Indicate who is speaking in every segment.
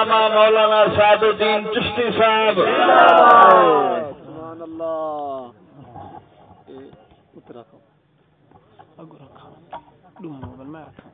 Speaker 1: علامہ مولانا سعد الدین چشتی صاحب۔
Speaker 2: سبحان اللہ۔ اترا اگو رکھا۔ میں رکھا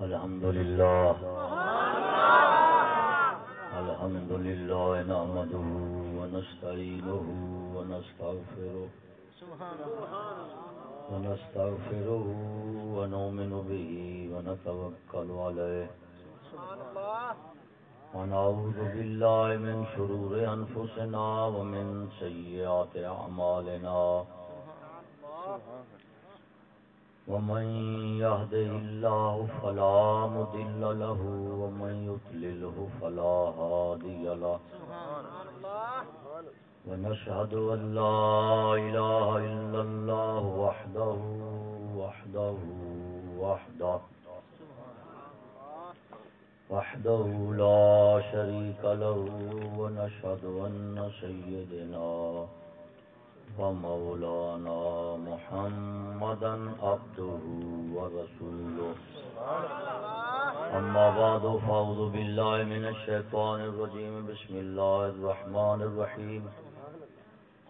Speaker 3: الحمد لله الحمد لله نعمده ونستعينه ونستغفره ونستغفره ونؤمن به ونتوكل عليه. ونعوذ بالله من شرور أنفسنا ومن سيئات أعمالنا. ومن يهده الله فلا مضل له، ومن يضلله فلا هادي له. سبحان الله ونشهد أن لا إله إلا الله وحده وحده وحده وحده لا شريك له ونشهد أن سيدنا ومولانا محمدا عبده ورسوله. أما بعد فأعوذ بالله من الشيطان الرجيم. بسم الله الرحمن الرحيم.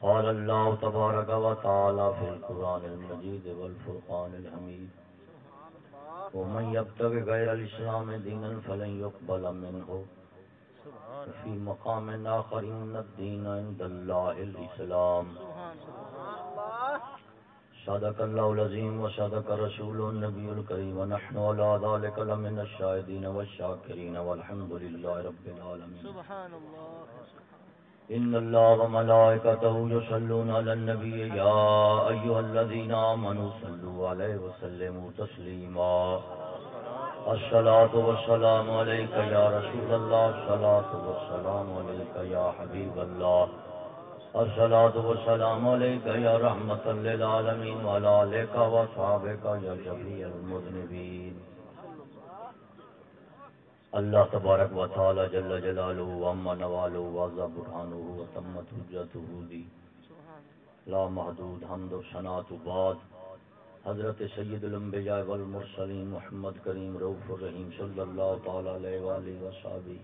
Speaker 3: قال الله تبارك وتعالى في القرآن المجيد والفرقان الحميد. ومن يبتغ غير الإسلام دينا فلن يقبل منه. في مقام آخر إن الدين عند الله الإسلام. صدق الله العظيم وصدق رسوله النبي الكريم. ونحن على ذلك لمن الشاهدين والشاكرين والحمد لله رب العالمين.
Speaker 2: سبحان الله.
Speaker 3: إن الله وملائكته يصلون على النبي يا أيها الذين آمنوا صلوا عليه وسلموا تسليما. الصلاة والسلام عليك يا رسول الله. الصلاة والسلام عليك يا حبيب الله. الصلاة والسلام عليك يا رحمة للعالمين. وعلى آلك وصحابك يا جميع المذنبين. اللہ تبارک و تعالی جل جلالہ و اما نوالہ و عزا برحانہ و تمت حجتہ دی لا محدود حمد و ثناء و بعد. حضرت سید الانبیاء والمرسلین محمد کریم رؤوف الرحیم صلی اللہ تعالی علیہ وآلہ والہ وصحبہ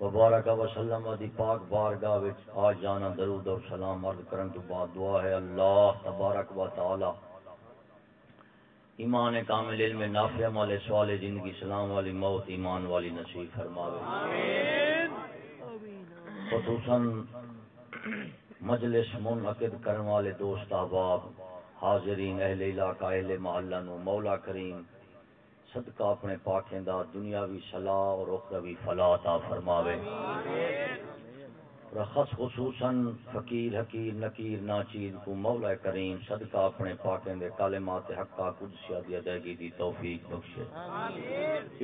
Speaker 3: وبارک وسلم دی پاک بارگاہ وچ آج جانا درود و سلام عرض کرن تو بعد دعا ہے اللہ تبارک و تعالی ایمان کامل علم نافع والے سوال زندگی سلام والی موت ایمان والی نصیب فرماوے۔ خصوصاً مجلس منعقد کرنے والے دوست احباب حاضرین اہل علاقہ اہل محلہ نو مولا کریم صدقہ اپنے پاکیں دا دنیاوی صلاح اور اخروی فلاح عطا فرماوے۔ رخص خصوصاً فقیر حقیر نکیر ناچیر کو مولا کریم صدقہ اپنے پاکیں دے کلمات حقہ قدسیہ دی ادائیگی دی توفیق بخشے۔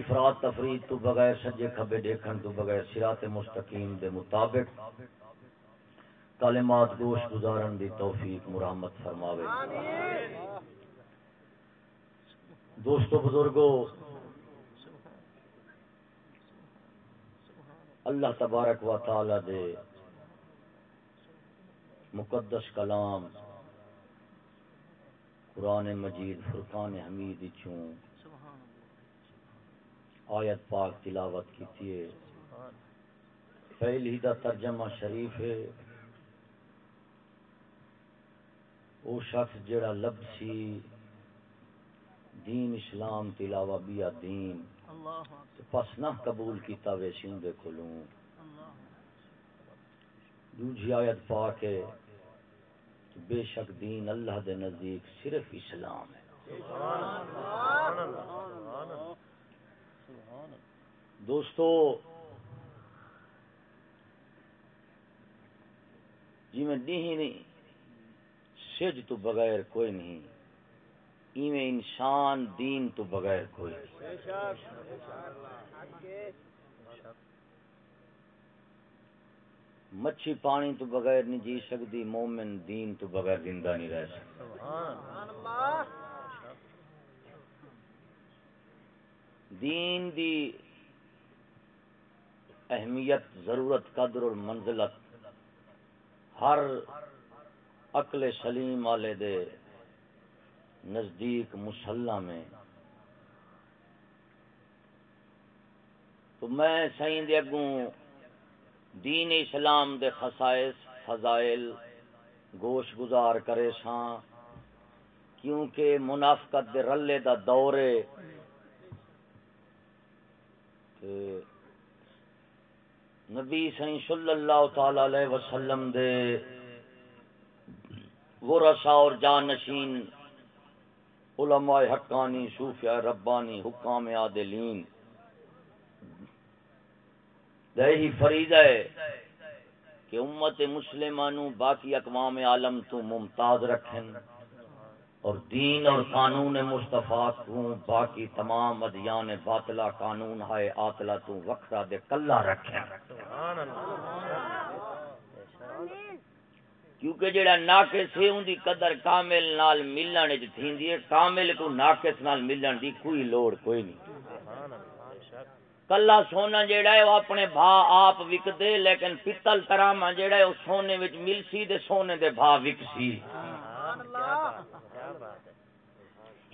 Speaker 3: افراد تفرید تو بغیر سجے کھبے دیکھن تو بغیر صراط مستقیم دے مطابق کلمات گوش گزارن دی توفیق مرحمت فرماوے۔ دوستو بزرگو اللہ تبارک و تعالی دے مقدس کلام قرآن مجید فرقان حمید چوں آیت پاک تلاوت کی ہے۔ پہلی دا ترجمہ شریف ہے۔ وہ شخص جڑا لبسی دین اسلام تلاوہ بیا دین۔ پس نہ قبول کیتا ویسیوں دے کھلوں۔ دوجی آیت پاک ہے بے شک دین اللہ دے نزدیک صرف اسلام ہے۔ دوستو جی میں دی نہیں، سج تو بغیر کوئی نہیں، ایویں انسان، دین تو بغیر کوئی نہیں۔ مچھی پانی تو بغیر نہیں جی سکتی، مومن دین تو بغیر زندہ نہیں رہ سکتا۔ دین دی اہمیت، ضرورت، قدر اور منزلت ہر عقل سلیم والے دے نزدیک مسلح میں۔ تو میں سائیں دے اگوں دین اسلام دے خصائص، فضائل گوش گزار کرے ساں کیونکہ منافقت دے رلے دا دورے۔ نبی سائیں صلی اللہ تعالی علیہ وسلم دے ورثا اور جانشین، علماء حقانی، صوفیاء ربانی، حکام عادلین۔ دہی فرید ہے کہ امت مسلمانوں باقی اقوام عالم تو ممتاز رکھیں اور دین اور قانون مصطفیٰ کو باقی تمام ادیان باطلا قانون ہے آتلا تو وکھرا دے کلا رکھیں۔ کیونکہ جڑا ناقص ہے ان دی قدر کامل نال ملن وچ تھیندی ہے، کامل کو ناقص نال ملن دی کوئی لوڑ کوئی نہیں۔ کلا سونا جیڑا ہے وہ اپنے بھا آپ وک دے لیکن پتل ترامہ جیڑا ہے وہ سونے وچ مل سی دے سونے دے بھا وک سی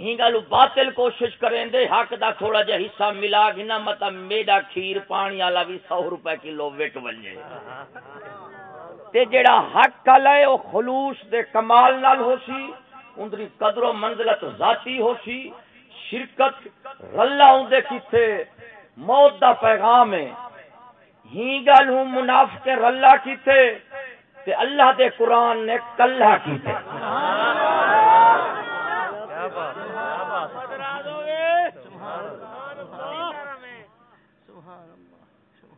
Speaker 3: ہی گالو باطل کوشش کریں دے حق دا تھوڑا جا حصہ ملا گنا متا مطلب میڈا کھیر پانی والا بھی سو روپے کلو وک ونجے تے جیڑا حق کل ہے وہ خلوص دے کمال نال ہو سی، اندری قدر و منزلت ذاتی ہو سی، شرکت رلا اندے کیتے موت دا پیغام ہے۔ ہی گل ہوں منافق رلا کیتے تے اللہ دے قرآن نے کلہ کیتے۔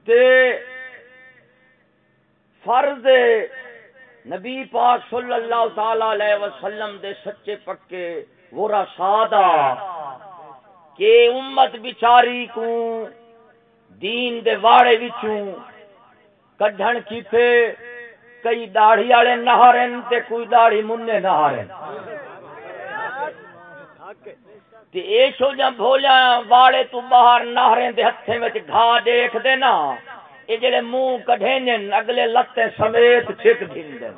Speaker 3: تے فرض نبی پاک صلی اللہ تعالی علیہ وسلم دے سچے پکے وہ رسادہ کہ امت بچاری کو دین دے واڑے وچوں، کڈھن کیتے کئی داڑھی والے نہارن تے کوئی داڑھی مننے نہارن تے اے شو جا بھولا واڑے تو باہر نہریں دے ہتھے وچ گھا دیکھ دے نا اے جڑے منہ کڈھے نن، اگلے لتے سمیت چھک دین دے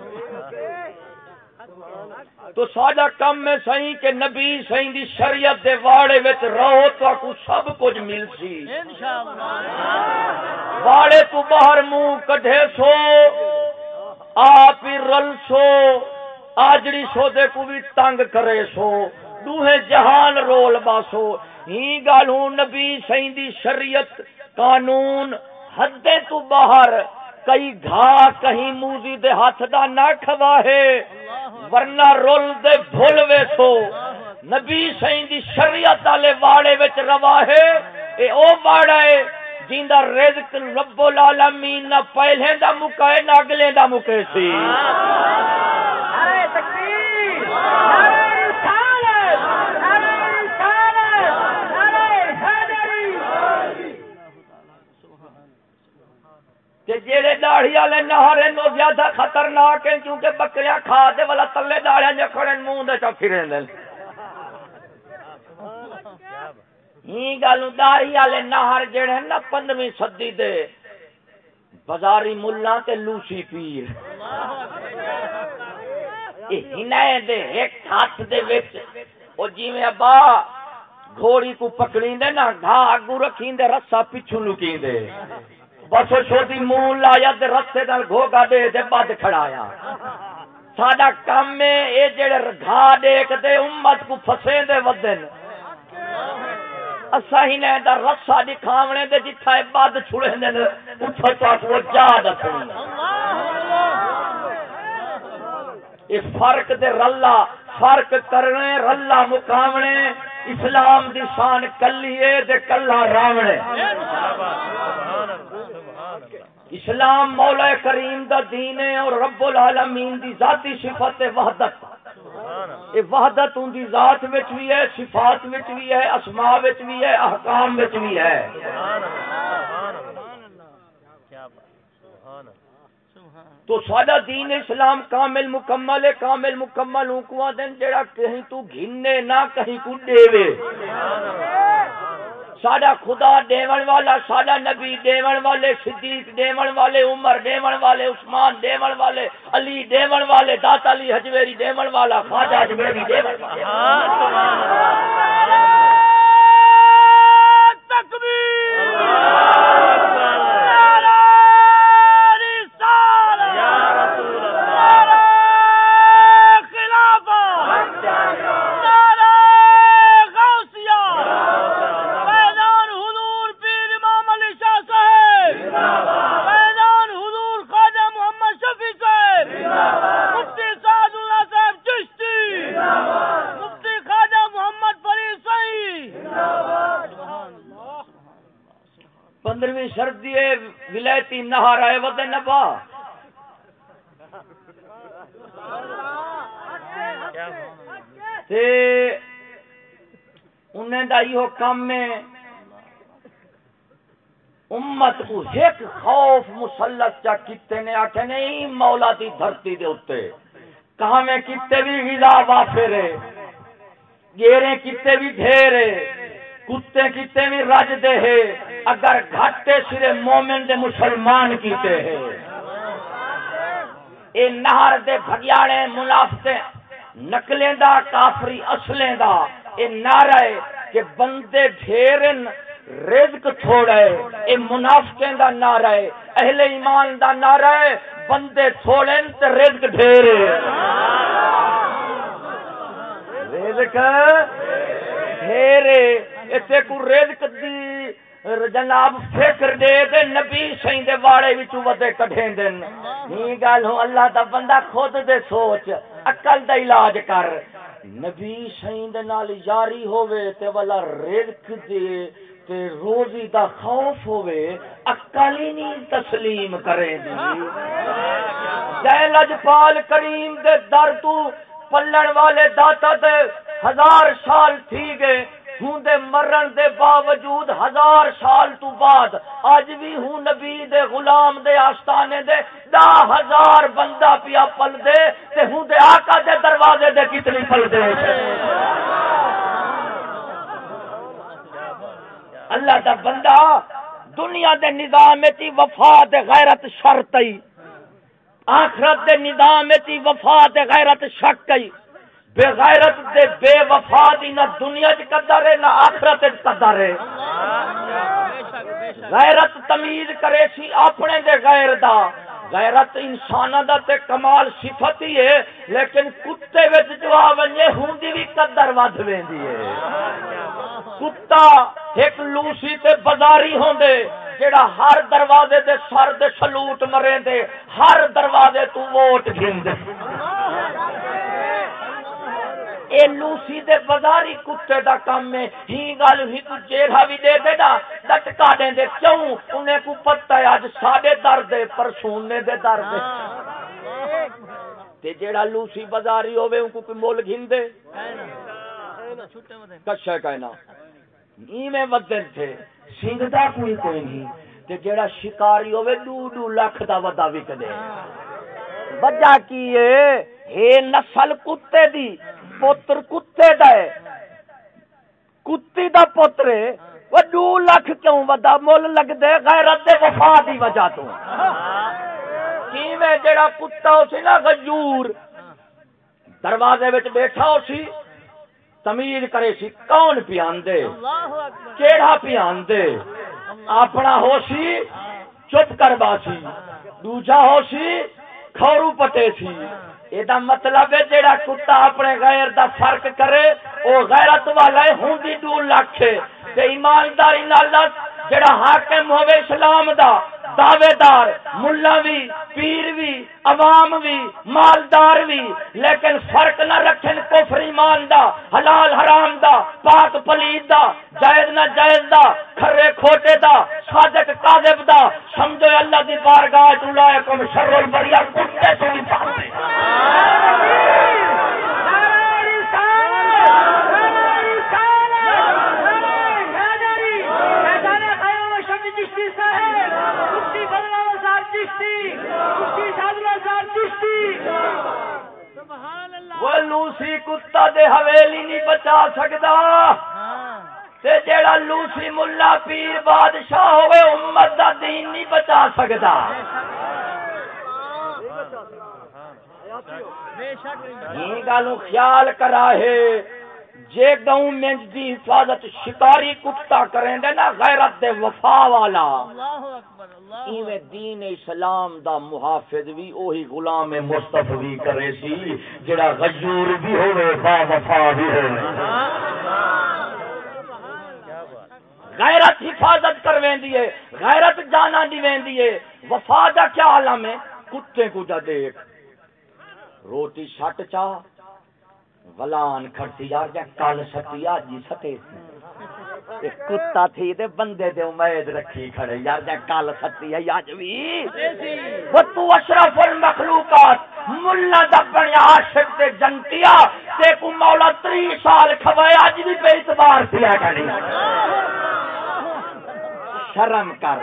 Speaker 3: تو ساڈا کم میں سہی کہ نبی سہی دی شریعت دے واڑے وچ رہو تو کو سب کچھ مل سی۔ واڑے تو باہر منہ کڈھے سو، آپ ہی رل سو، آجڑی سو دے کو بھی تنگ کرے سو، دوہے جہان رول باسو۔ ہی گالوں نبی سہی دی شریعت قانون حدے تو باہر کئی گھا کہیں موزی دے ہاتھ دا نہ کھوا ہے۔ ورنہ رول دے بھول وے سو نبی سہی دی شریعت والے واڑے وچ روا ہے۔ اے او واڑا ہے جیندا رزق رب العالمین نہ پہلے دا مکا ہے نہ اگلے دا مکے سی۔
Speaker 4: نعرہ تکبیر۔ نعرہ رسالت نعرہ رسالت نعرہ حیدری
Speaker 3: تے جیڑے داڑھی والے نہارے نو زیادہ خطرناک ہیں، کیونکہ بکریاں کھا دے والا تلے داڑیاں جو کھڑے منہ دے چا پھرے دل ہی گل، داڑھی والے نہار جڑے ہیں نا، پندرہویں صدی دے۔ بازاری ملا تے لوسی پیر۔ ہنے دے ایک ہاتھ دے وچ۔ او جویں ابا، گھوڑی کو پکڑی دے نا، گھا اگو رکھی دے رسا پچھو لکی دے بس چھوٹی منہ لایا تے رسے نال گھوگا دے تے بد کھڑایا ساڈا کام میں اے جڑے گھا دیکھ دے امت کو پھسے دے ودن۔ اسا ہی نے دا رسا دکھاونے دے جتھا اے بد چھڑے دے اوتھے تک وہ جا دسنی یہ فرق دے رلا، فرق کرنے، رلا مقامنے، اسلام دی شان کلی ہے تے کلا راونے۔ اسلام مولا کریم دا دین ہے اور رب العالمین دی ذاتی صفت وحدت۔ یہ وحدت ان دی ذات وچ بھی ہے صفات وچ بھی ہے اسماء وچ بھی ہے احکام وچ بھی ہے۔ تو سادہ دین اسلام کامل مکمل ہے کامل مکمل اونکوا دن جڑا کہیں تو گھننے نہ کہیں کو ڈیوے۔ ساڈا خدا دیون والا ساڈا نبی دیون والے صدیق دیون والے عمر دیون والے عثمان دیون والے علی دیون والے داتا علی حجویری دیون والا خواجہ حجویری دیون والا
Speaker 4: مفتی
Speaker 3: پندرہویں سردی ہے، ولایتی نہار آئے نبا تے انہیں دا یہ کام ہے۔ امت کو ایک خوف مسلط چا کتے نے، آکھے نہیں مولا دی دھرتی دے اتے۔ کہاں میں کتے بھی غذا وافرے گیرے کتے بھی ڈھیرے کتے کتے بھی رج دے اگر گھٹے سرے مومن دے مسلمان کیتے ہیں اے نہر دے بھگیاڑے منافتے نکلیں دا کافری اصلیں دا اے نعرہ ہے کہ بندے ڈھیرن رزق تھوڑے اے منافقیں دا نعرہ ہے اہل ایمان دا نعرہ ہے بندے تھوڑن تے رزق ڈھیرے رزق؟ ڈھیرے اتنے کو رزق دی۔ جناب فکر دے دے نبی سائیں دے واڑے وچوں ودے کڈھیں دین۔ نی گل ہو اللہ دا بندہ خود دے سوچ، عقل دا علاج کر۔ نبی سائیں دے نال یاری ہووے تے والا رزق دے تے روزی دا خوف ہووے، عقل ہی نہیں تسلیم کرے دی جے لجپال کریم دے در تو پلن والے داتا دے ہزار سال تھی گئے ہوں دے مرن دے باوجود ہزار سال تو بعد اج بھی ہوں نبی دے غلام دے آستانے دے دا ہزار بندہ پیا پل دے تے ہوں دے آقا دے دروازے دے کتنی پل دے۔ اللہ دا بندہ دنیا دے نظام تی وفا دے غیرت شرط آخرت دے نظام تی وفا دے غیرت شک ای۔ بے غیرت دے بے وفا دی نہ دنیا چ قدر ہے، نہ آخرت چ قدر ہے۔ غیرت تمیز کرے سی اپنے دے غیر دا۔ غیرت انسان دا تے کمال صفت ہی ہے، لیکن کتے وچ جو آونے ہوندی بھی قدر ود ویندی ہے۔ کتا ایک لوسی تے بازاری ہوندے، جیڑا ہر دروازے دے سر دے سلوٹ مرے دے، ہر دروازے تو ووٹ گھندے اے لوسی دے بازاری کتے دا کام میں ہی گل ہی تو جیڑا بھی دے دے دا لٹکا دیں دے کیوں انہیں کو پتہ ہے آج ساڑے در دے پر سونے دے در دے۔ تے جیڑا لوسی بازاری ہوئے ان کو کوئی مول گھن دے کشا کہنا نی ودن تھے۔ سنگتا کوئی کوئی نہیں۔ تے جیڑا شکاری ہوئے دو دو لاکھ دا ودا وک دے وجہ کی ہے؟ ہے نسل کتے دی۔ پتر کتے دا ہے کتی دا پتر ہے وہ دو لاکھ کیوں ودا مول لگ دے غیرت دے وفا دی وجہ تو کیویں جیڑا کتا ہو سی نا غجور دروازے وچ بیٹھا ہو سی تمیز کرے سی کون پیان دے کیڑا پیان دے اپنا ہو سی چپ کر باسی دوجا ہو سی کھورو پٹے سی یہ مطلب ہے جیڑا کتا اپنے غیر دا فرق کرے او غیرت والا ہے ہوندی دو لاکھ ایمانداری نال جڑا حاکم ہوے اسلام دا دعوے دار ملا بھی پیر بھی عوام بھی مالدار بھی لیکن فرق نہ رکھن کفر ایمان دا، حلال حرام دا، پاک پلید دا، جائز نہ جائز دا، کھرے کھوٹے دا، صادق کاذب دا، سمجھو اللہ دی بارگاہ چ لائے کم شر البریہ کتے تو بھی پاک وہ لوسی کتا دے حویلی نہیں بچا سکتا تے جیڑا لوسی ملا پیر بادشاہ ہوئے امت دا دین نہیں بچا سکتا یہ گالوں خیال کرا ہے جے گاؤں منج دی حفاظت شکاری کتا کریں دے نا غیرت دے وفا والا۔ ایویں دین اسلام دا محافظ بھی اوہی غلام مصطفی کرے سی جڑا غیور بھی ہوے با وفا بھی ہوے غیرت حفاظت کر ویندی ہے غیرت جانا دی ویندی ہے وفا دا کیا عالم ہے؟ کتے کو جا دیکھ۔ روٹی چھٹ چا ولان کھڑتی یار جا کل سٹی آج ہی سٹے کتا تھی تے بندے دے امید رکھی کھڑے۔ یار جا کل سٹی ہے آج بھی وہ تو اشرف المخلوقات، ملا دا بنیا عاشق تے جنتیا۔ تے کو مولا تری سال کھوائے آج جی بھی بے اعتبار پیا کھڑی۔ شرم کر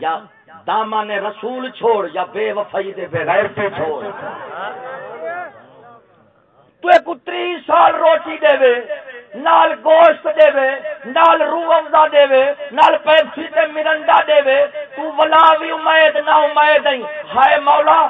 Speaker 3: یا دامان رسول چھوڑ یا بے وفائی دے بے غیر تو چھوڑ۔ تو ایک اتری سال روٹی دے وے، نال گوشت دے وے، نال روح افزا دے وے، نال پیپسی تے مرنڈا دے وے، تو ولا بھی امید نہ امید نہیں ہائے مولا،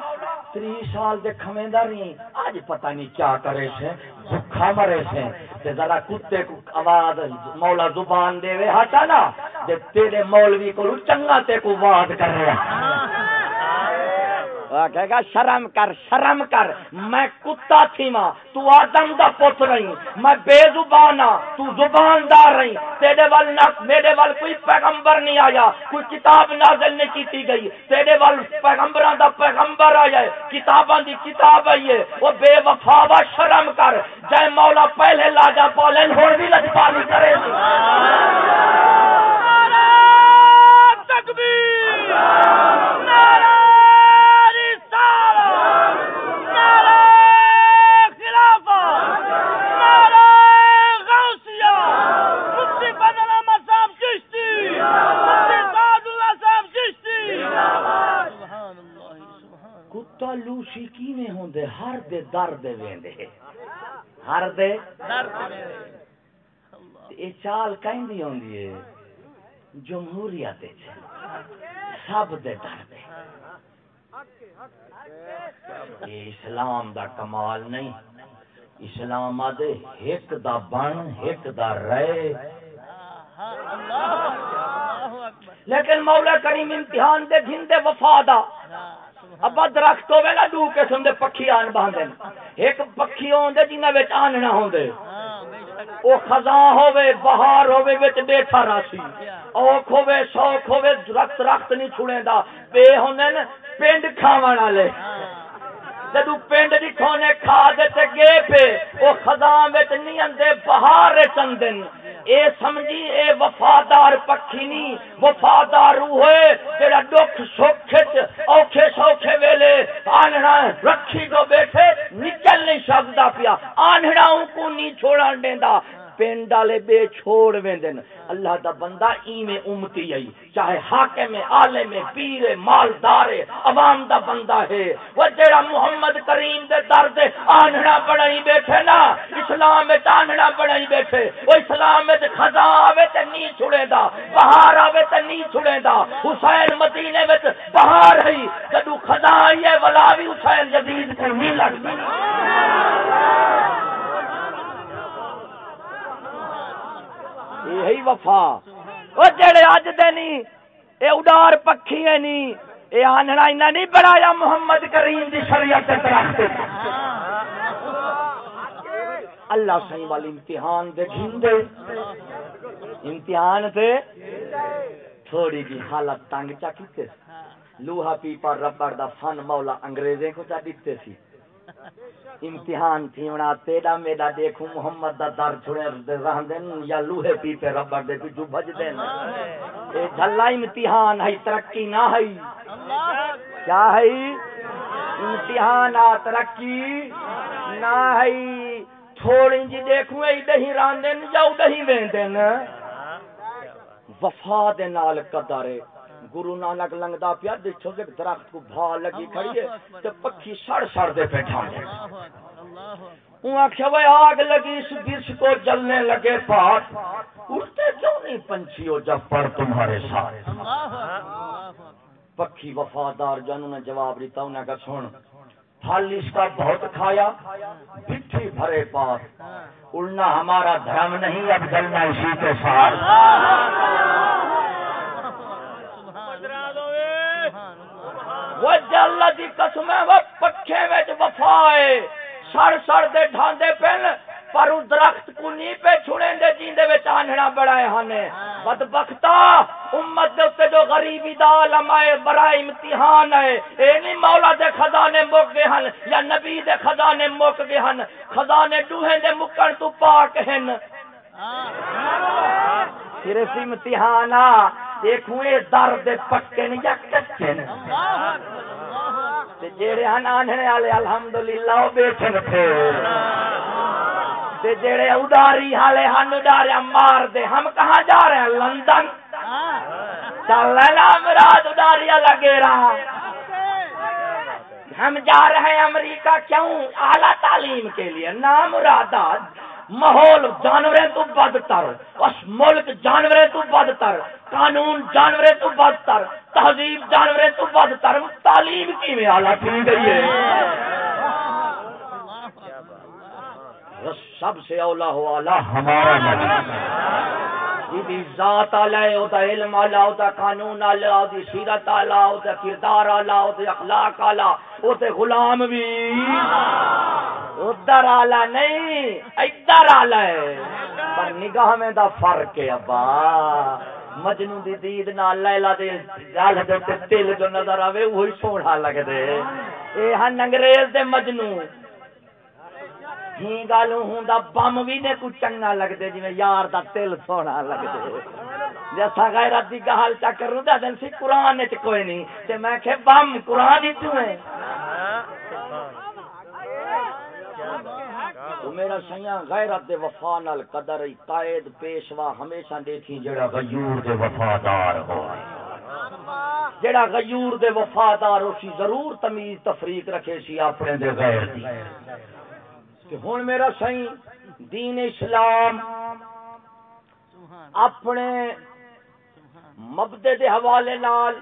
Speaker 3: تری سال دے کھویندا نہیں آج پتہ نہیں کیا کرے سے بھکھا مرے سے۔ تے ذرا کتے کو آواز، مولا زبان دے وے، ہٹا نا۔ دے تیرے مولوی کو چنگا تے کو وعد کر رہا۔ وہ کہے گا، شرم کر شرم کر۔ میں کتا تھی ماں، تو آدم دا پوت رہی۔ میں بے زبان ہاں تو زباندار رہی۔ تیرے وال نہ، میرے وال کوئی پیغمبر نہیں آیا۔ کوئی کتاب نازل نہیں کیتی گئی۔ تیرے وال پیغمبراں دا پیغمبر آیا ہے۔ کتاباں دی کتاب آئی ہے۔ وہ بے وفا وا، شرم کر۔ جے مولا پہلے لاجا پالن ہور بھی لجپالی کرے۔ سی کتا لوسی کیویں ہوندے؟ ہر دے در دے ویندے۔ ہر دے اے چال کہندی ہوندی ہے؟ جمہوریت وچ سب دے ڈر دے۔ یہ اسلام دا کمال نہیں۔ اسلام آدے ایک دا بن ایک دا رہے لیکن مولا کریم امتحان دے گھن دے وفا دا ابا درخت ہوے نا دو قسم دے پکھی آن باندھے ایک پکھی ہوندے جنہاں وچ آننا ہوندے۔ او خزاں ہوے بہار ہوے وچ بیٹھا راسی۔ اوکھ ہوے شوق ہوے درخت درخت نہیں چھڑیندا۔ پے ہوندے نا پنڈ کھاون والے۔ جدو پنڈ دی کھونے کھا دے تے گے پہ او خزاں وچ نہیں اندے بہار چندن اے سمجھی، اے وفادار پکھی نہیں وفادار روح ہے تیرا دکھ سکھ اوکھے سوکھے ویلے آنڑا رکھی کو بیٹھے، نکل نہیں سکتا پیا۔ آنڑا کو نہیں چھوڑا دیندا۔ پنڈ والے بے چھوڑ ویندن۔ اللہ دا بندہ ایویں امتی آئی، چاہے حاکم عالم پیر مالدار عوام دا بندہ ہے۔ وہ جڑا محمد کریم دے در دے آنھڑا بڑائی بیٹھے نا، اسلام وچ آنھڑا بڑائی بیٹھے۔ وہ اسلام وچ خزاں آوے تے نہیں چھڑے دا، بہار آوے تے نہیں چھڑے دا۔ حسین مدینے وچ بہار ہے۔ جدو خزاں آئی ہے، ولا بھی حسین جدید کو نہیں لگتی یہی وفا۔ وہ جڑے اج دے نہیں اے اڈار پکھی ہے نہیں اے آننا انہاں نہیں بڑھایا محمد کریم دی شریعت تے درخت۔ اللہ صحیح والی امتحان دے گھندے امتحان تے تھوڑی جی حالت تنگ چا کیتے۔ لوہا پیپا ربڑ دا فن مولا انگریزیں کو چا دیتے سی۔ امتحان تھیونا تیڑا میڈا دیکھوں، محمد دا در چھڑے رہن دین، یا لوہے پی پہ ربڑ دے پیچھو بج دین۔ اے جھلا امتحان ہے، ترقی نہ ہے۔ کیا ہے؟ امتحان آ ترقی نہ ہے۔ تھوڑی جی دیکھوں اے دہی ران دین یا دہی وین دین۔ وفا دے نال قدر گرو نانک لنگدا پیا دیکھو کہ درخت کو بھا لگی کھڑی ہے تے پکھی سڑ سڑ دے بیٹھا ہے آگ لگی اس برش کو جلنے لگے پاس اٹھتے کیوں نہیں پنچھیوں جب پر تمہارے ساتھ؟ پکھی وفادار جنوں نے جواب دیتا انہیں کہا سن پھل اس کا بہت کھایا پٹھی بھرے پاس اڑنا ہمارا دھرم نہیں اب جلنا اسی کے ساتھ۔ وہ جل دی قسم ہے وہ پکھے وچ وفا ہے۔ سڑ سڑ دے ڈھاندے پن پر او درخت کو نہیں پہ چھڑیں دے جیندے وچ آنھنا بڑائے ہنے بدبختا امت دے تے جو غریبی دا عالم ہے بڑا امتحان ہے۔ اے نہیں مولا دے خزانے مک گئے ہن یا نبی دے خزانے مک گئے ہن۔ خزانے ڈوہیں دے مکن تو پاک ہن۔ صرف امتحان آ دیکھوں اے درد پکے نہیں یا کچے نے؟ تے جیڑے ہن آنھنے والے الحمدللہ او بیٹھن تھے تے جیڑے اداری والے ہن اڈاریا مار دے، ہم کہاں جا رہے ہیں؟ لندن۔ چل نا مراد اداریا لگے رہا ہم جا رہے ہیں امریکہ، کیوں؟ اعلیٰ تعلیم کے لیے نام مرادات ماحول جانوریں تو بدتر اس ملک جانوریں تو بدتر قانون جانوریں تو بدتر تہذیب جانوریں تو بدتر تعلیم کی گئی ہے؟ سب سے اولا ہو اعلیٰ ہمارا نبی جی ذات آلہ ہوتا علم آلہ ہوتا قانون آلہ ہوتا سیرت آلہ ہوتا کردار آلہ ہوتا اخلاق آلہ ہوتے غلام بھی۔ ادھر آلہ نہیں، ادھر آلہ ہے۔ پر نگاہ میں دا فرق ہے، ابا۔ مجنو دی دید نال لیلا دے گل دے تے جو نظر آوے وہی سونا لگ دے اے ہن انگریز دے مجنو ہی گل ہوں دا بم بھی نے کو چنگا لگ دے جویں یار دا دل سونا لگ جیسا غیرت دی گل چا کروں تے دن سی قران وچ کوئی نہیں تے میں کہ بم قران وچ ہے تو میرا سیاں غیرت دے وفا نال قدر قائد پیشوا ہمیشہ دیکھی جڑا غیور دے وفادار ہو جڑا غیور دے وفادار ہو سی ضرور تمیز تفریق رکھے سی اپنے دے غیر دی کہ ہن میرا سائیں دین اسلام اپنے مبدے دے حوالے نال،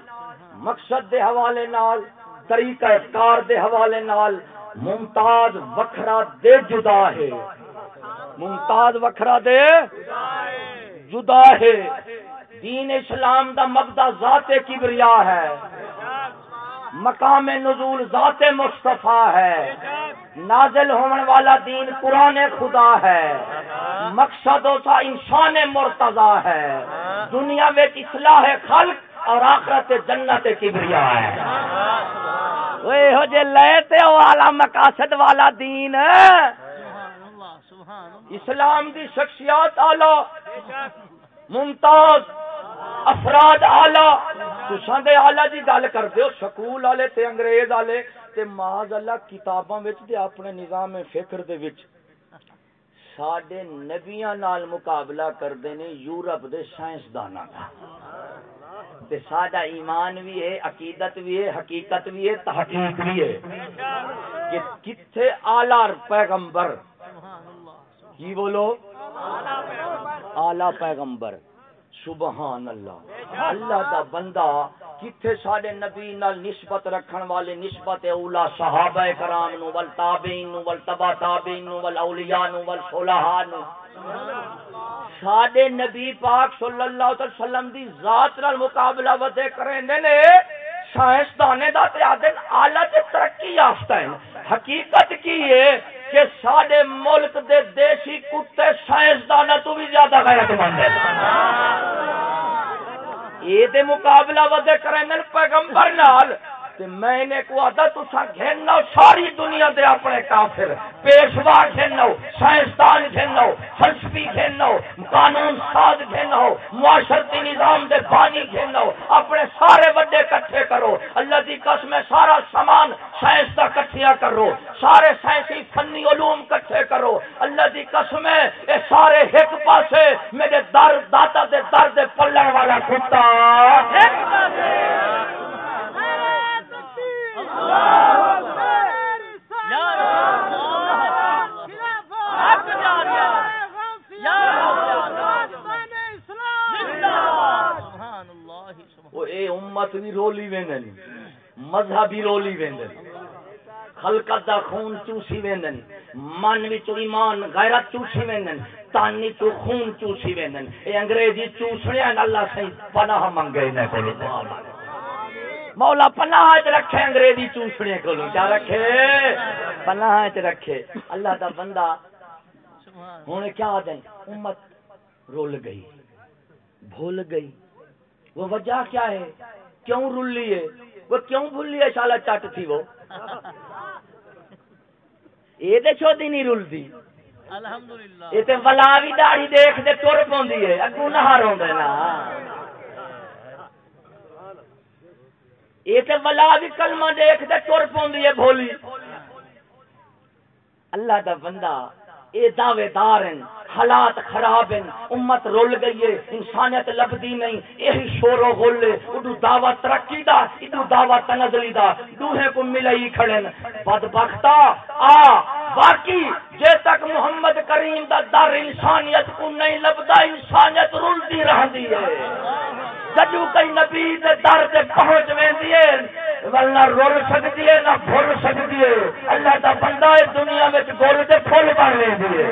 Speaker 3: مقصد دے حوالے نال، طریقہ کار دے حوالے نال ممتاز وکھرا دے جدا ہے۔ ممتاز وکھرا دے جدا ہے۔ دین اسلام دا مبدا ذات کبریا ہے۔ مقام نزول ذات مصطفیٰ ہے۔ نازل ہونے والا دین قرآن خدا ہے۔ مقصد ہوتا انسان مرتضی ہے۔ دنیا میں اصلاح خلق اور آخرت جنت کبریا ہے۔ وہ ہو جے لے والا مقاصد والا دین۔ اسلام دی شخصیات آلہ۔ ممتاز، افراد آلہ۔ تساں دے آلہ دی گل کردے ہو، سکول والے تے انگریز والے تے معاذ اللہ کتاباں وچ تے اپنے نظام فکر دے وچ۔ ساڈے نبیاں نال مقابلہ کردے نے یورپ دے سائنس سائنسداناں دا۔ تے ساڈا ایمان بھی ہے، عقیدت بھی ہے، حقیقت بھی ہے، تحقیق بھی ہے۔ کہ کتھے اعلی پیغمبر؟ کی بولو؟ اعلی پیغمبر۔ سبحان اللہ۔ اللہ دا بندہ کتھے ساڈے نبی نال نسبت رکھن والے نسبت اولا صحابہ کرام نو، ول تابعین نو، ول تبع تابعین نو، ول اولیاء نو، ول صلحاء نو۔ ساڈے نبی پاک صلی اللہ علیہ وسلم دی ذات نال مقابلہ ودے کریندے نے سائنس دانے دا تے آدن اعلی تے ترقی یافتہ ہیں۔ حقیقت کی ہے کہ ساڈے ملک دے دیسی کتے سائنس دانا تو بھی زیادہ غیرت مند ہیں۔ یہ مقابلہ ودے کریں پیغمبر نال۔ تے میں نے کو آتا تو سا گھنو ساری دنیا دے اپنے کافر پیشوا گھنو سائنسدان گھنو فلسفی گھنو قانون ساز گھنو معاشرتی نظام دے بانی گھنو اپنے سارے بڑے کٹھے کرو۔ اللہ دی قسم سارا سامان سائنس دا کٹھیا کرو، سارے سائنسی فنی علوم کٹھے کرو۔ اللہ دی قسم اے سارے ایک پاسے میرے در داتا دے در دے پلن والا کتا ایک پاسے وہ اے امت بھی رولی ویندن مذہبی رولی ویندن خلقت دا خون چوسی ویندن من وچ ایمان، غیرت چوسی ویندن تانی تو خون چوسی ویندن اے انگریزی چوسنے اللہ سے پناہ منگے نے کو مولا پناہ چ رکھے انگریزی چوسنے کو کیا رکھے۔ پناہ چ رکھے۔ اللہ دا بندہ ہوں کیا دن امت رول گئی بھول گئی۔ وہ وجہ کیا ہے؟ کیوں رلی ہے؟ وہ کیوں بھولی ہے؟ شالا چٹ تھی وہ۔ یہ تو چودی نہیں رلتی یہ تو ولا بھی داڑھی دیکھ دے تر پوندی ہے اگو نہ روندے نا۔ یہ تو ولا بھی کلمہ دیکھ دے تر پوندی ہے بھولی۔ اللہ دا بندہ، اے دعوے دار ہیں۔ حالات خراب ہیں۔ امت رول گئی ہے، انسانیت لبدی نہیں۔ یہی شور و غل اڈو دعوت ترقی دا، اڈو دعوت تنزلی دا۔ دوہے کو ملئی کھڑن بدبختا آ، باقی جے تک محمد کریم دا در انسانیت کو نہیں لبدا انسانیت رلدی رہندی ہے۔ جدو کئی نبی دے در تے پہنچ ویندی ہے ورنہ رول سکتی ہے، نہ بھول سکتی ہے۔ اللہ دا بندہ دنیا میں گول تے پھول بن ویندی ہے۔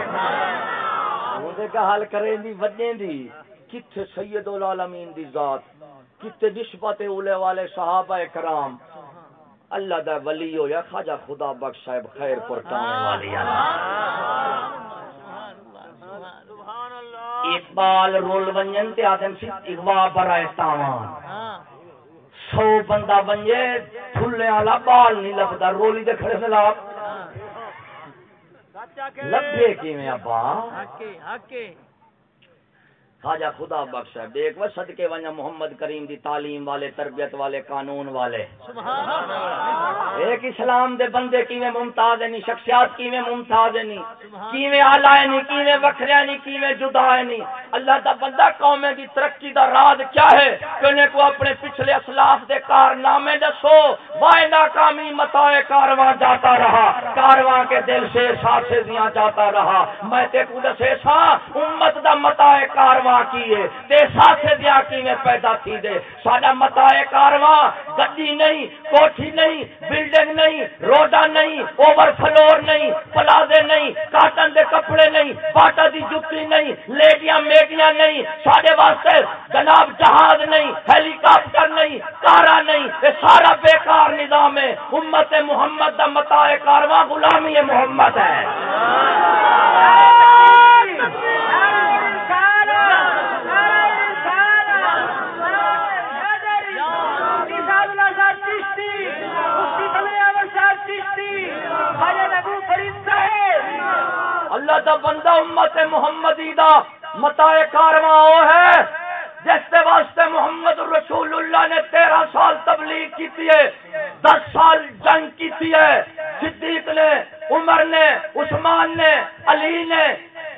Speaker 3: وہ کا حل کریں دی وجیں دی۔ کتھے سید العالمین دی ذات، کتھے نسبت اولے والے صحابہ کرام۔ اللہ دا ولی ہو یا خواجہ خدا بخش صاحب، خیر پر کام والی۔ اقبال رول ونجن تے آدم سی اغوا برائے تاوان۔ سو بندہ بنجے تھلے والا بال نہیں لبدا، رولی دے کھڑے سے لاپ لبے کیویں ابا؟ خواجہ خدا بخش ہے۔ دیکھ وہ صدقے ونجا محمد کریم دی تعلیم والے تربیت والے قانون والے۔ ایک اسلام دے بندے کیویں ممتاز نہیں شخصیات کیویں ممتاز نہیں کیویں اعلی نہیں کیویں وکھریا نہیں کیویں جدا نہیں اللہ دا بندہ قوم دی ترقی دا راز کیا ہے؟ کہ کو اپنے پچھلے اسلاف دے کارنامے دسو۔ وائے ناکامی متائے کارواں جاتا رہا۔ کارواں کے دل سے ساتھ دیاں جاتا رہا۔ میں تے کو دسے سا امت دا متائے کارواں کارواں کیے تے ساتھ دیا کی پیدا تھی دے؟ ساڈا متائے کارواں، گڈی نہیں، کوٹھی نہیں، بلڈنگ نہیں روڈا نہیں، اوور فلور نہیں، پلازے نہیں، کاٹن دے کپڑے نہیں، باٹا دی جتی نہیں، لیڈیاں میڈیاں نہیں، ساڈے واسطے جناب جہاز نہیں ہیلی کاپٹر نہیں کارا نہیں یہ سارا بیکار نظام ہے۔ امت محمد دا متائے کارواں، غلامی محمد ہے۔ دا بندہ امت محمدی دا متا کارواں وہ ہے، جس کے واسطے محمد رسول اللہ نے تیرہ سال تبلیغ کی ہے، دس سال جنگ کی ہے۔ صدیق نے، عمر نے، عثمان نے، علی نے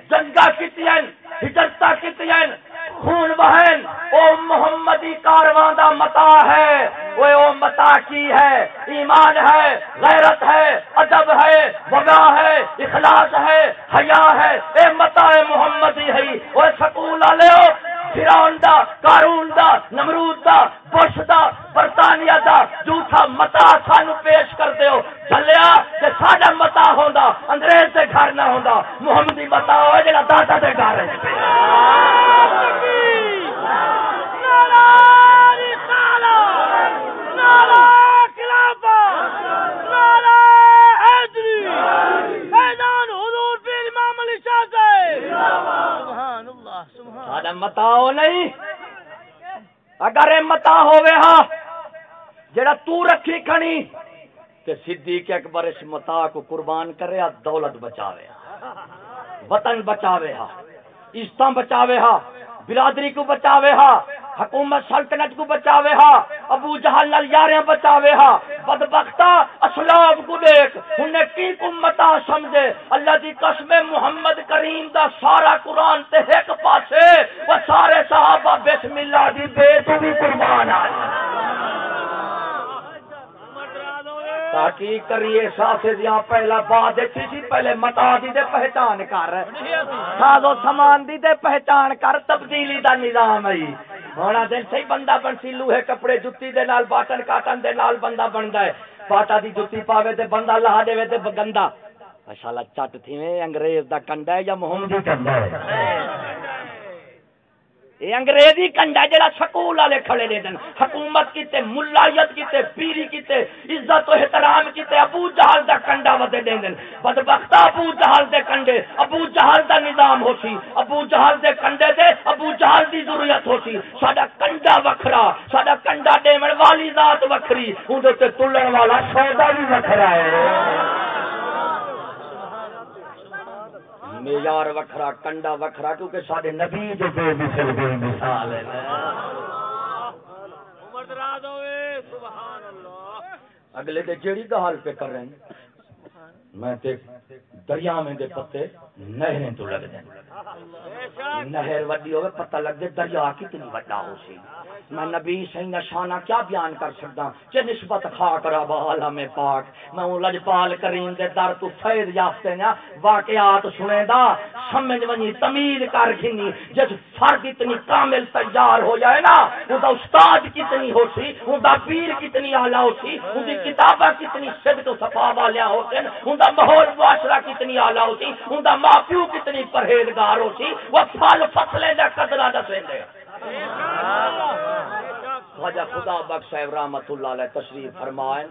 Speaker 3: جنگا کی ہجرت کی خون بہن، او محمدی کارواں دا متا ہے وہ او متا کی ہے، ایمان ہے، غیرت ہے، ادب ہے وگا ہے، اخلاص ہے، حیا ہے، اے متا محمدی ہے وہ سکول والے فرعون دا قارون دا، نمرود دا، بش دا، برطانیہ دا، جھوٹا متا سانو پیش کر دیو چلیا تے ساڈا متا ہوندا، انگریز دے گھر نہ ہوندا، محمدی متا ہوئے جڑا دادا دے گھر ہے۔ متا نہیں اگر متا ہوئے ہاں جڑا تو رکھی کھنی کہ صدیق اکبر اس متا کو قربان کرے دولت بچاوے ہاں، وطن بچاوے ہا عزتاں بچاوے ہا، برادری کو بچاوے ہا، حکومت سلطنت کو بچاوے ہا، ابو جہل نال یاریاں بچاوے ہا۔ بدبختہ اسلام کو دیکھ انہیں کی امتا سمجھے؟ اللہ دی قسم محمد کریم دا سارا قرآن تے ایک پاسے، وہ سارے صحابہ بسم اللہ دی بے تو بھی قربان آئے۔ تاکہ کریے ساسے دیاں پہلا بعد دیکھی سی پہلے متا دی دے پہچان کر۔ سازو سامان دی دے پہچان کر، تبدیلی دا نظام ہے ہونا دن صحیح بندہ بن سی لوہے کپڑے جتی دے نال، باٹن کاٹن دے نال بندہ بندا ہے۔ باٹا دی جتی پاوے تے بندہ لا دے تے گندا۔ ماشاءاللہ چٹ تھی میں انگریز دا کنڈا ہے یا محمدی کنڈا ہے۔ یہ انگریزی کنڈا جڑا سکول والے کھڑے دے دن، حکومت کیتے، ملایت کیتے، پیری کیتے، عزت و احترام کیتے، ابو جہل دا کنڈا ودے دے دن۔ بدبخت ابو جہل دے کنڈے، ابو جہل دا نظام ہو سی ابو جہل دے کنڈے دے، ابو جہل دی ضرورت ہو سی ساڈا کنڈا وکھرا، ساڈا کنڈا دیون والی ذات وکھری اون تے تلن والا سودا بھی وکھرا ہے۔ معیار وکھرا کنڈا وکھرا کیونکہ سارے نبی جو بے مثل بے مثال ہے۔ اگلے دے جیڑی گال پہ کر رہے ہیں۔ میں تے دریا میں دے پتے نہریں تو لگ دیں نہر وڈی ہوئے، پتہ لگ دے دریا کتنی وڈا ہو سی۔ میں نبی سی نشانہ کیا بیان کر سکتا چے نسبت کھا کرا بالا میں پاک۔ میں ہوں لجپال کریم دے در تو فید یافتے نا واقعات سنے دا۔ سمجھ ونی، تمیز کر کھنی جس فرد اتنی کامل تیار ہو جائے نا وہ دا استاد کتنی ہو سی وہ دا پیر کتنی آلہ ہو سی وہ دی کتابہ کتنی صدق و صفا والیا ہو سی وہ دا ماحول معاشرہ کتنی آلہ ہو سی وہ دا ماں کتنی پرہیزگار ہو سی وہ پھل فصلیں دا قدرہ دسیں دے۔ خواجہ خدا بخش صاحب رحمت اللہ علیہ تشریف فرمائیں۔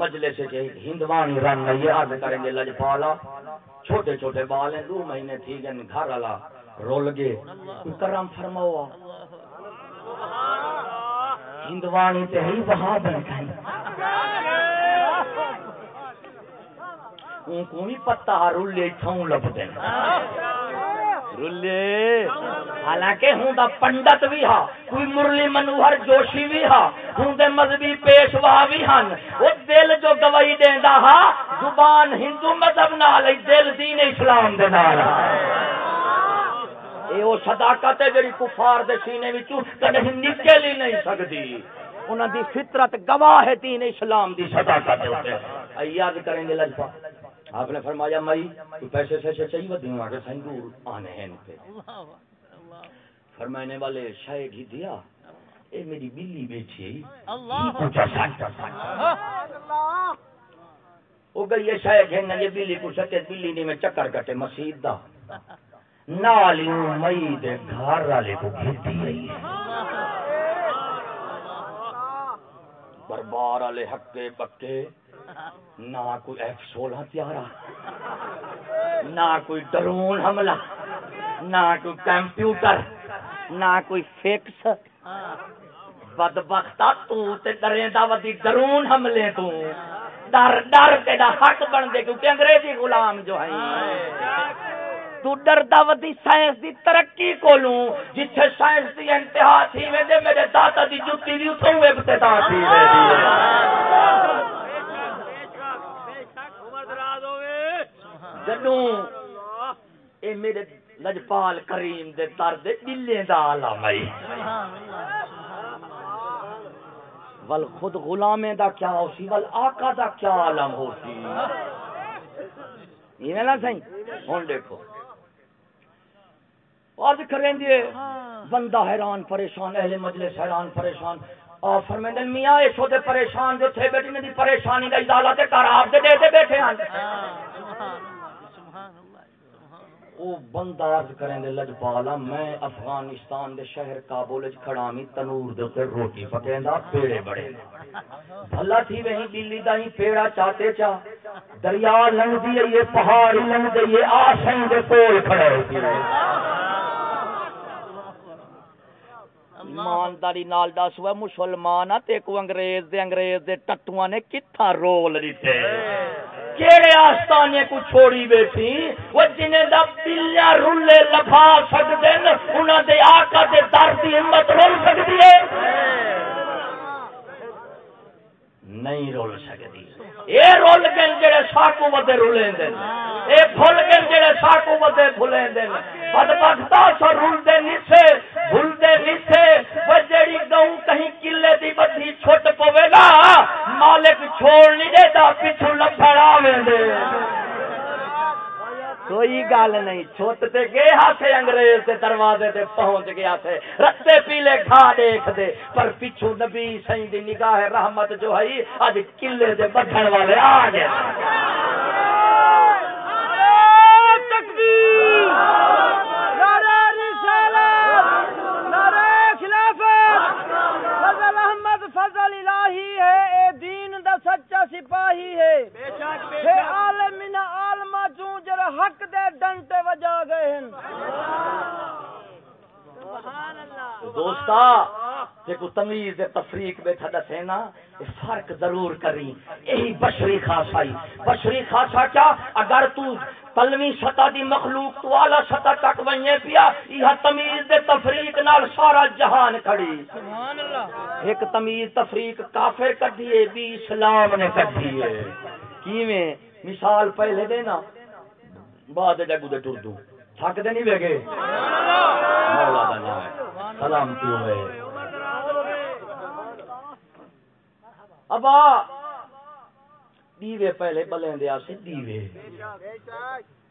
Speaker 3: مجلس سے ہندوانی رنگ یہ عرض کریں گے لجپالا چھوٹے چھوٹے بال ہیں، دو مہینے تھی گئے، گھر والا رول گے کرم فرماؤ۔ ہندوانی تے ہی وہاں بن گئی۔ اون کو بھی پتہ رولے چھوں لب دیں رلے۔ حالانکہ ہوں دا پنڈت بھی ہا کوئی مرلی منوہر جوشی بھی ہا ہوں دے مذہبی پیشوا بھی ہن۔ وہ دل جو گواہی دیندا ہا زبان ہندو مذہب نال دل دین اسلام دے نال۔ اے او صداقت ہے جڑی کفار دے سینے وچوں کدے نکل ہی نہیں سکدی۔ انہاں دی فطرت گواہ ہے دین اسلام دی صداقت دے اوپر۔ یاد کریں گے لجپا۔ آپ نے فرمایا مائی تو پیسے سے چاہیے وہ دیوں آگے سنگور آنے ہیں پہ۔ فرمانے والے شاید ہی دیا اے میری بلی بیٹھی۔ وہ گئی یہ شاید ہے یہ بلی کو سکے بلی نہیں میں چکر کٹے مسجد دا۔ نالی مئی دے گھر والے کو گھتی رہی بربار والے ہکے پکے۔ نہ کوئی ایف سولہ تیارہ، نہ کوئی ڈرون حملہ، نہ کوئی کمپیوٹر، نہ کوئی فکس۔ بد بختا ڈرے ودی ڈرون حملے تو۔ ڈر ڈر تیرا حق بن دے کیونکہ انگریزی غلام جو ہے تو ڈردا ودی سائنس دی ترقی کولوں، جتھے سائنس دی انتہا تھی میں دے میرے دادا دی جُتی دی اتھوں ابتدا تھی جدوں اے میرے لجپال کریم دے در دے دلے دا عالم ہے۔ ول خود غلامے دا کیا ہو سی ول آقا دا کیا عالم ہو سی یہ نہ صحیح ہن دیکھو۔ آج کریں گے بندہ حیران پریشان، اہل مجلس حیران پریشان۔ اور فرمیندے میاں اس دے پریشان جو تھے بیٹی نے دی پریشانی دا ازالہ تے کر آپ دے دے دے بیٹھے ہیں۔ او بندہ عرض کریں دے لجپالا میں افغانستان دے شہر کابل وچ کھڑا ہاں، می تنور دے تے روٹی پکیندا پیڑے بڑے بھلا تھی وہی بلی دا ہی پیڑا چاہتے چا۔ دریا لنگ دی یہ پہاڑ لنگ دی یہ آسیں دے کول کھڑے ہوتی ایمانداری نال دس ہوئے مسلمان ہاں، تے کو انگریز دے انگریز دے ٹٹواں نے کتھا رول دیتے؟ کیڑے آستانے کو چھوڑی بیٹھی وہ جنہیں دا پلیاں رولے لفا سکتے ہیں انہاں دے آقا دے در دی ہمت رول سکتی ہے۔ نہیں رول سکتی۔ یہ رول گن جڑے ساکو ودے رولیں دے اے بھول گن جڑے ساکو ودے بھولیں دے بدبختا سو رول دے نیسے بھول دے نیسے۔ وہ جڑی گاؤں کہیں کلے دی بدھی چھوٹ پوے گا، مالک چھوڑ نہیں دیتا پیچھو لپڑ آویں دے کوئی گل نہیں۔ چھوٹ تے گئے ہاتھے انگریز دے دروازے تے پہنچ گیا تھے رستے پیلے کھا دیکھ دے۔ پر پیچھو نبی سائیں دی نگاہ رحمت جو ہے اج قلعے دے بدھن والے آ گئے۔
Speaker 4: تکبیر نعرہ رسالت نعرہ خلافت فضل احمد فضل الہی ہے اے دین دا سچا سپاہی ہے۔ ہے عالم من عالمہ چوں حق دے ڈنٹے وجا گئے ہیں
Speaker 3: دوستا جے تمیز دے تفریق بیٹھا دسے نا فرق ضرور کری یہی بشری خاصائی۔ بشری خاصا کیا؟ اگر تو پلوی سطح دی مخلوق تو اعلی سطح تک وئیں پیا یہ تمیز دے تفریق نال سارا جہان کھڑی۔ ایک تمیز تفریق کافر کر دیے بھی اسلام نے کر دیے کیویں؟ مثال پہلے دینا۔ بعد جگو دے ٹر دوں دے نہیں ویگے مولا دا نام ہے۔ سلام ابا، دیوے پہلے بلیں دیا سے دیوے۔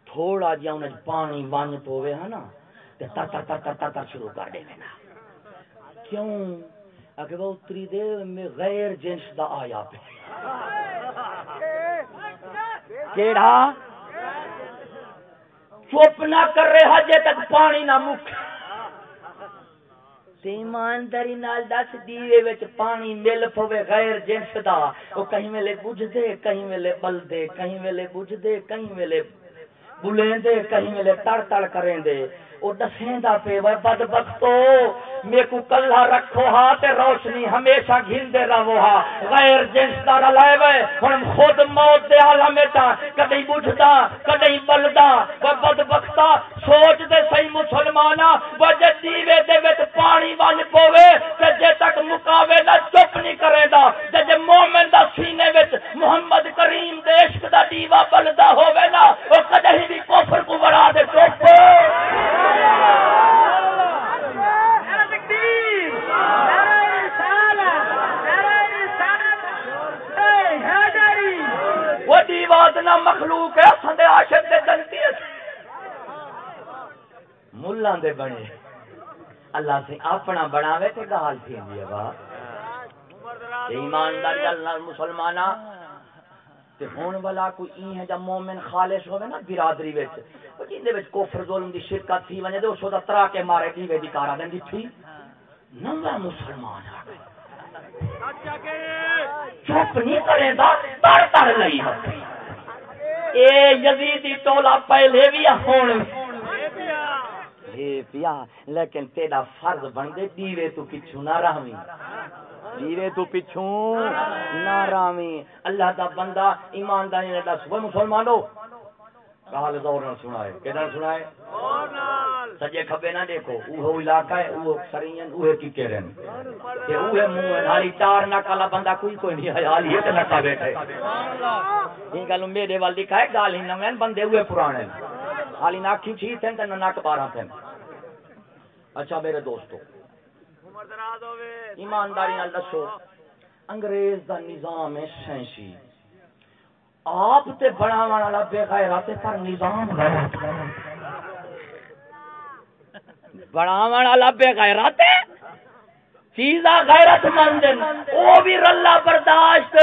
Speaker 3: تھوڑا جیا انہیں پانی ون پوے ہے نا؟ تے تر تر تر تر تر تر شروع کر دے نا کیوں؟ اگر وہ اتری دے، میں غیر جنس دا آیا پہ کیڑا؟ چپ نہ کر رہے ہجے تک پانی نہ مک ایمانداری نال دس دیوے وچ پانی مل پوے غیر جنس دا۔ او کہیں ویلے بجھ دے، کہیں ویلے بل دے، کہیں ویلے بجھ دے، کہیں ویلے بلیں دے، کہیں ویلے تڑ تڑ کریں دے۔ او دسیں دا پے، وے بدبختو میں کو کلہ رکھو ہا تے روشنی ہمیشہ گھندے رہو ہا۔ غیر جنس دا رلائے وے، ہن خود موت دے عالم تا کدی بجھدا، کدی بلدا۔ وہ بدبختا سوچ دے صحیح مسلمانا وہ جے دیوے دے وچ پانی ون پوے تے جے تک مکاوے نہ چپ نہیں کرے دا تے جے مومن دا سینے وچ محمد کریم دے عشق دا دیوا بلدا ہوے نا، او کدی بھی کفر کو بڑا دے چپ۔ وہ نہ مخلوق ہے سندے عاشق دے جنتی ہے۔ ملان دے بنے۔ اللہ سے اپنا بناوے تے گال ہے با تے ایمانداری اللہ تے ہون والا کوئی این ہے جب مومن خالص ہوے نا برادری وچ۔ او جیندے وچ کفر، ظلم دی شرکت تھی ونجے تے اس دا ترا کے مارے دیوے دی کارا دندی تھی۔ ننگا مسلمان آ گئے چپ نہیں کرے دا، تر تر لئی ہتھی اے یزیدی ٹولا پہلے بھی ہون۔ اے پیا، لیکن تیرا فرض بن دے دیوے تو پچھو نہ رہویں۔ دیوے تو پچھو نہ رہویں اللہ دا بندہ ایمانداری نے دس۔ وہ مسلمانو کال دور نہ سنائے؟ کدھر سنائے؟ سجے کھبے نہ دیکھو۔ وہ علاقہ ہے وہ سرین وہ کی کہہ رہے ہیں؟ کہ وہ منہ ہالی چار نہ کالا بندہ کوئی کوئی نہیں ہے حال یہ تے نکا بیٹھے این گل میرے وال دکھا گال ہی نویں بندے ہوئے پرانے حالی ناکھی چھی تھے تے نک بارہ تھے۔ اچھا میرے دوستو ایمانداری نال دسو انگریز دا نظام ہے سینسی آپ تے بڑا والا بے غیرت ہے پر نظام غیرت بڑا والا بے غیرت ہے؟ چیزا غیرت مند او بھی رلا برداشت۔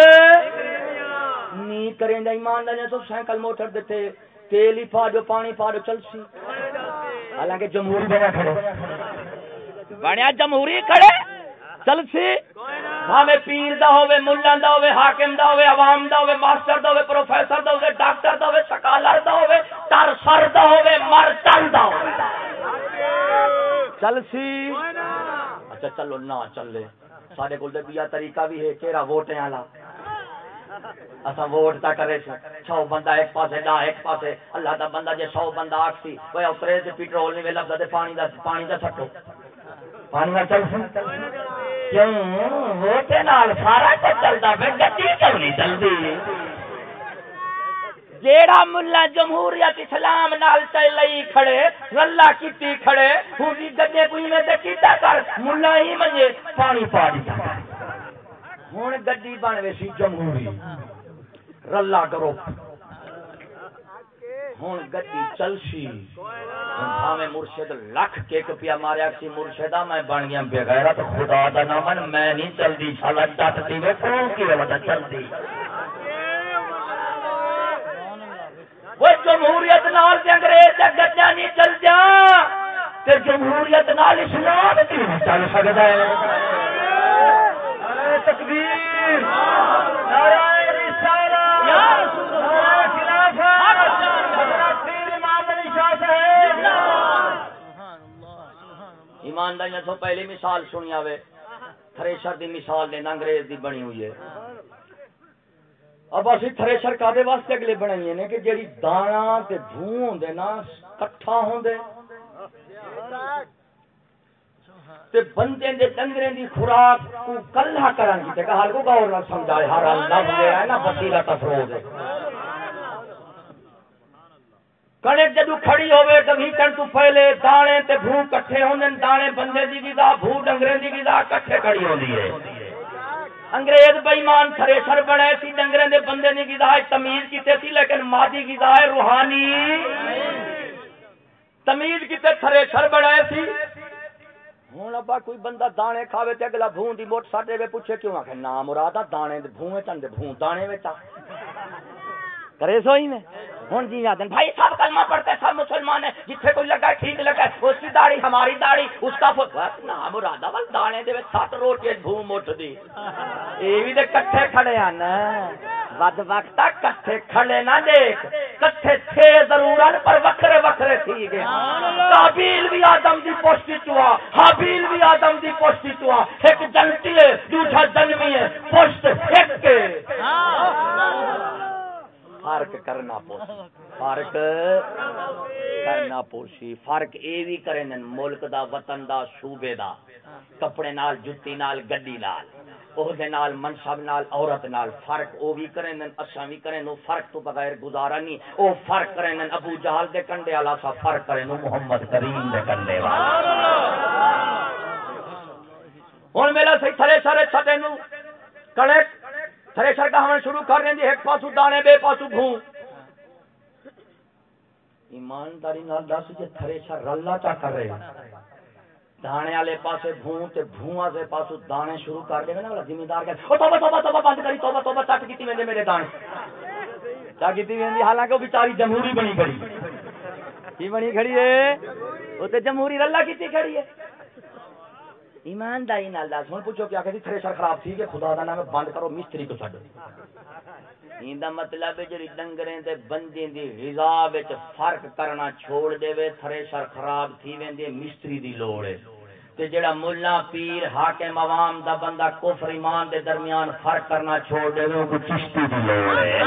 Speaker 3: نہیں کریں گے ایمانداری تو سائیکل موٹر دیتے تیل ہی پا جو پانی پا جو چل سی حالانکہ جمہوری بنا کھڑے۔ بنیا جمہوری کھڑے چل سی ہمیں پیر دا ہوے ملا دا ہوے حاکم دا ہوے عوام دا ہوے ماسٹر دا ہوے پروفیسر دا ہوے ڈاکٹر دا ہوے سکالر دا ہوے تر سر دا ہوے مر چل دا ہوے چل سی اچھا چلو نہ چلے سارے کول تے بیا طریقہ بھی ہے کیڑا ووٹیں والا اسا ووٹ تا کرے سی سو بندہ ایک پاسے دا ایک پاسے اللہ دا بندہ جے سو بندہ آکسی وہ اترے تے پیٹرول نہیں ویلا تے پانی دا پانی دا سٹو پانی چل کیوں؟ نال سارا پھر کیوں نہیں
Speaker 4: جیڑا ملا جمہوریت اسلام نال چلئی کھڑے رلا کیتی کھڑے، ہوں جی بھی گڈے کوئی میں تے کیتا کر، ملا ہی منجے
Speaker 3: پانی پا ہوں گڈی بن ویسی جمہوری۔ رلا کرو۔ ہوں گڈی چلسی مرشد لکھ کیک پیا ماریا سی مرشدہ میں بن گیا بغیرت۔ خدا دا نامن میں نہیں چلدی سالا ڈٹتی وے کون کی وجہ چلدی۔
Speaker 4: وہ جمہوریت نال تے انگریز تے گڈا نہیں چل جا
Speaker 3: تے جمہوریت نال اسلام چل سکدا ہے نعرہ تکبیر۔ نعرہ رسالت۔ نعرہ ایمانداری تو پہلی مثال سنی آوے۔ تھریشر دی مثال دینا انگریز دی بنی ہوئی ہے۔ اب اسی تھریشر کادے واسطے اگلے بنائیے نے کہ جیڑی دانا تے دھوں ہوندے نا، کٹھا ہوندے۔ تے بندے دے ڈنگرے دی خوراک کو کلھا کرن کی تے کہ ہر کو غور نہ سمجھائے، ہر اللہ ہے نا بصیرت افروز ہے۔ کنک جدو کھڑی ہوئے کبھی کن تو پہلے دانے تے بھو کٹھے ہوندے دانے بندے دی غذا بھو ڈنگرے دی غذا کٹھے کھڑی ہوندی ہے۔ انگریز بےمان تھریشر بنے سی، ڈنگرے دے بندے دی غذا تمیز کیتے سی، لیکن مادی غذا ہے روحانی۔ تمیز کیتے تھریشر بنے سی۔ ہوں ابا کوئی بندہ دانے کھاوے تے اگلا بھون دی موٹ ساڈے وے پوچھے کیوں آکھے نا مرادا دانے دے بھویں چن دے، بھون دانے وچ کرے سوئی میں ہوں جی آدن بھائی، سب کلمہ پڑھتے سب مسلمان ہیں۔ جتھے کوئی لگا ٹھیک لگا اس کی داڑھی، ہماری داڑھی۔ اس کا فوٹ بس نا دانے دے وچ سات روٹی بھوم اٹھ دی اے وی تے کٹھے کھڑے ہن۔ ود وقت کٹھے کھڑے نہ دیکھ۔ کٹھے تھے ضرور پر وکھرے وکھرے تھی گئے۔ قابیل بھی آدم دی پوشتی چوا حابیل بھی آدم دی پوشتی چوا ایک جنتی ہے دوسرا جنمی ہے۔ پوشت ایک کے فرق کرنا پوسی فرق کرنا پوسی فرق اے بھی کرے نن، ملک دا، وطن دا صوبے دا۔ کپڑے نال، جُتی نال، گڈی نال۔ عہدے نال، منصب نال، عورت نال۔ فرق او بھی کرے نن، اساں بھی کرے نو فرق تو بغیر گزارا نہیں۔ او فرق کرے نن، ابو جہل دے کنڈے والا سا فرق کرے نو، محمد کریم دے کنڈے والا۔ سبحان اللہ ہن میرا سی تھلے سارے چھٹے نو۔ کڑک۔ تھریشر کا ہمیں شروع کر رہے ہیں جی، ایک پاسو دانے، بے پاسو بھون ایمانداری نال دس جی، جے تھریشر رلا چا کر رہے ہیں۔ دانے والے پاسے بھون تے بھواں سے پاسو دانے شروع کر دے نا والا ذمہ دار کہ او توبہ توبہ توبہ، بند کری، توبہ توبہ، چٹ کیتی ویندے میرے دانے۔ چا کیتی ویندی، حالانکہ وہ بیچاری جمہوری بنی کھڑی کی بنی کھڑی ہے؟ او تے جمہوری رلا کیتی کھڑی ہے۔ ایمانداری نال دس۔ ہن پوچھو کیا کہ تھریشر خراب تھی کہ خدا دا نام بند کرو، مستری کو چھڈو ایندا مطلب ہے جڑی ڈنگریں تے بندے دی غذا وچ فرق کرنا چھوڑ دے وے تھریشر خراب تھی ویندے مستری دی لوڑ ہے۔ تے جڑا مولا پیر، حاکم عوام دا بندہ کفر ایمان دے درمیان فرق کرنا چھوڑ دے وے او کو چشتی دی لوڑ ہے۔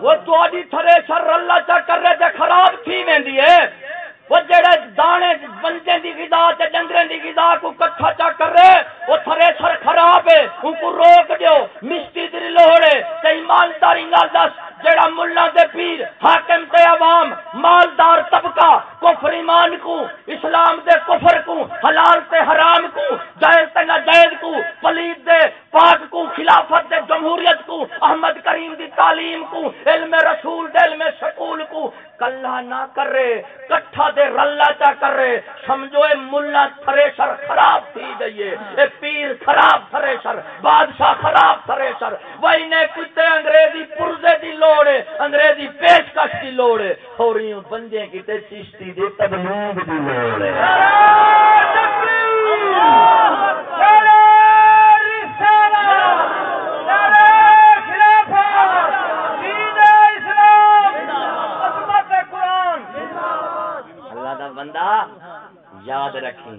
Speaker 3: وہ تھوڑی تھریشر رلا چا کر رہے تے خراب تھی ویندی ہے۔ وہ جڑے دانے، بندے دی غذا تے ڈنگرے دی غذا کو کٹھا چا کر رہے، وہ تھریشر خراب ہے۔ ان کو روک دیو مستری دی لوڑے، تے ایمانداری نال دس۔ جڑا ملا دے پیر، حاکم تے عوام، مالدار طبقہ، کفر ایمان کو، اسلام دے کفر کو، حلال تے حرام کو، جائز تے ناجائز کو پلید دے پاک کو، خلافت دے جمہوریت کو، احمد کریم دی تعلیم کو، علم رسول دے علم شکول کو کلہ نہ کر رہے کٹھا دے رلا چا کر رہے سمجھو اے ملا تھریشر خراب تھی جائیے اے پیر خراب تھریشر بادشاہ خراب تھریشر۔ وہی نے کتے انگریزی پرزے دی لوڑ ہے انگریزی پیشکش دی لوڑ ہے۔ اور یوں بندے کتے چشتی دی تبلیغ دی لوڑ ہے۔ بندہ یاد رکھی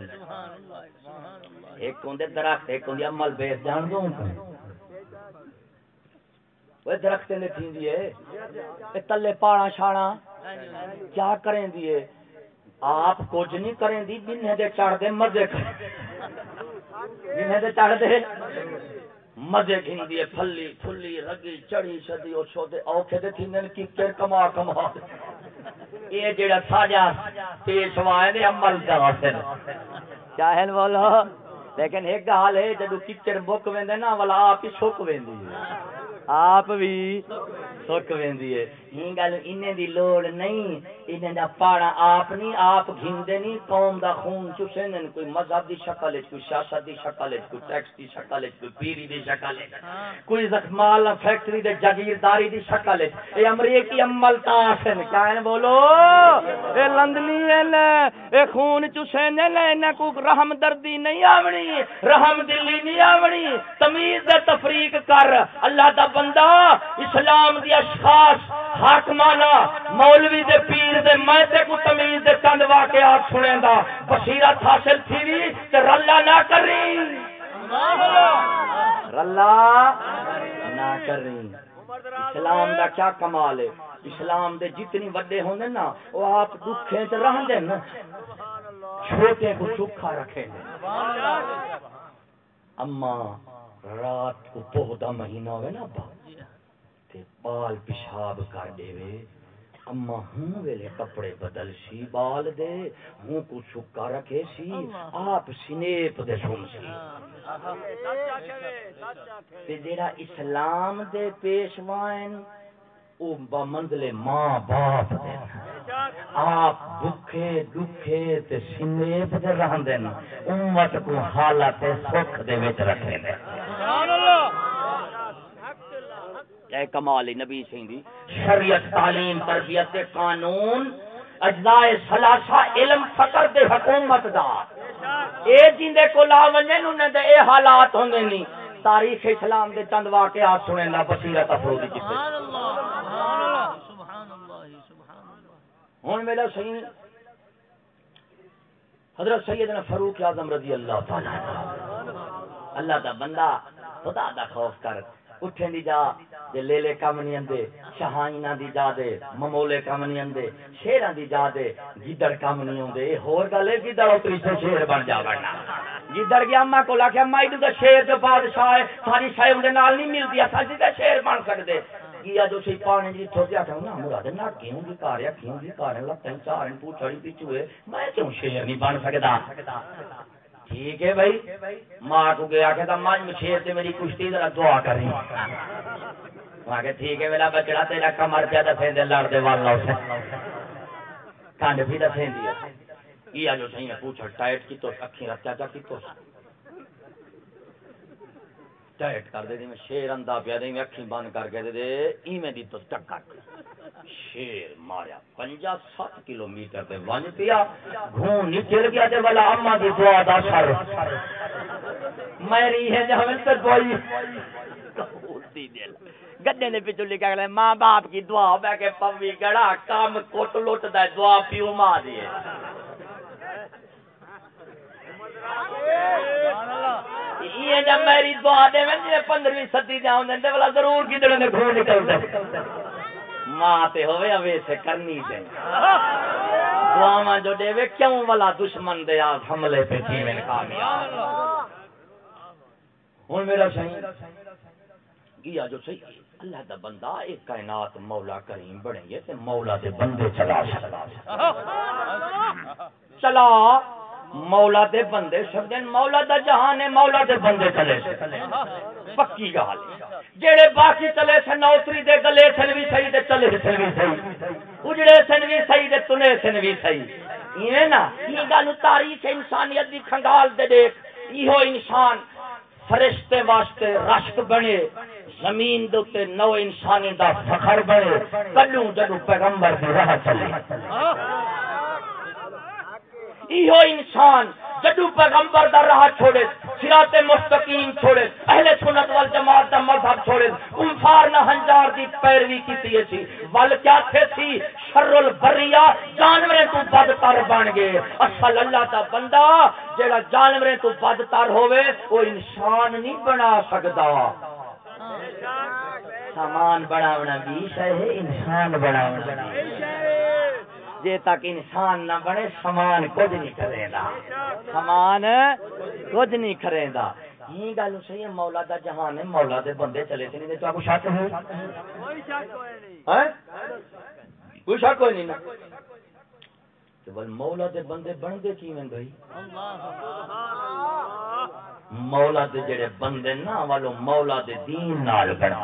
Speaker 3: ایک ہوندے درخت، ایک ہوندی عمل بیس جان دو وہ درخت نے تھی دیے تلے پاڑا شاڑا کیا کریں دیے آپ کچھ نہیں کریں دی بننے دے چڑھ دے مزے کریں بننے دے چڑھ دے۔ مزے کھین دیے پھلی پھلی، رگی چڑی شدی، او چھو دے اوکھے دے تھینن کی کر کما کما۔ یہ جڑا ساجا پیشوائے دے عمل دا واسن چاہن بولو، لیکن ایک حال ہے، جدو کچر بک ویندے نا، والا آپ ہی سک ویندی ہے۔ آپ بھی سک ویندی ہے این گل انہیں دی لوڑ نہیں انہیں دا پاڑا آپ نہیں آپ گھندے نہیں قوم دا خون چسینن کوئی مذہب دی شکل ہے کوئی سیاست دی شکل ہے کوئی ٹیکس دی شکل ہے کوئی پیری دی شکل ہے کوئی زخمال فیکٹری دے جاگیرداری دی شکل ہے اے امریکی عمل تاسن کیا ہے بولو اے لندنی ہے لے اے خون چوسے چسینے لے نہ کو رحم دردی نہیں آونی رحم دلی نہیں آونی تمیز دے تفریق کر اللہ دا بندہ اسلام دی اشخاص حاکمانا مولوی دے پیر دے، میں تے کو تمیز دے چند واقعات سنیں دا بصیرت حاصل تھی وی تے رلا نہ کری رلا نہ کری اسلام دا کیا کمال ہے؟ اسلام دے جتنی وڈے ہوندے نا، وہ آپ دکھیں تے رہندے نا۔ چھوٹے کو چوکھا رکھے اما رات کو پودا مہینہ ہوئے نا با تے بال پیشاب کر دے وے۔ اما ہوں ویلے کپڑے بدل سی بال دے۔ ہوں کو چکا رکھے سی۔ آپ سنیپ دے سن سی۔ تے جیڑا اسلام دے پیشوائن او بمندلے ماں باپ دے آپ دکھے دکھے تے سنیپ دے رہندے نا۔ امت کو حالت سکھ دے وچ رکھے دے۔ اے کمال نبی سنگھ دی۔ شریعت تعلیم تربیت قانون اجزاء ثلاثہ علم فقر دے حکومت دا۔ اے جیندے کو لا ونجن انہاں دے اے حالات ہوندے نہیں تاریخ اسلام دے چند واقعات سنیں دا بصیرت افرودی جتے ہوں میرا صحیح حضرت سیدنا فاروق اعظم رضی اللہ تعالی اللہ دا بندہ خدا دا خوف کر۔ اٹھیں دی جا دے لے لے کم نہیں اندے شہائینا دی جا دے، ممولے کم نہیں اندے شیران دی جا دے گیدڑ کم نہیں ہوندے ہور گلے گیدڑ اتری سے شیر بن جا بڑنا گیدڑ گیا اما کو لاکھے اما ایڈو دا شیر جو بادشاہ ہے، ساری شاہ اندے نال نہیں ملتی ہے ساری دا شیر بن کر دے کیا جو سی پانے جی تھوڑی آٹھا نا مراد نا کیوں دی کاریا کیوں دی کاریا لگتا ہے چارن پوچھڑی پیچھوے میں کیوں شیر نہیں بن سکتا ٹھیک ہے بھائی ماں کو گیا کہ ماں شیر سے میری کشتی ذرا دعا کری وہاں کہ ٹھیک ہے میرا بچڑا تیرا کمر پہ دسیں دے لڑ دے والا اسے کانڈ بھی دسیں دیا یہ جو صحیح ہے پوچھا ٹائٹ کی تو اکھیں رکھا جا کی تو ٹائٹ کر دے میں، شیر اندہ پیا دے میں اکھیں بند کر کے دے دے۔ ای میں دی تو ٹکر شیر ماریا، پنجا سات کلو میٹر دے ون پیا۔ گھون نچل گیا دے والا اما دی دعا دا سر۔ میری ہے جہاں سے دعائی کبوتی دل گڈے نے پچھو لکھا گیا ماں باپ کی دعا بہ کے پوی گڑا کام کوٹ لوٹ دا دعا پیو ماں دیے یہ جب میری دعا دے میں جاؤں دے والا ضرور نے نکل دے۔ ماں تے اوے سے کرنی دے۔ دعاواں جو دے وے کیوں والا دشمن دے حملے کامیاب ہن میرا گیا جو صحیح اللہ دا بندہ ایک کائنات مولا کریم بنے گے تے مولا دے بندے چلا چلا۔ مولا دے بندے سمجھن مولا دا جہان ہے، مولا دے بندے چلے پکی گال جڑے باقی چلے سن، نوتری دے گلے سن بھی صحیح تے چلے سن بھی صحیح۔ اجڑے سن بھی صحیح تے تنے سن بھی صحیح۔ یہ نا، یہ گل تاریخ انسانیت دی کھنگال دے دیکھ۔ یہ انسان فرشتے واسطے رشک بنے۔ زمین دے نو انسانی دا فخر بنے۔ کلوں جدو پیغمبر دی راہ چلے۔ ایہو انسان جدو پیغمبر دا راہ چھوڑے سرات مستقیم چھوڑے، اہل سنت وال جماعت دا مذہب چھوڑے، کمفار نہ ہنجار دی پیروی کیتی سی جی۔ ول کیا تھے سی؟ شر البریہ جانوریں تو بدتر بن گئے۔ اصل اللہ دا بندہ جیڑا جانوریں تو بدتر ہوئے وہ انسان نہیں بنا سکدا۔ سامان بناونا بھی ہے، انسان بناونا جے تک انسان نہ بنے سامان کچھ نہیں کرے گا سامان کچھ نہیں کرے گا یہ گل صحیح ہے مولا دا جہان ہے مولا دے بندے چلے تھے نہیں تو کو شک ہے؟ ہیں؟ کوئی شک کوئی نہیں بل مولا دے بندے بن دے کی میں بھائی مولا دے جڑے بندے نا والو مولا دے دین نال بنا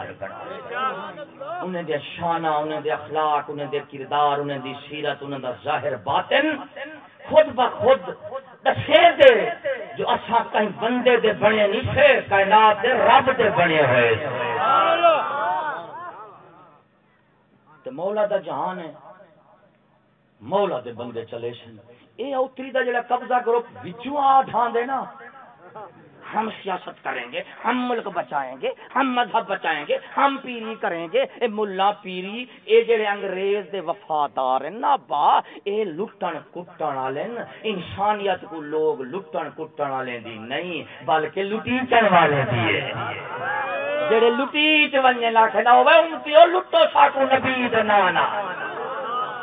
Speaker 3: انہیں دے شانہ انہیں دے اخلاق انہیں دے کردار انہیں دی سیرت انہیں دا ظاہر باطن خود بخود دسے دے جو اساں کہیں بندے دے بنے نہیں تھے، کائنات دے رب دے بنے ہوئے تے مولا دا جہان ہے۔ مولا دے بندے چلے سن۔ اے اوتری دا جڑا قبضہ گروپ وچوں آ ڈھان دے نا۔ ہم سیاست کریں گے، ہم ملک بچائیں گے، ہم مذہب بچائیں گے، ہم پیری کریں گے۔ اے ملا پیری، اے جڑے انگریز دے وفادار ہیں نا با، اے لٹن کٹن والے انسانیت کو لوگ لٹن کٹن والے دی نہیں، بلکہ لٹیچن والے دی ہے۔ جڑے لٹیچ ونجے لاکھ نہ ہوے ان پیو لٹو ساکو نبی دے نانا۔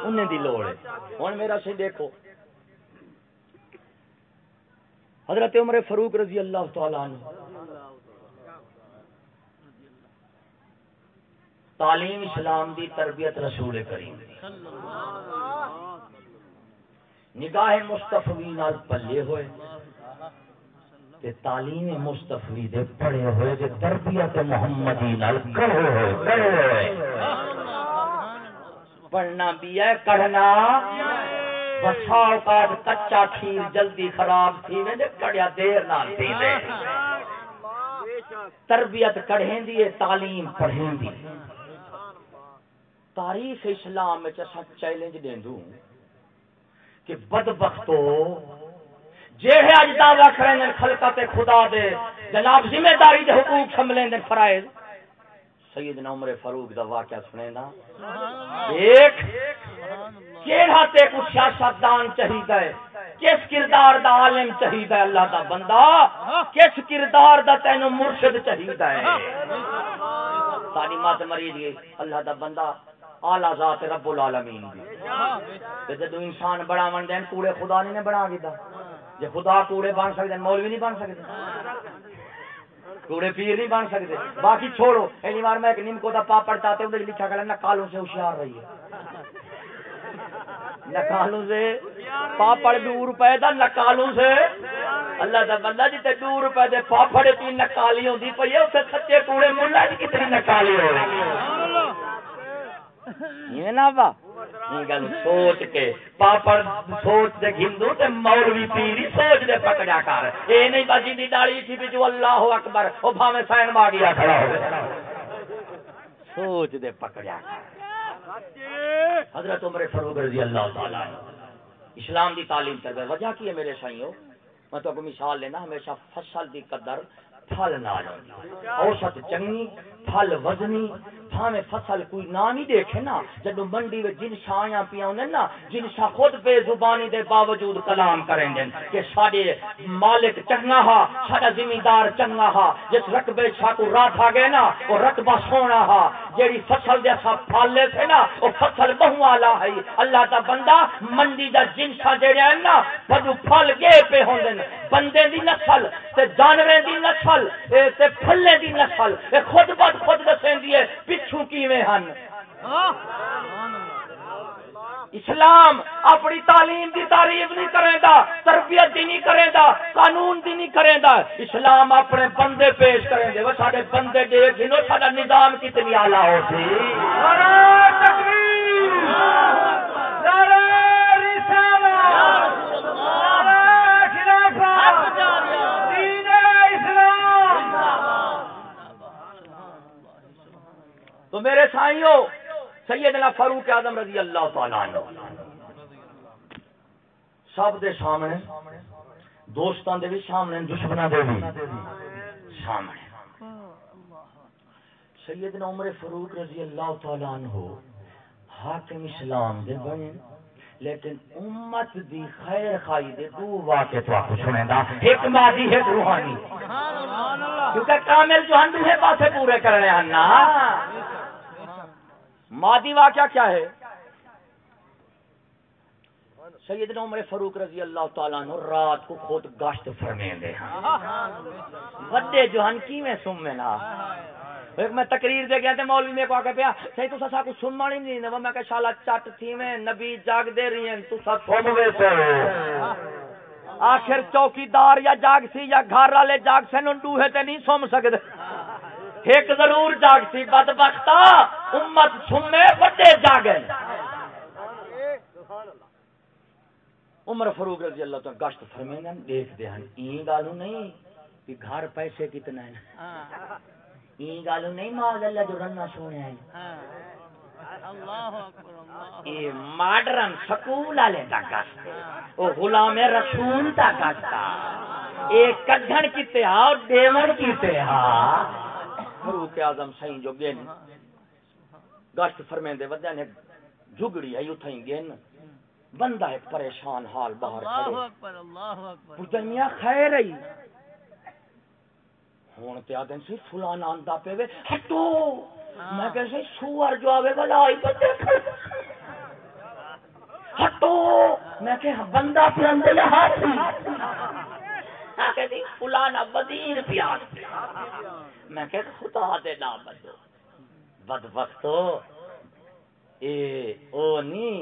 Speaker 3: انہیں دی لوڑ ہے۔ ہن میرا سی دیکھو حضرت عمر فاروق رضی اللہ تعالی عنہ۔ تعلیم اسلام دی تربیت رسول کریم۔ نگاہ مستفوی نال پلے ہوئے۔ تے تعلیم مستفوی دے پڑھے ہوئے تے تربیت محمدی نال کرے ہوئے۔ کرے ہوئے۔ پڑھنا بھی ہے کڑھنا بسا اوقات کچا کھیر جلدی خراب تھی وے کڑیا دیر نال تھی وے تربیت کڑھیں دی تعلیم پڑھیں دی تاریخ اسلام میں چسا چیلنج دیں دوں کہ بدبختو جیڑے اج دعویٰ کریں دن خلقت خدا دے، جناب ذمہ داری دے حقوق سملیں دن فرائض۔ سیدنا عمر فاروق دا واقعہ سنے نا۔ ایک کیڑا تے کو سیاستدان چاہیدا ہے؟ کس کردار دا عالم چاہیدا ہے اللہ دا بندہ؟ کس کردار دا تینو مرشد چاہیدا ہے؟ ساری مات مری دی اللہ دا بندہ اعلی ذات رب العالمین دی۔ تے جدوں انسان بڑا من دین کوڑے خدا نے بنا دیتا۔ جے خدا کوڑے بن سکدے مولوی نہیں بن سکدے۔ پورے پیر نہیں بن سکتے۔ باقی چھوڑو، اینی بار میں ایک نمکو کا دا پاپڑ چاہتے ہوں لکھا کر نکالوں سے ہوشیار رہی ہے۔ نکالوں سے۔ پاپڑ دو روپے دا نکالوں سے۔ اللہ دا بندہ جی دو روپے دے پاپڑ کی نکالی ہوندی پئی ہے اسے سچے کوڑے، ملا جی کتنی نکالی ہو گل سوچ کے۔ پاپڑ سوچ دے تے مولوی پیری سوچ دے پکڑا کر۔ اے نہیں باجی دی داڑھی تھی اللہ اکبر، او بھاویں سائن کھڑا ہو۔ سوچ دے پکڑا کر۔ حضرت عمر فاروق رضی اللہ تعالی اسلام دی تعلیم تربیت وجہ کی ہے میرے سائیوں؟ میں تو کو مثال لینا، ہمیشہ فصل دی قدر پھل نال۔ اوسط چنگی، پھل وزنی بھاویں فصل کوئی نہ نہیں دیکھے نا۔ جدو منڈی میں جن شایاں پیا ہوندے نا، جن شا خود بے زبانی دے باوجود کلام کریں گے کہ ساڈے مالک چنگا ہا، ساڈا زمیندار چنگا ہا، جس رقبے چھا کو رات آ گئے نا، وہ رقبہ سونا ہا۔ جیڑی فصل دے سا پھل لے تھے نا، وہ فصل بہو والا ہے۔ اللہ دا بندہ منڈی دا جنسا جڑے ہیں نا بدو پھل گے پہ ہوندے بندے دی نسل تے جانوریں دی نسل اے تے پھلے دی نسل، اے خود بد خود دسیندی ہے پچھو کیویں ہن؟ اسلام اپنی تعلیم دی تعریف نہیں کرے گا تربیت دی نہیں کرے گا قانون دی نہیں کرے گا اسلام اپنے بندے پیش کریں گے وہ سارے بندے دیکھ گنو سارا نظام کتنی آلہ ہو سی؟ تو میرے سائیوں، سیدنا فاروق اعظم رضی اللہ تعالیٰ عنہ۔ سب دے سامنے دوستان دے بھی سامنے دشمنوں دے بھی سامنے۔ سیدنا عمر فاروق رضی اللہ تعالی عنہ حاکم اسلام دے بنے، لیکن امت دی خیر خائی دے دو واقع تو آپ سنے دا ایک مادی ہے روحانی۔ کیونکہ کامل جو ہن دوسرے پاسے پورے کرنے ہیں نا۔ مادی واقعہ کیا ہے؟ سیدنا عمر فاروق رضی اللہ تعالیٰ عنہ رات کو خود گشت فرمین دے ہاں وڈے جو ہن کی میں سمے نا؟ ایک میں تقریر دے گیا تے مولوی میں کو آکے پیا صحیح تو سسا کو سن مانی نہیں نہ میں کہ شالا چٹ تھی میں نبی جاگ دے رہی ہیں تو سب سن وے سے۔ آخر چوکیدار یا جاگ سی یا گھر والے جاگ سے نوں ڈوہے تے نہیں سم سکدے۔ ایک ضرور جاگ سی، بدبختا، امت سمے بڑے جاگے عمر فاروق رضی اللہ تعالی گشت فرمینے دیکھ دے ہن این گالو نہیں کہ گھر پیسے کتنا ہے این گالو نہیں ماں اللہ جو رننا سونے ہے یہ ماڈرن سکول والے دا گشت او غلام رسول دا گشت اے کڈھن کیتے ہا اور دیون کیتے ہا فاروق اعظم سائیں جو گن گشت فرمیندے ودیا نے جھگڑی ہے اتھیں گن بندہ ایک پریشان حال باہر کھڑے۔ پوچھن میاں خیر ہے۔ ہون تے آدن سی فلان آندا پہ وے ہٹو۔ میں کہ سی سوار جو آوے تو دیکھ ہٹو۔ میں کہ بندہ پہ اندے لے ہاتھی کہ دی فلان وزیر پیاس میں کہ خدا دے نام بدو بدبختو، اے، او نہیں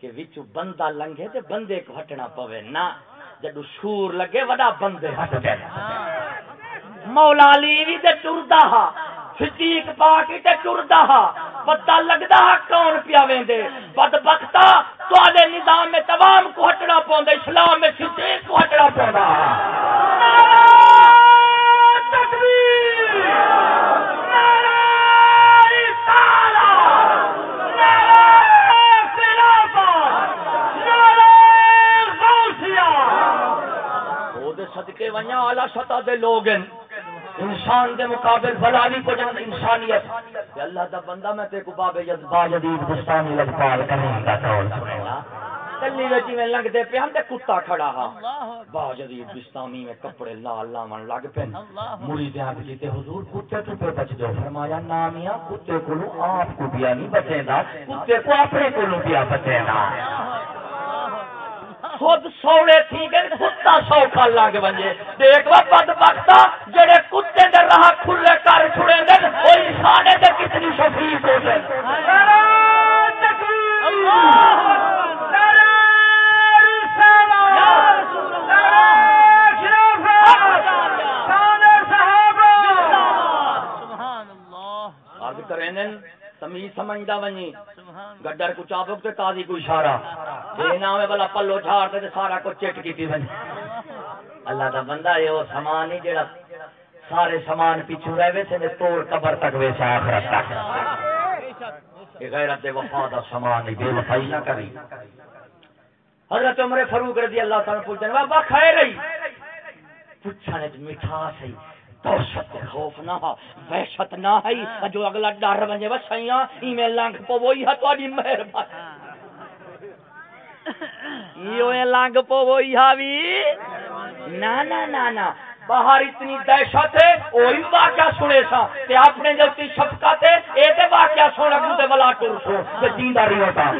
Speaker 3: کہ وچو بندہ لنگے تے بندے کو ہٹنا پوے۔ نہ، جدو شور لگے وڈا بندے ہٹ گئے مولا علی بھی تے ٹردا ہا، صدیق پاک تے ٹردا ہا۔ پتہ لگدا ہا کون پیا ویندے۔ بدبختا تواڈے نظام میں تمام کو ہٹنا پوندا، اسلام میں صدیق کو ہٹنا پوندا تکبیر نعرہ رسالہ نعرہ خلافت نعرہ غوثیہ او دے ونیا اعلی سطح دے لوگ ہیں۔ انسان دے مقابل بلاوی کو جنت انسانیت۔ کہ اللہ دا بندہ میں تے کو باب یذبا جدید بستانی لجپال کریں دا قول سنے کلی وچ میں لنگ دے پہ تے کتا کھڑا ہا با جدید بستانی میں کپڑے لال لاون لگ پین مرید آپ جیتے حضور کتے تو پہ بچ جو۔ فرمایا نامیاں کتے کولو آپ کو بیا نہیں بچے دا کتے کو اپنے کولو بیا بچے دا خود سوڑے تھی گئے کتا سو کال لگ بنجے۔ دیکھ وہ بد بختا جڑے کتے دے راہ کھلے کر چھڑے دے وہ انسان دے کتنی شفیق ہو گئے عرض کریں تمیز سمجھدا ونی۔ گڈر کو چابک تے تازی کو اشارہ۔ اے نام ہے بلا پلو جھاڑ تے سارا کو چٹ کیتی ونی اللہ دا بندہ اے او سامان ہی جڑا سارے سامان پیچھے رہ وے تے توڑ قبر تک وے سے آخرت تک۔ اے غیرت وفا دا سامان ہی بے وفائی نہ کری حضرت عمر فاروق رضی اللہ تعالی پوچھتے ہیں، بابا خیر رہی پوچھنے مٹھاس ہے، دہشت خوف نہ ہا وحشت نہ ہے۔ جو اگلا ڈر بنے بس سیاں ای میں لنگ پو، وہی ہے، تواڈی مہربانی۔ اے لنگ پو وہی ہاوی نہ نہ نہ نہ۔ باہر اتنی دہشت ہے وہی واقعہ سنے سا۔ تے اپنے جو تی شفقت ہے اے تے واقعہ سونا کو تے بلا ٹور سو؟ تے جیندا رہی ہوتا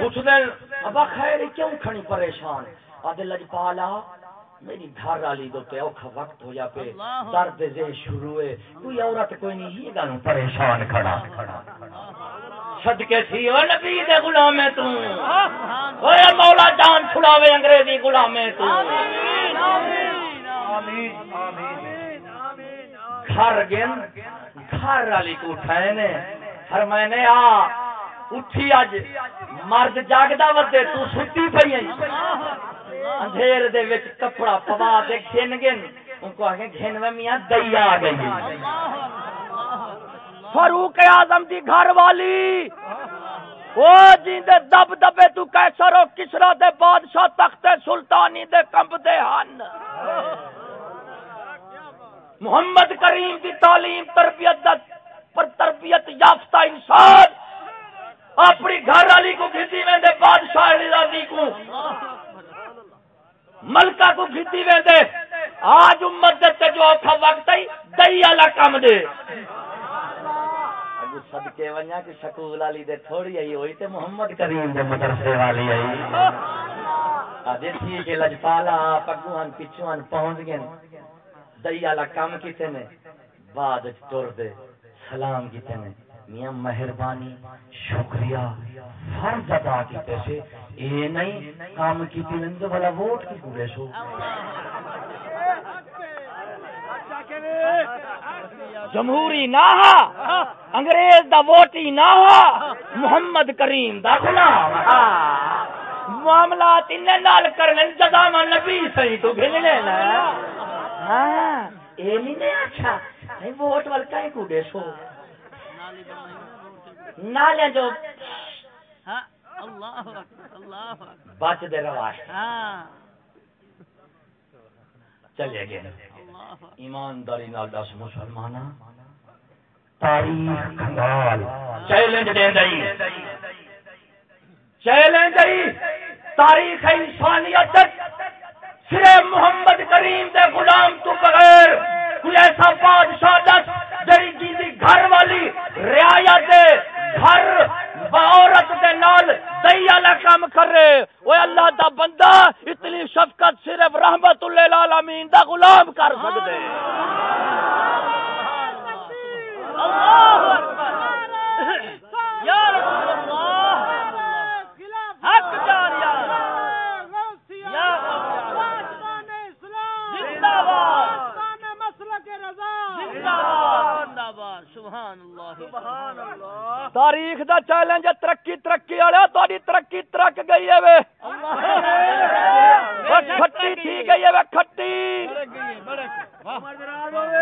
Speaker 3: پوچھ دیں ابا خیر کیوں کھڑی پریشان؟ آدھے لجپالا میری گھر والی دو تے اوکھا وقت ہو جا پہ درد زے شروع ہوئے۔ کوئی عورت کوئی نہیں ہی گانوں پریشان کھڑا۔ صدقے تھی او نبی دے غلامے تو۔ اوے مولا جان چھڑاوے انگریزی غلامے تو۔ گھر گن گھر والی کو اٹھائے نے۔ فرمائے نے آ اٹھی اج مرد جاگدا ودے تو ستی پئی اندھیر دے وچ کپڑا پوا دے گھن گن ان کو آگے گھن میں میاں دئی آ گئی فاروق اعظم دی گھر والی او جی دب دبے تو کیسر و کسرا دے بادشاہ تخت سلطانی دے کمب دے ہن محمد کریم کی تعلیم تربیت دا پر تربیت یافتہ انسان اپنی گھر والی کو کھیتی میں دے بادشاہ راضی کو ملکہ کو کھیتی میں دے۔ آج امت دے جو اوکھا وقت ہے دئی والا کم دے۔
Speaker 5: اگو صدقے ونجا کہ سکول والی دے تھوڑی آئی ہوئی تے محمد کریم دے مدرسے والی آئی۔ آدھے تھی کہ لجپالا پگو ہن پچھو ہن پہنچ گئے۔ دئی والا کم کیتے نے؟ بعد ٹر دے۔ سلام کیتے نے۔ میاں مہربانی، شکریہ، فرض ادا کیتے سے۔ اے نہیں، کام کیتی نند والا ووٹ کی پورے سو۔
Speaker 3: جمہوری نہ ہا، انگریز دا ووٹی نہ ہا، محمد کریم دا غلام۔ معاملات ان نال کرن جدا من نبی سہی تو گھن لینا ہاں اے نہیں اچھا اے ووٹ ول کہیں کو دے سو۔ نالے جو
Speaker 4: ہاں اللہ اللہ
Speaker 5: بچ دے رواش
Speaker 4: ہاں۔
Speaker 5: چلے گئے۔ ایمانداری نال دس مسلمانا تاریخ کنگال چیلنج دے دئی۔
Speaker 3: چیلنج ہے تاریخ انسانیت صرف محمد کریم دے غلام تو بغیر کوئی ایسا بادشاہ دس جڑی جی گھر والی رعایت دے گھر عورت دے نال دئی والا کام کر رہے وہ اللہ دا بندہ اتنی شفقت صرف رحمت للعالمین دا غلام کر سکدے۔ اللہ اکبر۔ یا رسول اللہ حق جاریہ یا زندہ باد
Speaker 4: زندہ باد۔ سبحان اللہ۔
Speaker 3: تاریخ دا چیلنج ترقی ترقی والا تاری ترقی ترک گئی ہے وے۔ کھٹی تھی گئی ہے وے کھٹی۔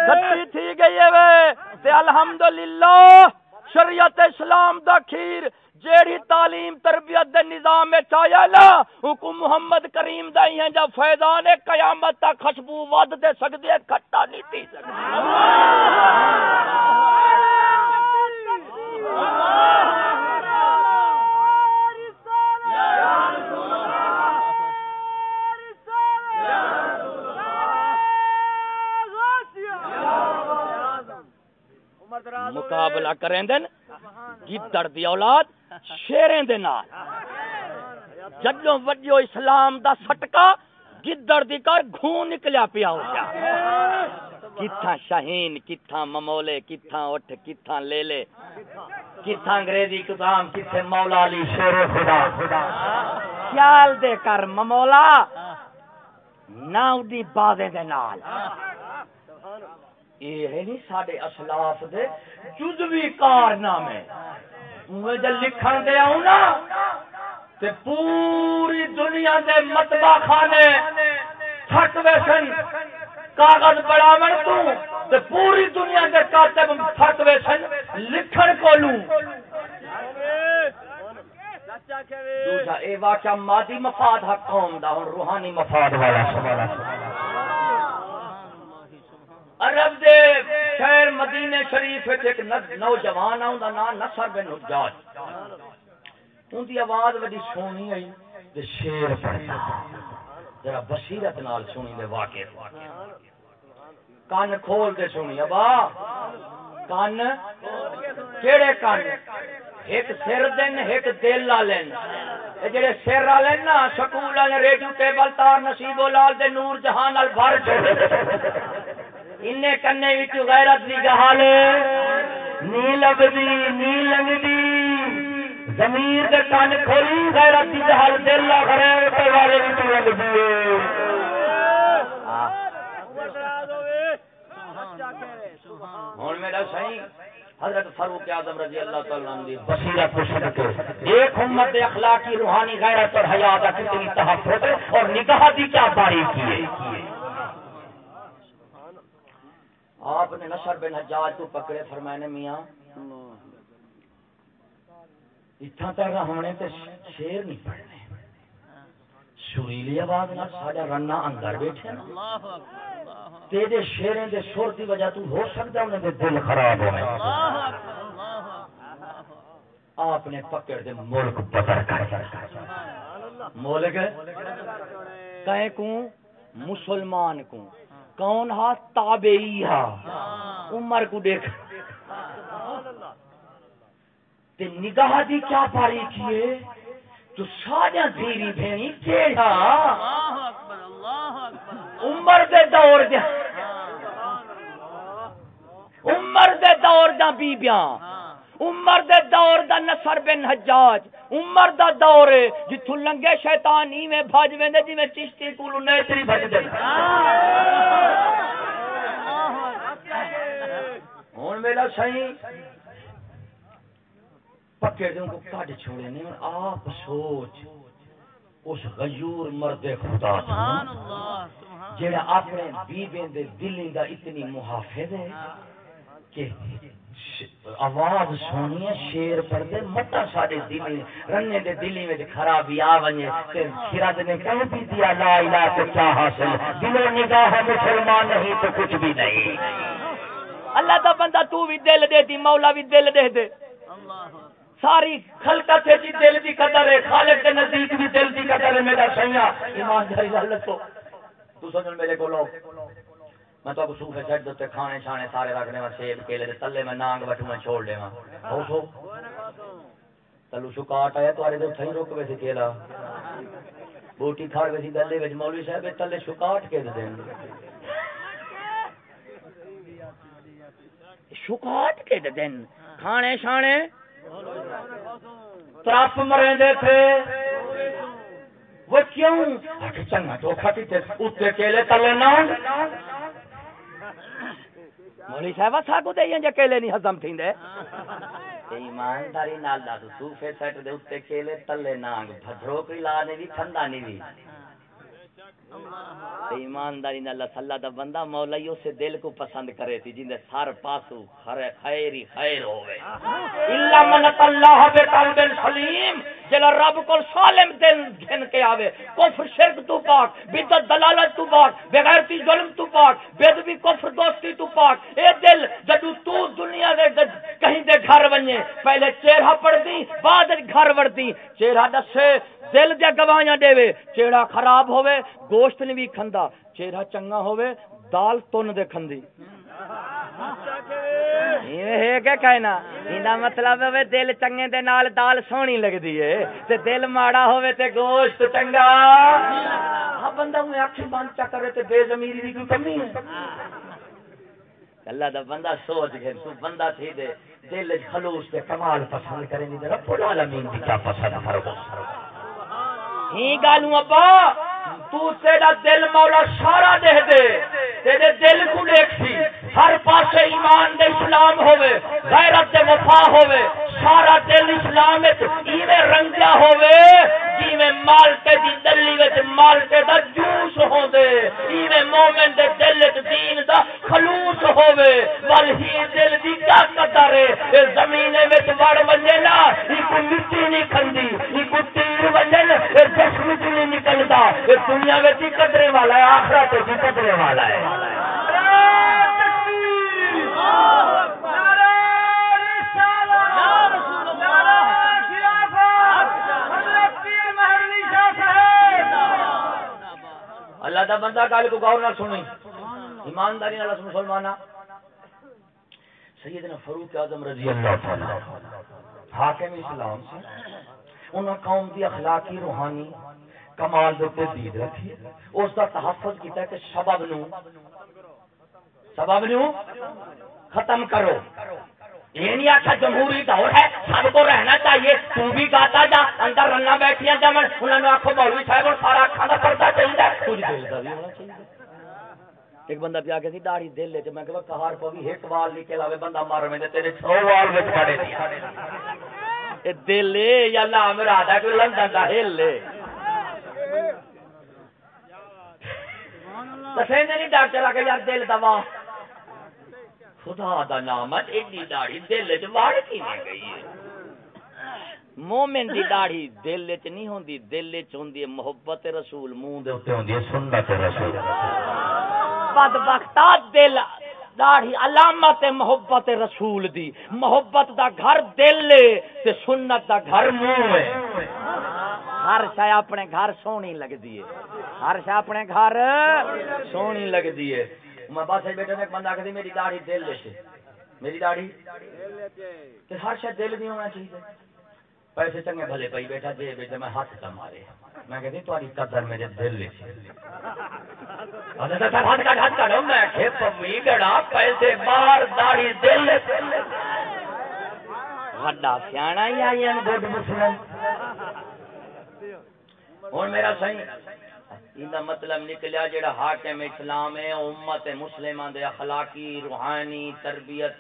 Speaker 3: کھٹی تھی گئی ہے وے۔ تے الحمدللہ شریعت اسلام دا کھیر جیڑی تعلیم تربیت دے نظام میں چایا نا حکم محمد کریم دا ہی ہیں جب فیضان قیامت تک خوشبو ود دے سکدے کھٹا نہیں تھی مقابلہ کریں دن گدڑ دی اولاد، شیریں دے نال۔ جدوں وجو اسلام دا سٹکا گدڑ دی کر گھون نکلیا پیا ہو گیا۔ کتھاں شاہین، کتھاں ممولے، کتھاں اٹھ، کتھاں لے لے
Speaker 5: کتھا انگریزی کتاب، کتھے مولا علی، شیر خدا۔
Speaker 3: خدا خیال دے کر ممولا نہ اڈی بازے دے نال۔ یہ ہے نہیں ساڈے اسلاف دے جزوی کارنامے۔ جب لکھن دے آؤں نا، تے پوری دنیا دے مطبع خانے پھٹ ویسن کاغذ بڑاون تو، تے پوری دنیا دے کاتب پھٹ ویسن لکھن کولوں دوسرا اے واقعہ مادی مفاد حق قوم دا، ہن روحانی مفاد والا سوالا عرب دے شہر مدینے شریف ایک نوجوان آؤں دا نام نصر بن حجاج۔ ان دی آواز بڑی سونی آئی، تے شیر پڑھتا ذرا بصیرت نال سنی دے واقعے کان کھول کے سنی، ابا۔ کان کیڑے کان ایک سر دن، ایک دل لا لین۔ جڑے سر لا لین نا، سکول والے ریڈیو ٹیبل تار نصیب لال دے نور جہان نال بھر چھوڑے اننے کنے وچ غیرت دی گہال نی لبدی نی لنگدی زمین دے کان کھولی غیرت دی گہال دل لا کرے تے والے وچ لگدی ہن میرا صحیح حضرت فاروق اعظم رضی اللہ تعالی عنہ دی بصیرت کو صدقے ایک امت دے اخلاقی روحانی غیرت اور حیا کا کتنی تحفظ اور نگاہ دی کیا باریکی ہے۔ آپ نے نصر بن حجاج کو پکڑے فرمائے میاں اتنا تک ہونے تے شیر نہیں پڑھنے۔ سریلی آواز نہ ساڈا رنا اندر بیٹھے نا۔ تیرے شیریں دے سر دی وجہ تو ہو سکتا انہیں دے دل خراب
Speaker 2: اکبر
Speaker 3: آپ نے پکڑ دے ملک بدر کر ملک؟ کہیں کو مسلمان کو کون ہا تابعی ہا؟ عمر کو دیکھ۔ تے نگاہ دی کیا پاری کیے تو ساجا دھیری بھینی کیڑا؟ عمر دے دور دے۔ عمر دے دور دا بیبیاں۔ عمر دے دور دا نصر بن حجاج عمر دا دور ہے جتھوں لنگے شیطان ہی میں بھج ویندے جویں چشتی کولو نیتری بھج دے۔ ہن میرا صحیح پکے دوں کو کڈ چھوڑے نے آپ سوچ۔ اس غیور مرد خدا
Speaker 2: سبحان
Speaker 3: تو
Speaker 2: اللہ سبحان
Speaker 3: جڑا اپنے بیویں دے دلیں دا اتنی محافظ ہے کہ آواز سونی ہے، شیر پڑھ دے مٹا سارے دلی رنے دے دلی میں خرابی آ ونجے تے خرد نے کہہ بھی دیا، لا الہ تو کیا حاصل؟ دلوں نگاہ مسلمان نہیں تو کچھ بھی نہیں۔ اللہ دا بندہ تو بھی دل دے دی، مولا بھی دل دے دے۔ ساری خلقت ہے جی دل دی قدر ہے، خالق کے نزدیک بھی دل دی قدر ہے، میرا سیاں ایمانداری نال تو۔ تو سمجھ میرے کو لو میں تو صوفے سیٹ دے کھانے چھانے سارے رکھنے میں، سیب، کیلے دے تلے میں نانگ بٹو میں چھوڑ دے ہو سو۔ تلو شکاٹ آیا تو دے تھئی رک ویسی کیلا۔ بوٹی کھاڑ ویسی گلے وچ، مولوی صاحب، اے تلے شکاٹ کے دے دین شکاٹ کے دے دین۔ کھانے چھانے۔ ترپ مرے دے تھے۔ وہ کیوں؟ چنگا تو کھاتی تے اتنے کیلے تلے نانگ۔ مولی صاحب ساگو دے جے کیلے نہیں ہضم تھیندے؟ ایمانداری نال دا صوفے سیٹ دے اتنے کیلے تلے نانگ، بھدروکری لا نہیں بھی ٹھنڈا نہیں بھی ایمانداری نال اللہ دا بندہ مولا ہی اسے دل کو پسند کرے تھی، جن سر پاسو خیر خیر ہی خیر ہوے الا من اللہ بقلب سلیم جلا رب کو سالم دل گھن کے آوے۔ کفر، شرک تو پاک، بدعت، دلالت تو پاک، بغیرتی ظلم تو پاک بے کفر، دوستی تو پاک۔ اے دل، جدو تو دنیا دے کہیں دے گھر ونجے، پہلے چہرہ پڑھ دی بعد وچ گھر وڑتی چہرہ دسے دل دے گواہیاں دے وے، چہرہ خراب ہوے گوشت نہیں بھی کھندا، چہرہ چنگا ہوے دال تن دے کھندی۔ ایویں ہے کہنا؟ ایندا مطلب ہے دل چنگے دے نال دال سونی لگدی ہے، تے دل ماڑا ہوے تے گوشت چنگا۔ ہاں بندہ میں اکھ بند چا کرے تے بے ضمیری دی کوئی کمی ہے؟ اللہ دا بندہ سوچ گئے، تو بندہ تھی دے، دل خلوص تے کمال پسند کرے نہیں تے رب العالمین دی کیا پسند فرمو ہی گالوں ابا تو تیرا دل مولا سارا دے دے۔ تیرے دل کو دیکھ سی۔ ہر پاسے ایمان دے اسلام ہوے غیرت دے وفا ہوے سارا دل اسلام وچ ایویں رنگیا ہوے جویں مالٹے دی دلی وچ مالٹے دا جوس ہوندے ایویں مومن دے دل وچ دین دا خلوص ہوے ول ہی دل دی کیا قدر اے زمین وچ وڑ ونجے نا ای کو مٹی نہیں کھندی ای کو تیر ونجن اے جسم وچ نہیں نکلدا۔ اے دنیا وچ ہی جی قدرے والا ہے، آخرت وچ ہی جی قدرے والا ہے۔ اللہ دا بندہ گل کو غور نہ سنی ایمانداری نال مسلماناں۔ سیدنا فاروق اعظم رضی اللہ تعالی، حاکم اسلام سے، انہاں قوم دی اخلاقی روحانی کمال دے دید رکھی اس دا تحفظ کیتا ہے کہ سبب نو۔ سبب نو ختم کرو۔ یہ نہیں آخا جمہوری دور ہے، سب کو رہنا چاہیے۔ تو بھی گاتا جا، اندر رنا بیٹھیا جا من انہوں نے آخو مولوی صاحب، اور سارا کھانا پڑتا چاہیے کچھ دل کا بھی ہونا چاہیے ایک بندہ پیا کہ داڑھی دل لے میں کہ کہار پوی ایک وال نکل آوے بندہ مار میں تیرے چھ وال وچ پڑے۔ دل، یا اللہ میرا دا کوئی لندن دا ہل لے نہیں ڈاکٹر آ کے یار دل دوا خدا دا نام ایڈی داڑھی دل چ واڑ کی نہیں گئی مومن دی داڑھی دل وچ نہیں ہوندی، دل وچ ہوندی ہے محبت رسول، منہ دے اوتے ہوندی ہے سنت رسول۔ دل، داڑھی علامت محبت رسول دی۔ محبت دا گھر دل تے سنت دا گھر منہ ہے۔ ہر شے اپنے گھر سونی لگدی ہے۔ ہر شے اپنے گھر سونی لگدی ہے۔ میں بس بیٹے نے ایک بندہ کہتی میری داڑھی دل لے میری داڑھی؟ کہ ہر شے دل نہیں ہونا چاہیے۔ پیسے چنگے بھلے پئی بیٹھا دے بیٹا میں ہاتھ کا مارے۔ میں کہتی تاری قدر میرے دل لے ہاتھ کا ہاتھ کا میں کہ پوی گڑا پیسے باہر داڑھی دل۔ لے وڈا سیاਣਾ ہی آئی ہیں گڈ مسلم۔ ہوں میرا صحیح یہ مطلب نکلیا جڑا حاکم اسلام ہے، امت مسلمان دے اخلاقی، روحانی تربیت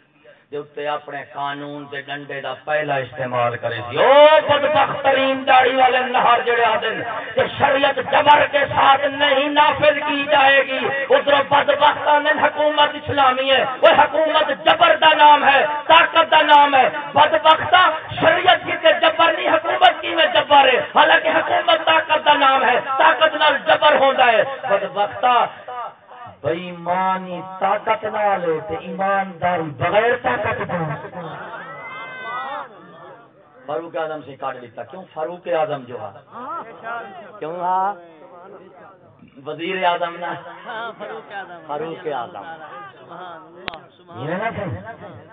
Speaker 3: دے اتے اپنے قانون دے ڈنڈے دا پہلا استعمال کرے سی۔ او بدبخت ترین داڑھی والے نہار جڑے آدن کہ شریعت جبر کے ساتھ نہیں نافذ کی جائے گی ادھر بدبختان حکومت اسلامی ہے۔ وہ حکومت جبر دا نام ہے، طاقت دا نام ہے۔ بدبختہ شریعت کی تے جبر نہیں، حکومت کی میں جبر ہے۔ حالانکہ حکومت طاقت دا نام ہے، طاقت نال جبر ہوندا ہے۔ بدبختہ بےمانی طاقت نال تے ایماندار بغیر طاقت تو فاروق اعظم سے کاٹ دیتا کیوں فاروق اعظم جو ہے؟ کیوں ہاں وزیر اعظم نا فاروق اعظم۔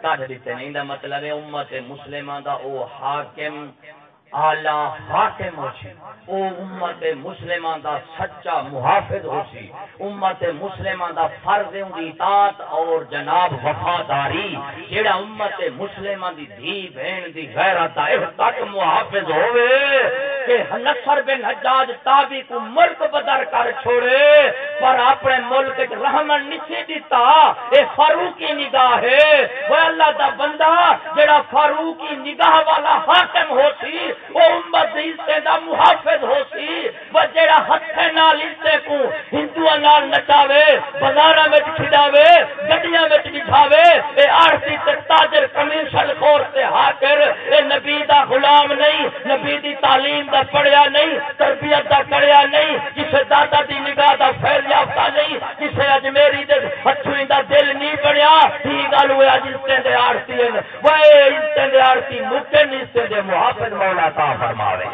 Speaker 3: کاٹ دیتے نہیں دا مطلب ہے امت مسلمان دا او حاکم۔ آلہ حاکم ہو سی۔ او امت مسلمان دا سچا محافظ ہو سی۔ امت مسلمان دا فرض ہے دی اطاعت اور جناب وفاداری، جیڑا امت مسلمان دی دھی بہن دی غیرت دا تک محافظ ہوئے کہ نصر بن حجاج تابی کو ملک بدر کر چھوڑے، پر اپنے ملک رحمن نسی دیتا اے فاروقی نگاہ ہے۔ وہ اللہ دا بندہ جیڑا فاروقی نگاہ والا حاکم ہو سی، وہ امت عزت دا محافظ ہو سی۔ وہ جیڑا ہتھے نال عزت کو ہندو نال نچاوے، بازاراں وچ کھڈاوے گڈیاں وچ بٹھاوے، اے آرتی تے تاجر کمیشن خور تے ہاکر اے نبی دا غلام نہیں، نبی دی تعلیم دا پڑھیا نہیں، تربیت دا کریا نہیں، جسے دادا دی نگاہ دا فیض یافتہ نہیں، جسے اجمیری دے ہتھویں دا دل نہیں بنیا، ہی گل ہوئے اج عزتیں دے آرتی ہیں وہ عزتیں دے آرتی ممکن عزتیں دے محافظ مولا عطا فرماوے۔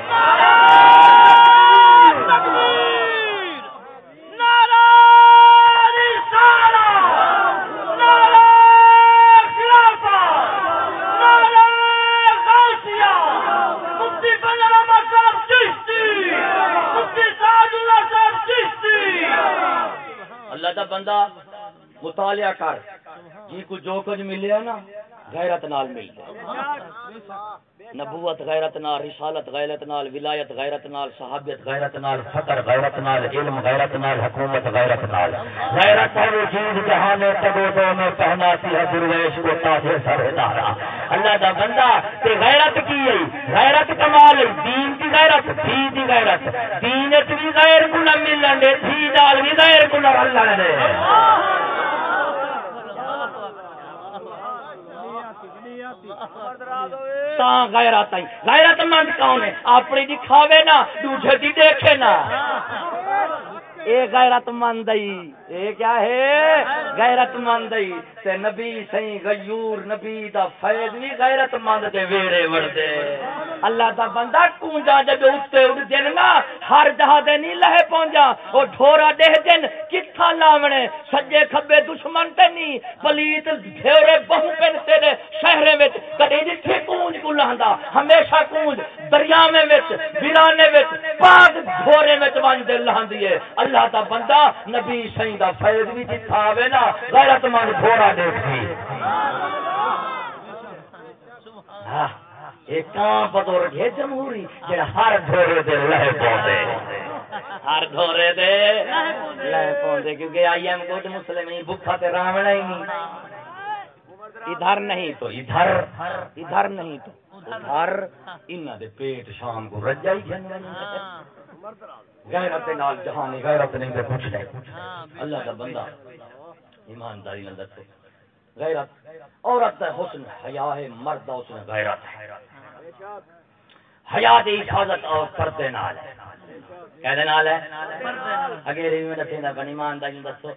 Speaker 3: اللہ دا بندہ مطالعہ کر۔ جی کو جو کچھ ملیا نا غیرت نال ملتا نبوت غیرت نال، رسالت غیرت نال، ولایت غیرت نال، صحابیت غیرت نال، فقر غیرت نال، علم غیرت نال، حکومت غیرت نال۔ غیرت ہے چیز جہاں میں تگو دو میں پہناتی ہے درویش کو تاج سر دارا اللہ دا بندہ تے غیرت کی ہے؟ غیرت کمال ہے دین کی غیرت دین دی غیرت۔ دین وچ بھی غیر کو نہ ملن دے تھی دال بھی غیر کو نہ اللہ دے۔ تاں غیرت آئی غیرت مند کون ہے؟ اپنی دکھاوے نا دوسرے دی دیکھے نا۔ اے غیرت مند اے کیا ہے؟ غیرت مند تے نبی سہی غیور نبی دا فیض نہیں غیرت مند دے ویڑے وڑ دے اللہ دا بندہ کونجا جب اٹھتے اٹھ دن نا ہر جہاں دے نہیں لہے پہنچا او ڈھورا دے دن کتھا لاونے؟ سجے کھبے دشمن تے نہیں پلیت ڈھورے بہو پن تیرے شہرے وچ کدی جتھے کونج کو لہندا ہمیشہ کونج دریاوے وچ ویرانے وچ پاک ڈھورے وچ ون دے لہندی ہے۔ اللہ دا بندہ نبی سائیں دا فیض بھی جتھا آوے نا غیرت مند ڈھورا دیکھی ہاں۔ ایک کام بزرگ ہے جمہوری ہر ڈھورے دے لہے پوندے ہر ڈھورے دے لہے پوندے کیونکہ آئی ایم گڈ مسلم ہی بھوکا تے راونا ہی نہیں۔ ادھر نہیں تو ادھر ادھر نہیں تو ادھر۔ انہاں دے پیٹ شام کو رجائی جنن غیرت نال جہانی غیرت نہیں تے کچھ نہیں۔ اللہ دا بندہ ایمانداری نال دسو۔ غیرت، عورت دا حسن حیا ہے، مرد دا حسن غیرت ہے۔ حیا دی حفاظت اور پردے نال ہے۔ نال ہے۔ اگے میں بنی مان دا دسو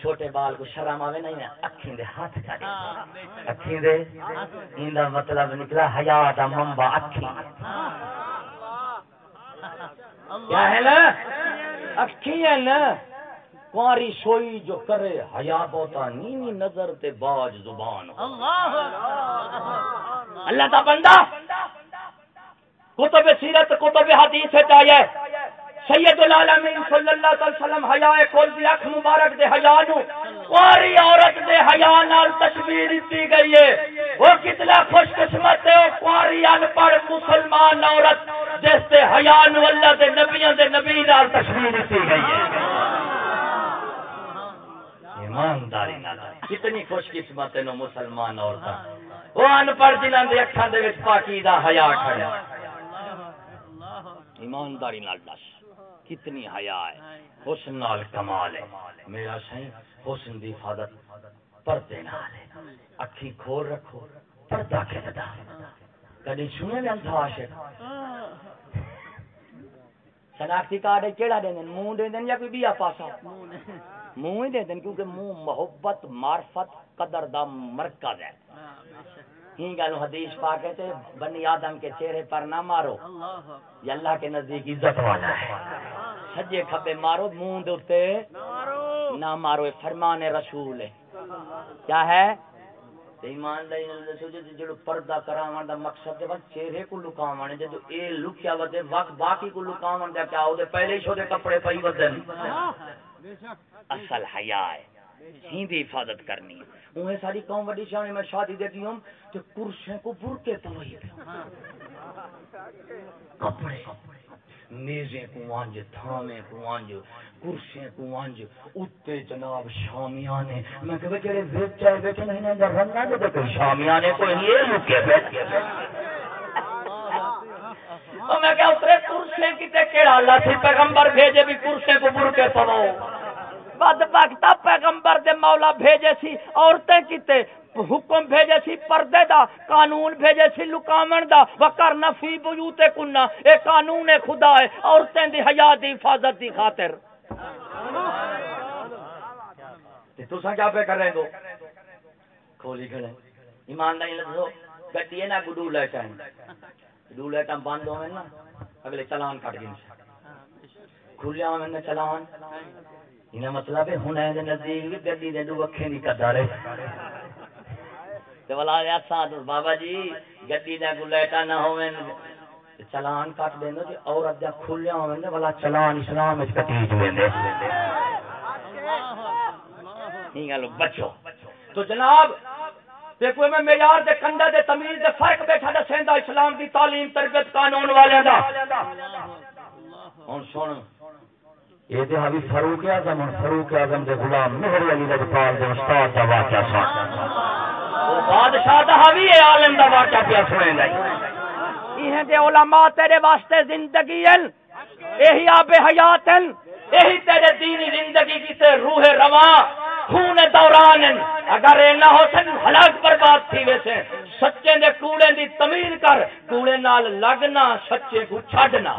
Speaker 3: چھوٹے بال کو شرم آوے نہیں نا اکھیں دے ہاتھ کڈ اکھیں دے۔ ایندا مطلب نکلا حیا دا منبع، اکھیں۔ کیا ہے نا؟ اکھیں ہے نا؟ کواری سوئی جو کرے حیا بوتا نیوی نظر تے باج زبان اللہ دا بندہ کتب سیرت کتب حدیث چاہیے۔ سید العالمین صلی اللہ علیہ وسلم حیا کول دی اکھ مبارک دے حیا نو کواری عورت دے حیا نال تشبیہ دتی گئی ہے۔ وہ کتنا خوش قسمت ہے وہ کواری ان پڑھ مسلمان عورت جس تے حیا نو اللہ دے نبیوں دے نبی نال تشبیہ دتی گئی ہے۔ ایمانداری کتنی خوش قسمت نو مسلمان عورت وہ ان پڑھ جنہاں دے اکھاں دے وچ پاکیزہ حیا کھڑا۔ ایمانداری نال دس کتنی حیا ہے۔ حسن نال کمال ہے۔ میرا سائیں حسن دی حفاظت پردے نال ہے۔ اکھی کھول رکھو پردہ کھلدا کدی سنے انتھا عاشق؟ شناختی کارڈ کیڑا دین منہ دے دین یا کوئی بیا پاسا منہ ہی دے دین کیونکہ منہ محبت معرفت قدر دا مرکز ہے ہی گل حدیث پاک ہے تے بنی آدم کے چہرے پر نہ مارو یہ اللہ کے نزدیک عزت والا ہے سجے کھبے مارو منہ دے اوتے نہ مارو یہ فرمان رسول ہے کیا ہے تے ایمان دے دسو جے جڑو پردہ کراون دا مقصد ہے بس چہرے کو لکاون ہے جدو اے لکیا ودے وقت باقی کو لکاون دا کیا او دے پہلے ہی شو دے کپڑے پئی ودن اصل حیا ہے ہی دی حفاظت کرنی ہے۔ انہیں ساری قوم بڑی شان میں شادی دیتی ہوں کہ کرسیں کو برکے پوئی کپڑے۔ نیزیں کو وانج تھامے کو کرسیں کو وانج اتے جناب شامیانے میں کہ جڑے وچ آئے بیٹھے نہیں نہ رنگا دے تے شامیانے کو یہ لکے بیٹھ کے میں کہ اترے کرسیں کتے کیڑا اللہ سی پیغمبر بھیجے بھی کرسیں کو برکے پواؤ بد بختا پیغمبر دے مولا بھیجے سی، عورتیں کیتے حکم بھیجے سی پردے دا، قانون بھیجے سی لکامن دا وکرنا فی بیوت کننا اے قانون خدا ہے عورتیں دی حیا دی حفاظت دی خاطر۔ تے تساں کیا پہ کر رہے ہو؟ کھولی کھڑے۔ ایمان نہیں لگو۔ گڈی ہے نا گڈو لیٹاں گڈو لیٹاں بند ہوئے نا، اگلے چلان کٹ گئے۔ کھلیا ہوئے نا چلان۔ انہیں مطلب ہے، ہن دے نزدیک بھی گڈی دے، دو اکھے نہیں کڈا رہے تے والا یا ساتھ بابا جی گڈی دے کو لیٹا نہ ہوے چلان کٹ دیندو جی عورت دا کھلیا ہوے نا والا چلان اسلام وچ کٹی جویندے نہیں گل، بچو۔ تو جناب، دیکھو، میں معیار دے کنڈا دے تمیز دے فرق بیٹھا دسیندا، اسلام دی تعلیم، تربیت قانون والے دا۔ ہن سن یہ تے حبیب فاروق اعظم اور فاروق اعظم دے غلام مہر علی دے پال دے استاد دا واقعہ سن۔ وہ بادشاہ دا حوی ہے عالم دا واقعہ پیا سنے گا یہ تے علماء تیرے واسطے زندگی ہیں یہی آب حیات ہیں یہی تیرے دینی زندگی کی روح رواں خون دوران ہیں اگر اے نہ ہو سن ہلاک برباد تھی ویسے سچے دے کوڑے دی تمیز کر کوڑے نال لگنا سچے کو چھڈنا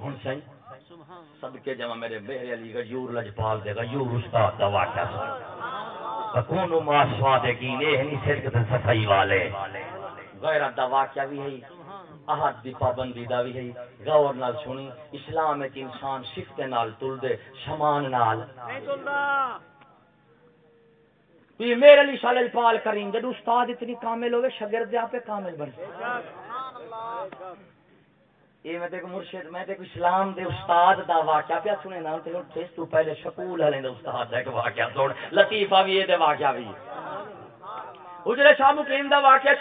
Speaker 3: ہن صحیح صدقے جمع میرے بہر علی غیور لجپال دے غیور استاد دا واقعہ فکونو ما صادقین اے نہیں صدق تے صفائی والے۔ غیرت دا واقعہ بھی ہے۔ احد دی پابندی دا بھی ہے۔ غور نال سنی اسلام وچ انسان شفت نال تل دے شمان نال۔ یہ میرے علی شاہ پال کریں جب استاد اتنی کامل ہوئے شاگرد آپ کامل بن یہ میں دیکھ مرشد، میں دیکھ اسلام دے استاد دا واقعہ پیا سنے نا تے ہن ٹیسٹ تو پہلے سکول ہلے دے استاد دا ایک واقعہ سن۔ لطیفہ بھی دے واقعہ بھی۔ اجڑے شاہ مقیم دا واقعہ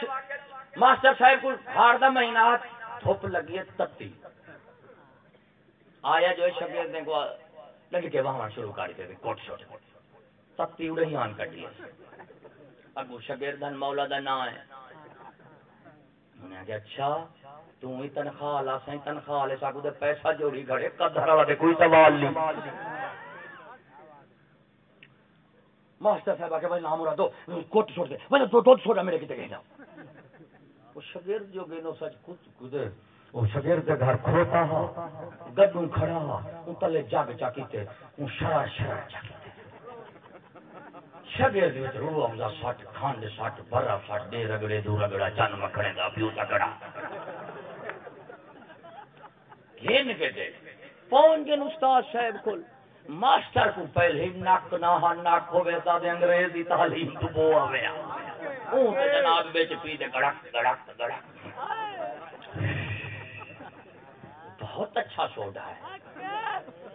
Speaker 3: ماسٹر صاحب کو ہار دا مہینہ دھوپ لگی ہے تتی آیا جو شاگرد نے کو لگ کے وہاں شروع کر دے کوٹ شوٹ۔ تتی اڑے ہی آن کٹی اگو شبیر شاگردن مولا دا نام ہے۔ کہا اچھا تو ہی تنخواہ لا سائیں تنخواہ لے ساکو دے پیسہ جوڑی گھڑے قدر والا دے کوئی سوال نہیں۔ ماسٹر صاحب آ کے بھائی نام دو کوٹ چھوڑ دے۔ بھائی دو دو چھوڑا میرے کتے کہنا۔ وہ شگرد جو گئے نو سچ کچھ کدے وہ شگرد کے گھر کھوتا ہا گڈوں کھڑا ہا ان تلے جاگ جا کیتے ان شرار شرار جا کیتے شگرد وچ روح افزا سٹ، کھانڈ سٹ برف سٹ، دے رگڑے دو رگڑا چن مکھڑے دا پیو تکڑا گھن کے دے۔ پہنچ گئے استاد صاحب کول۔ ماسٹر کو پہلے ہی نک نہ نک ہوے تا دے انگریزی تعلیم تو بو آویا اون تے جناب وچ پی دے گڑک گڑک گڑک۔ بہت اچھا سوڈا ہے۔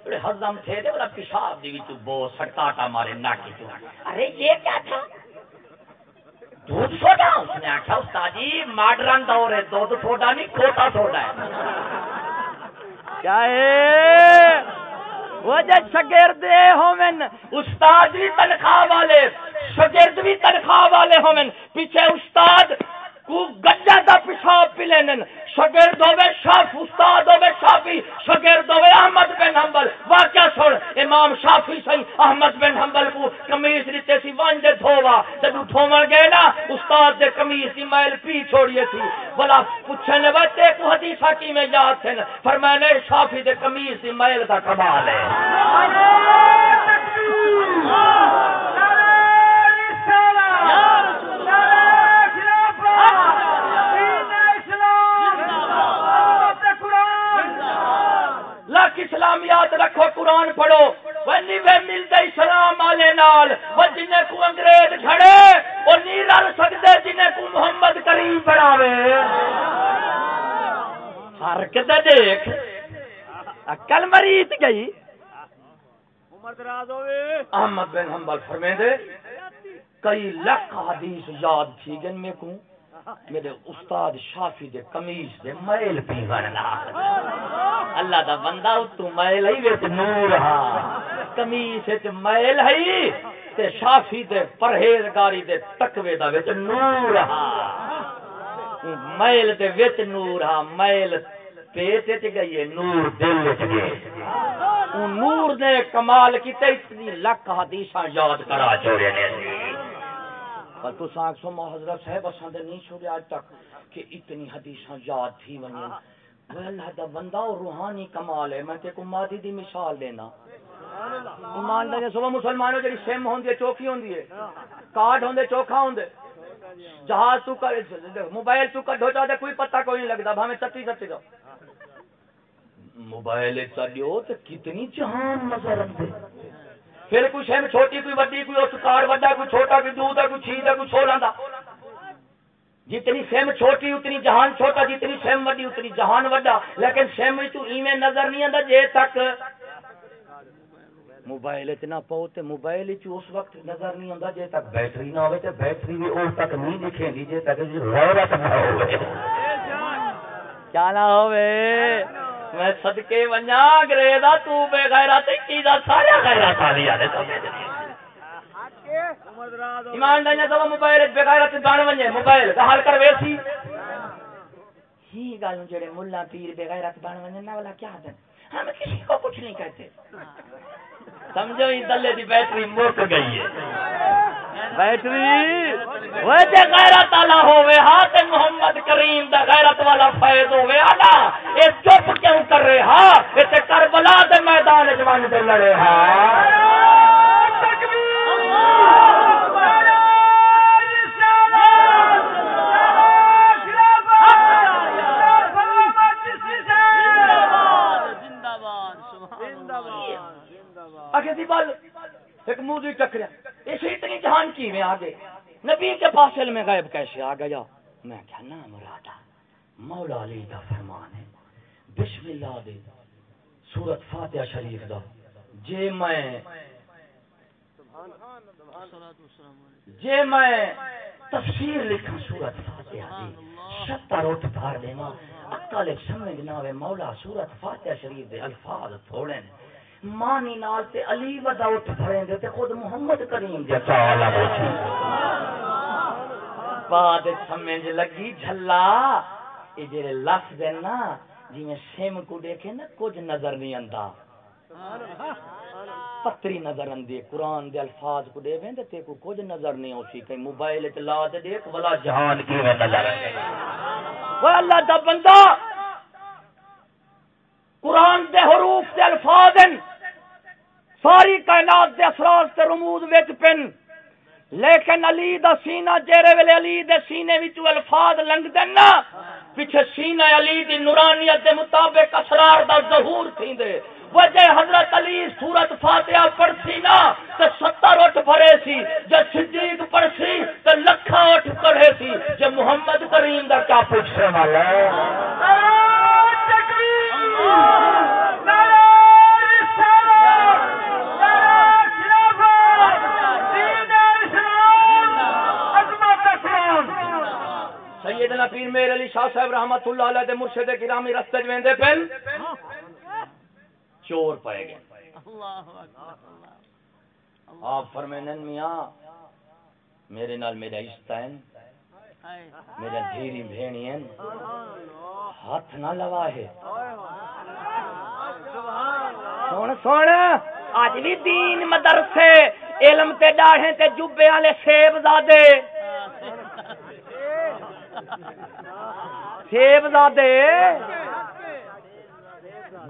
Speaker 3: بڑے ہضم تھے دے بڑا پیشاب دی وچ بو سٹاٹا مارے ناکی تو ارے یہ کیا تھا؟ دودھ سوڈا؟ اس نے آخیا استاد جی ماڈرن دور ہے دودھ سوڈا نہیں کھوٹا سوڈا ہے۔
Speaker 6: کیا ہے؟ وہ جے شگرد ہومن۔
Speaker 3: استاد بھی تنخواہ والے شگرد بھی تنخواہ والے ہومن۔ پیچھے استاد گجا دا پیشاب پی لینن شگرد ہوے شاف استاد ہوے شافی شگرد ہوے احمد بن حنبل۔ واقعہ سن، امام شافی سی احمد بن حنبل کو قمیص دیتے سی وان دے دھووا۔ جدو دھوون گئے نا، استاد دے قمیص دی میل پی چھوڑیے تھی بلا پوچھنے واسطے کو حدیث کی میں یاد تھے فرمایا شافی دے قمیص دی میل دا کمال ہے۔ لاکھ اسلام یاد رکھو قرآن پڑھو۔ ونی وے ملتے اسلام والے نال۔ وہ جنہیں کو انگریز کھڑے وہ نہیں رل سکتے جنہیں کو محمد کریم بڑھاوے فرق تے دیکھ۔
Speaker 6: عقل مریت گئی۔
Speaker 3: احمد بن حنبل فرمے دے کئی لاکھ حدیث یاد تھی گن میں کو۔ میرے استاد شافی دے قمیص دے میل پی ورنا اللہ دا بندہ تو میل ہی وچ نور ہا قمیص وچ میل ہی تے شافی دے پرہیزگاری دے تقوی دا وچ نور ہا میل دے وچ نور ہا میل پیٹ وچ گئی نور دل وچ گئے نور نے کمال کیتے، اتنی لاکھ حدیثاں یاد کرا چھوڑے نے۔ پر تو ساکھ سو حضرت صاحب اساں دے نہیں چھوڑے آج تک کہ اتنی حدیثاں یاد تھی ونین وہ اللہ دا بندہ اور روحانی کمال ہے۔ میں تے کو مادی دی مثال دینا۔ ایمان دے صبح مسلمانوں جڑی سم ہوندی ہے چوکی ہوندی ہے۔ کارڈ ہوندے، چوکھا ہوندے۔ جہاز تو کر، موبائل تو کڈو چاہتے کوئی پتہ کوئی نہیں لگتا بھاویں چتی چتی جاؤ۔ موبائل چلیو تو کتنی جہان نظر آتے پھر کوئی شہم چھوٹی، کوئی وڈی، کوئی اس کار وڈا، کوئی چھوٹا، کوئی دودھ ہے کوئی چھیز ہے کوئی چھوڑا دا۔ جتنی سیم چھوٹی، اتنی جہان چھوٹا، جتنی سیم وڈی، اتنی جہان وڈا۔ لیکن سیم تو ایویں نظر نہیں آتا جے تک موبائل اتنا پاؤ تے موبائل اس وقت نظر نہیں آتا جے تک بیٹری نہ ہوے تے بیٹری بھی اس تک نہیں دکھے گی جے تک جی غیرت نہ ہوے
Speaker 6: کیا نہ ہوے
Speaker 3: میں صدقے ونجا گریدا تو بے غیرت کی دا، سارا غیرت والی آدے تو ایمان دنیا تو موبائل بے غیرت بن ونجے، موبائل دا حل کر ویسی ہی گل جڑے مولا پیر بے غیرت بن ونجے نہ والا کیا دن ہم کسی کو کچھ نہیں کہتے۔ سمجھو، اس دلے دی بیٹری مک گئی ہے۔
Speaker 6: بیٹری
Speaker 3: وہ جے غیرت والا ہوے ہاں تے محمد کریم دا غیرت والا فیض ہوے آنا اے چپ کیوں کر رہے ہاں اے تے کربلا دے میدان وچ ون تے لڑے ہاں اگے دی بل ایک موضوع ٹکریا اسے اتنی جہان کی میں آگے۔ نبی کے پاس علم غیب کیسے آ گیا؟ میں کیا نا مرادا مولا علی دا فرمان ہے۔ بسم اللہ دے سورت فاتحہ شریف دا۔ جے میں جے میں تفسیر لکھا سورت فاتحہ دی۔ ستر اٹھ بھار دینا اکل سمجھ نہ مولا سورت فاتحہ شریف دے الفاظ تھوڑے نے مانی نال تے علی ودا اٹھ بھریں دے تے خود محمد کریم دے تعالی بوچھی بعد سمجھ لگی جھلا۔ یہ جڑے لفظ ہیں نا جی میں سیم کو دیکھے نا کچھ نظر نہیں آندا۔ پتری نظر اندی قرآن دے الفاظ کو دے ویں تے تے کو کچھ نظر نہیں اوسی کہیں موبائل وچ لا تے دیکھ ولا جہان کی وے نظر وہ اللہ۔ دا بندہ قرآن دے حروف دے الفاظ ہیں۔ ساری کائنات دے اثرات تے رموز وچ پن۔ لیکن علی دا سینہ، جیرے ویلے علی دے سینے وچ الفاظ لنگ دے نا۔ پیچھے سینہ علی دی نورانیت دے مطابق اسرار دا ظہور تھیندے۔ وجہ حضرت علی سورت فاتحہ پڑھسی نا، تے ستر اٹھ پڑھے سی۔ جے صدیق پڑھسی، تے لکھاں اٹھ پڑھے سی۔ جے محمد کریم دا کیا پوچھنے والا سیدنا پیر میر علی شاہ صاحب رحمت اللہ علیہ دے مرشد گرامی رستے جویندے پن چور پائے گئے۔ آپ فرمینن میاں، میرے نال میرا رشتہ ہے میرا دھیری بھینی ہے ہاتھ نہ لوا ہے۔ سن سن اج بھی دین مدرسے علم تے ڈاڑھے تے جبے والے سیب زادے سیب زادے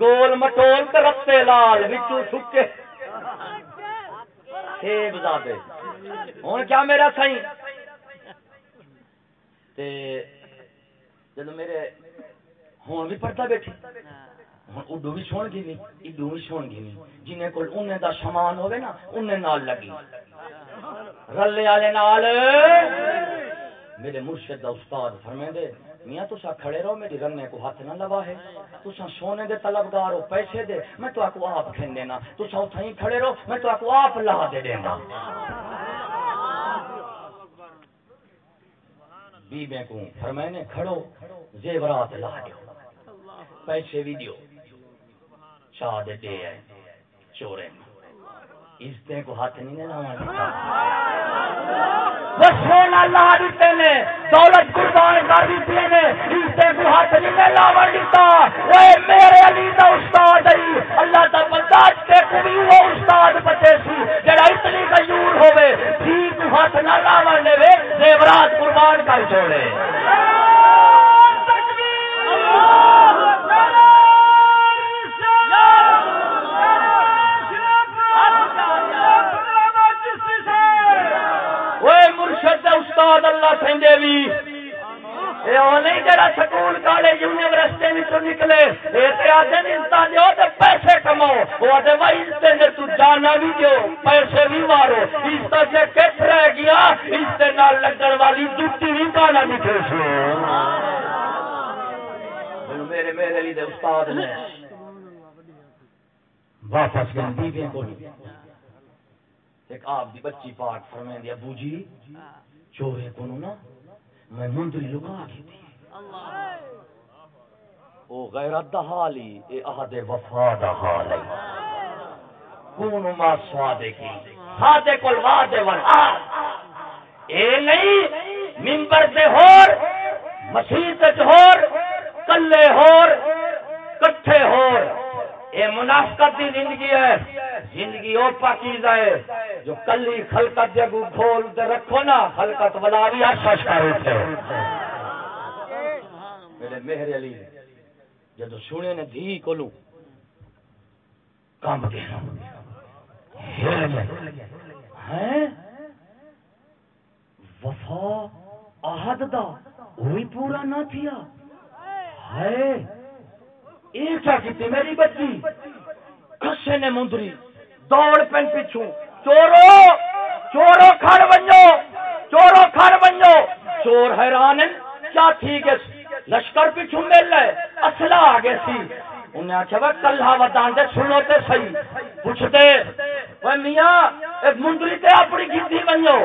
Speaker 3: گول مٹول تے رستے لال وچوں سکے۔ سیب زادے ہن کیا میرا سائیں؟ تے جدو میرے ہوں بھی پڑھتا بیٹھی ہوں اڈو بھی سن گی نہیں اڈو بھی سن گی نہیں جنہیں کول انہیں دا سامان ہوے نا انہیں نال لگی۔ رلے والے نال۔ میرے مرشد دا استاد فرمے دے میاں تسا کھڑے رہو، میری رنے کو ہاتھ نہ لوا ہے تسا سونے دے طلبگار ہو، پیسے دے، میں تو آپ کھین دینا تسا اتھیں کھڑے رہو، میں تو آپ لا دے دینا بی کو فرمائنے کھڑو، زیورات لا دیو۔ پیسے بھی دیو۔ چاہ دے دے ہے، چورے اس دے کو ہاتھ نہیں دینا۔ ہمارا وہ سونا لا دیتے نے دولت قربان کر دیتے نے اس کو ہاتھ نہیں دینا لاوڑ دیتا، اے میرے علی دا استاد ہے اللہ دا بندہ تے کو بھی وہ استاد بچے سی، جڑا اتنی غیور ہوے جی کو ہاتھ نہ لاوڑ دے وے، زیورات قربان کر چھوڑے۔ استاد اللہ سنجے بھی اے او نہیں جڑا سکول کالج یونیورسٹی وچوں نکلے اے تے آدھے نے انسان دیو تے پیسے کماؤ او آدھے بھائی اس تے اندر تو جانا بھی دیو پیسے بھی مارو۔ اس تے جے کٹ رہ گیا اس تے نال لگن والی جُتی بھی گانا نکلے سی۔ میرے میرے لیے استاد نے۔ واپس گئے۔ بیوی کو ایک آپ دی بچی پاک فرمائیں دی ابو جی۔ چورے کو نا میں مندری لکا کی تھی او غیرت دا حالی اے احد وفا دا حال ہے کونو ما سادے کل وعدے والآد اے نہیں ممبر دے ہور تے ہور کلے ہور کٹھے ہور۔ اے منافقت دی زندگی ہے، زندگی او پاکیزہ ہے، جو کلی خلقت دے گو کھول دے رکھو نا، خلقت ولا بھی ارشش کرے تھے میرے مہر علی جدو سنے نے دھی کولو کام دینا ہل گئے ہیں؟ وفا آہد دا وہی پورا نہ تھیا۔ ہے یہ کیا کیتی میری بچی۔ کسے نے مندری، دوڑ پن پیچھو چورو چورو کھڑ بنو چورو کھڑ بنو چور حیران ہیں، کیا ٹھیک ہے؟ لشکر پیچھو مل رہے اصلہ آگے سی۔ انہیں آخیا وہ کلہ ودان دے، سنو تے صحیح۔ پوچھتے، وہ میاں مندری تے اپنی گیتی بنو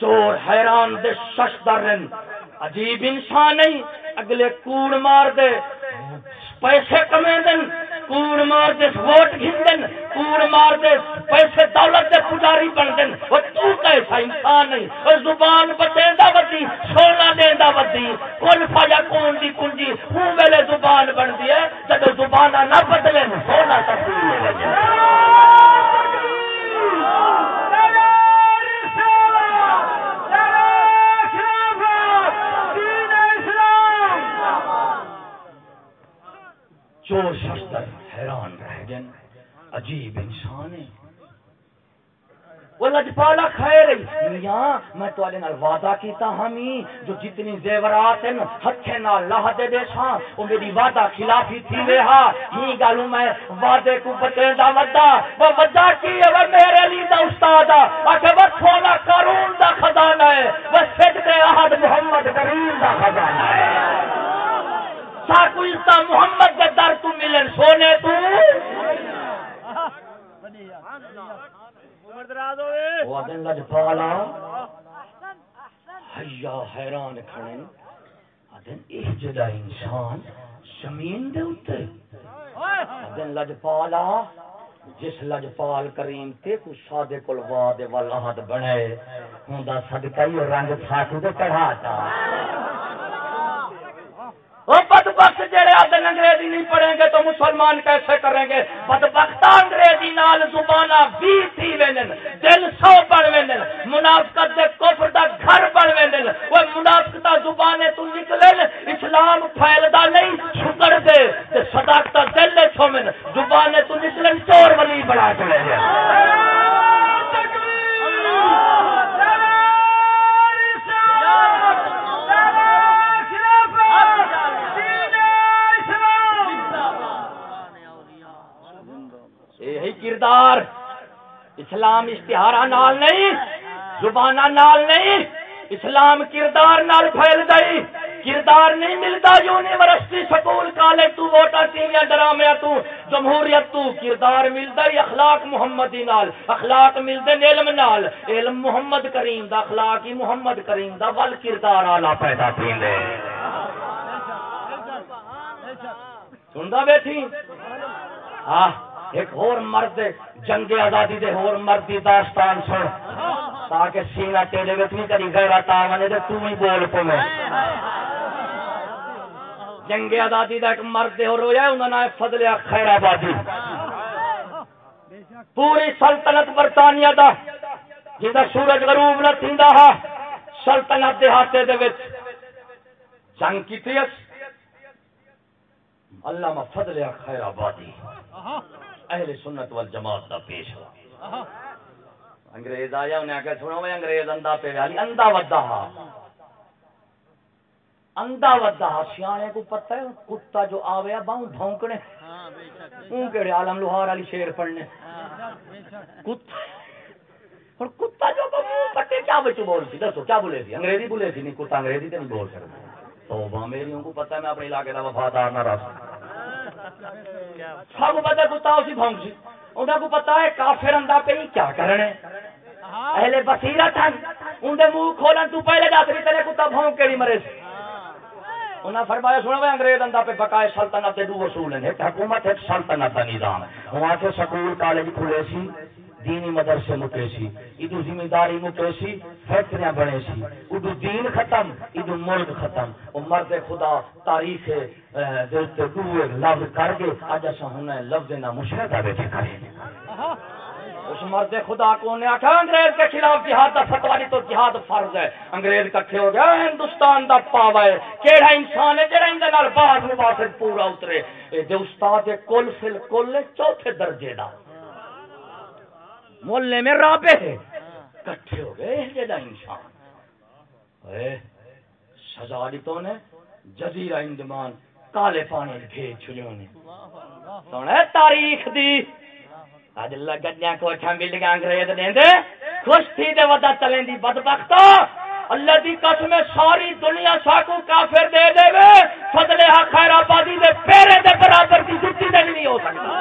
Speaker 3: چور حیران دے شش درن عجیب انسان نہیں اگلے کوڑ مار دے۔ پیسے کمے دن کوڑ مار دے ووٹ گھن کوڑ مار دے پیسے دولت دے پجاری بن دین وہ تو کیسا انسان نہیں وہ زبان بچیندا ودی سونا دیندا ودی کل فایا کون دی کنجی؟ ہوں ویلے زبان بندی ہے جب زبان نہ بدلے، سونا تبدیل ہو جائے چور شستر حیران رہ گئے۔ عجیب انسان ہے۔ وہ لجپالا کھائے رہی میاں، میں تو نال وعدہ کیتا ہمی جو جتنی زیورات ہیں، ہتھے نال لاہ دے دے ساں وہ میری وعدہ خلافی تھی وے ہا۔ ہی گالوں میں وعدے کو بچے دا ودا وہ ودا کی ہے وہ میرے لیے دا استاد آکے وہ سونا قارون دا خزانہ ہے۔ وہ صدق احد محمد کریم دا خزانہ ہے۔ ساکو عزت محمد کے در تو ملن سونے تو۔ وہ حیا حیران کھڑے۔ جدا انسان زمین دے لجپالا جس لجپال کریم تے کو سادے کول ول احد بنے ہوندا صدقہ ہی رنگ ساکو تے چڑھاتا۔ وہ بدبخت جڑے آدھے انگریزی نہیں پڑھیں گے تو مسلمان کیسے کریں گے؟ بدبخت انگریزی نال زبانہ بھی تھی وینن دل سو بڑھ وینن منافقت دے کفر دا گھر بڑھ وینن وہ منافقت دا زبانے تو نکلن، اسلام پھیلدا نہیں، شکر دے، تے صداقت دل لے چھومن زبانے تو نکلن، چور ولی بڑا کے لے جائے یہی کردار، اسلام اشتہارا نال نہیں، زبانہ نال نہیں، اسلام کردار نال پھیل گئی، کردار نہیں ملتا یونیورسٹی، سکول، کالج، تو ووٹر ٹیویا ڈرامیا تو، جمہوریت تو، کردار ملتا ہی اخلاق محمدی نال، اخلاق ملتے علم نال، علم محمد کریم دا، اخلاق ہی محمد کریم دا، ول کردار آلہ پیدا تھیندے سندا بیٹھی؟ ہاں۔ ایک اور مرد جنگ آزادی دے اور مرد دی داستان سن۔ تاکہ سینہ ٹیلے وچ نہیں کری غیرت آونے تے تو ہی بول پوے جنگ آزادی دا ایک مرد اور ہویا انہاں نام فضل خیر آبادی۔ پوری سلطنت برطانیہ دا جدا سورج غروب نہ تھیندا ہا، سلطنت دے ہاتھے دے وچ۔ جنگ کیتی اس۔ علامہ فضل خیر آبادی۔ اہل سنت والجماعت دا پیشوا۔ انگریز آیا انہیں آکے سنو میں انگریز اندھا پہ والی اندھا ودا ہا ودا ہا سیانے کو پتہ ہے کتا جو آویا باؤں بھونکنے اون کیڑے عالم لوہار علی شیر پڑھنے۔ کتا۔ اور کتا جو پٹے کیا بچو بول سی؟ دسو کیا بولے سی؟ انگریزی بولے سی؟ نہیں کتا انگریزی تے نہیں بول سکتا توبہ میری ان کو پتہ ہے میں اپنے علاقے دا وفادار نہ رہ سب کو پتا کتا اسی بھونک سی۔ انہوں کو پتا ہے کافر اندہ پہ کیا کرنے اہل بصیرت ہیں اندے منہ کھولن تو پہلے دس بھی تیرے کتا بھونک کے مرے سی۔ انہاں فرمایا، سنو انگریز اندہ پہ بقائے سلطنت دے دو اصول ہیں۔ ایک حکومت، ایک سلطنت کا نظام۔ وہاں سے سکول، کالج کھلے سی۔ دینی مدرسے مکے سی ادو ذمہ داری مکے سی فیکٹریاں بنے سی ادو دین ختم ادو مرد ختم۔ وہ مرد خدا تاریخ دوے لفظ کر کے اج اسا ہن لفظ نہ مشاہدہ بیٹھے کریں اس مرد خدا کو نے آخا انگریز کے خلاف جہاد کا فتوا نہیں تو جہاد فرض ہے۔ انگریز کٹھے ہو گیا، ہندوستان دا پاوا ہے۔ کیڑا انسان ہے جڑا اندے نال باہر مباحث پورا اترے۔ اے دے استاد کل فل کل چوتھے درجے دا۔ محلے میں رابے کٹھے ہو گئے جڑا انسان اے، سزا دیتوں نے، جزیرہ اندمان، کالے پانی بھیج چھلیوں نے۔ سونے تاریخ دی۔ اج لگدیاں کوٹھا بلڈنگاں انگریز دیندے خوش تھی دے ودا چلیں دی بدبختو اللہ دی قسم ساری دنیا ساکو کافر دے دے وے۔ فضل حق خیر آبادی دے پیرے دے برابر دی جُتی دے نہیں ہو سکتا۔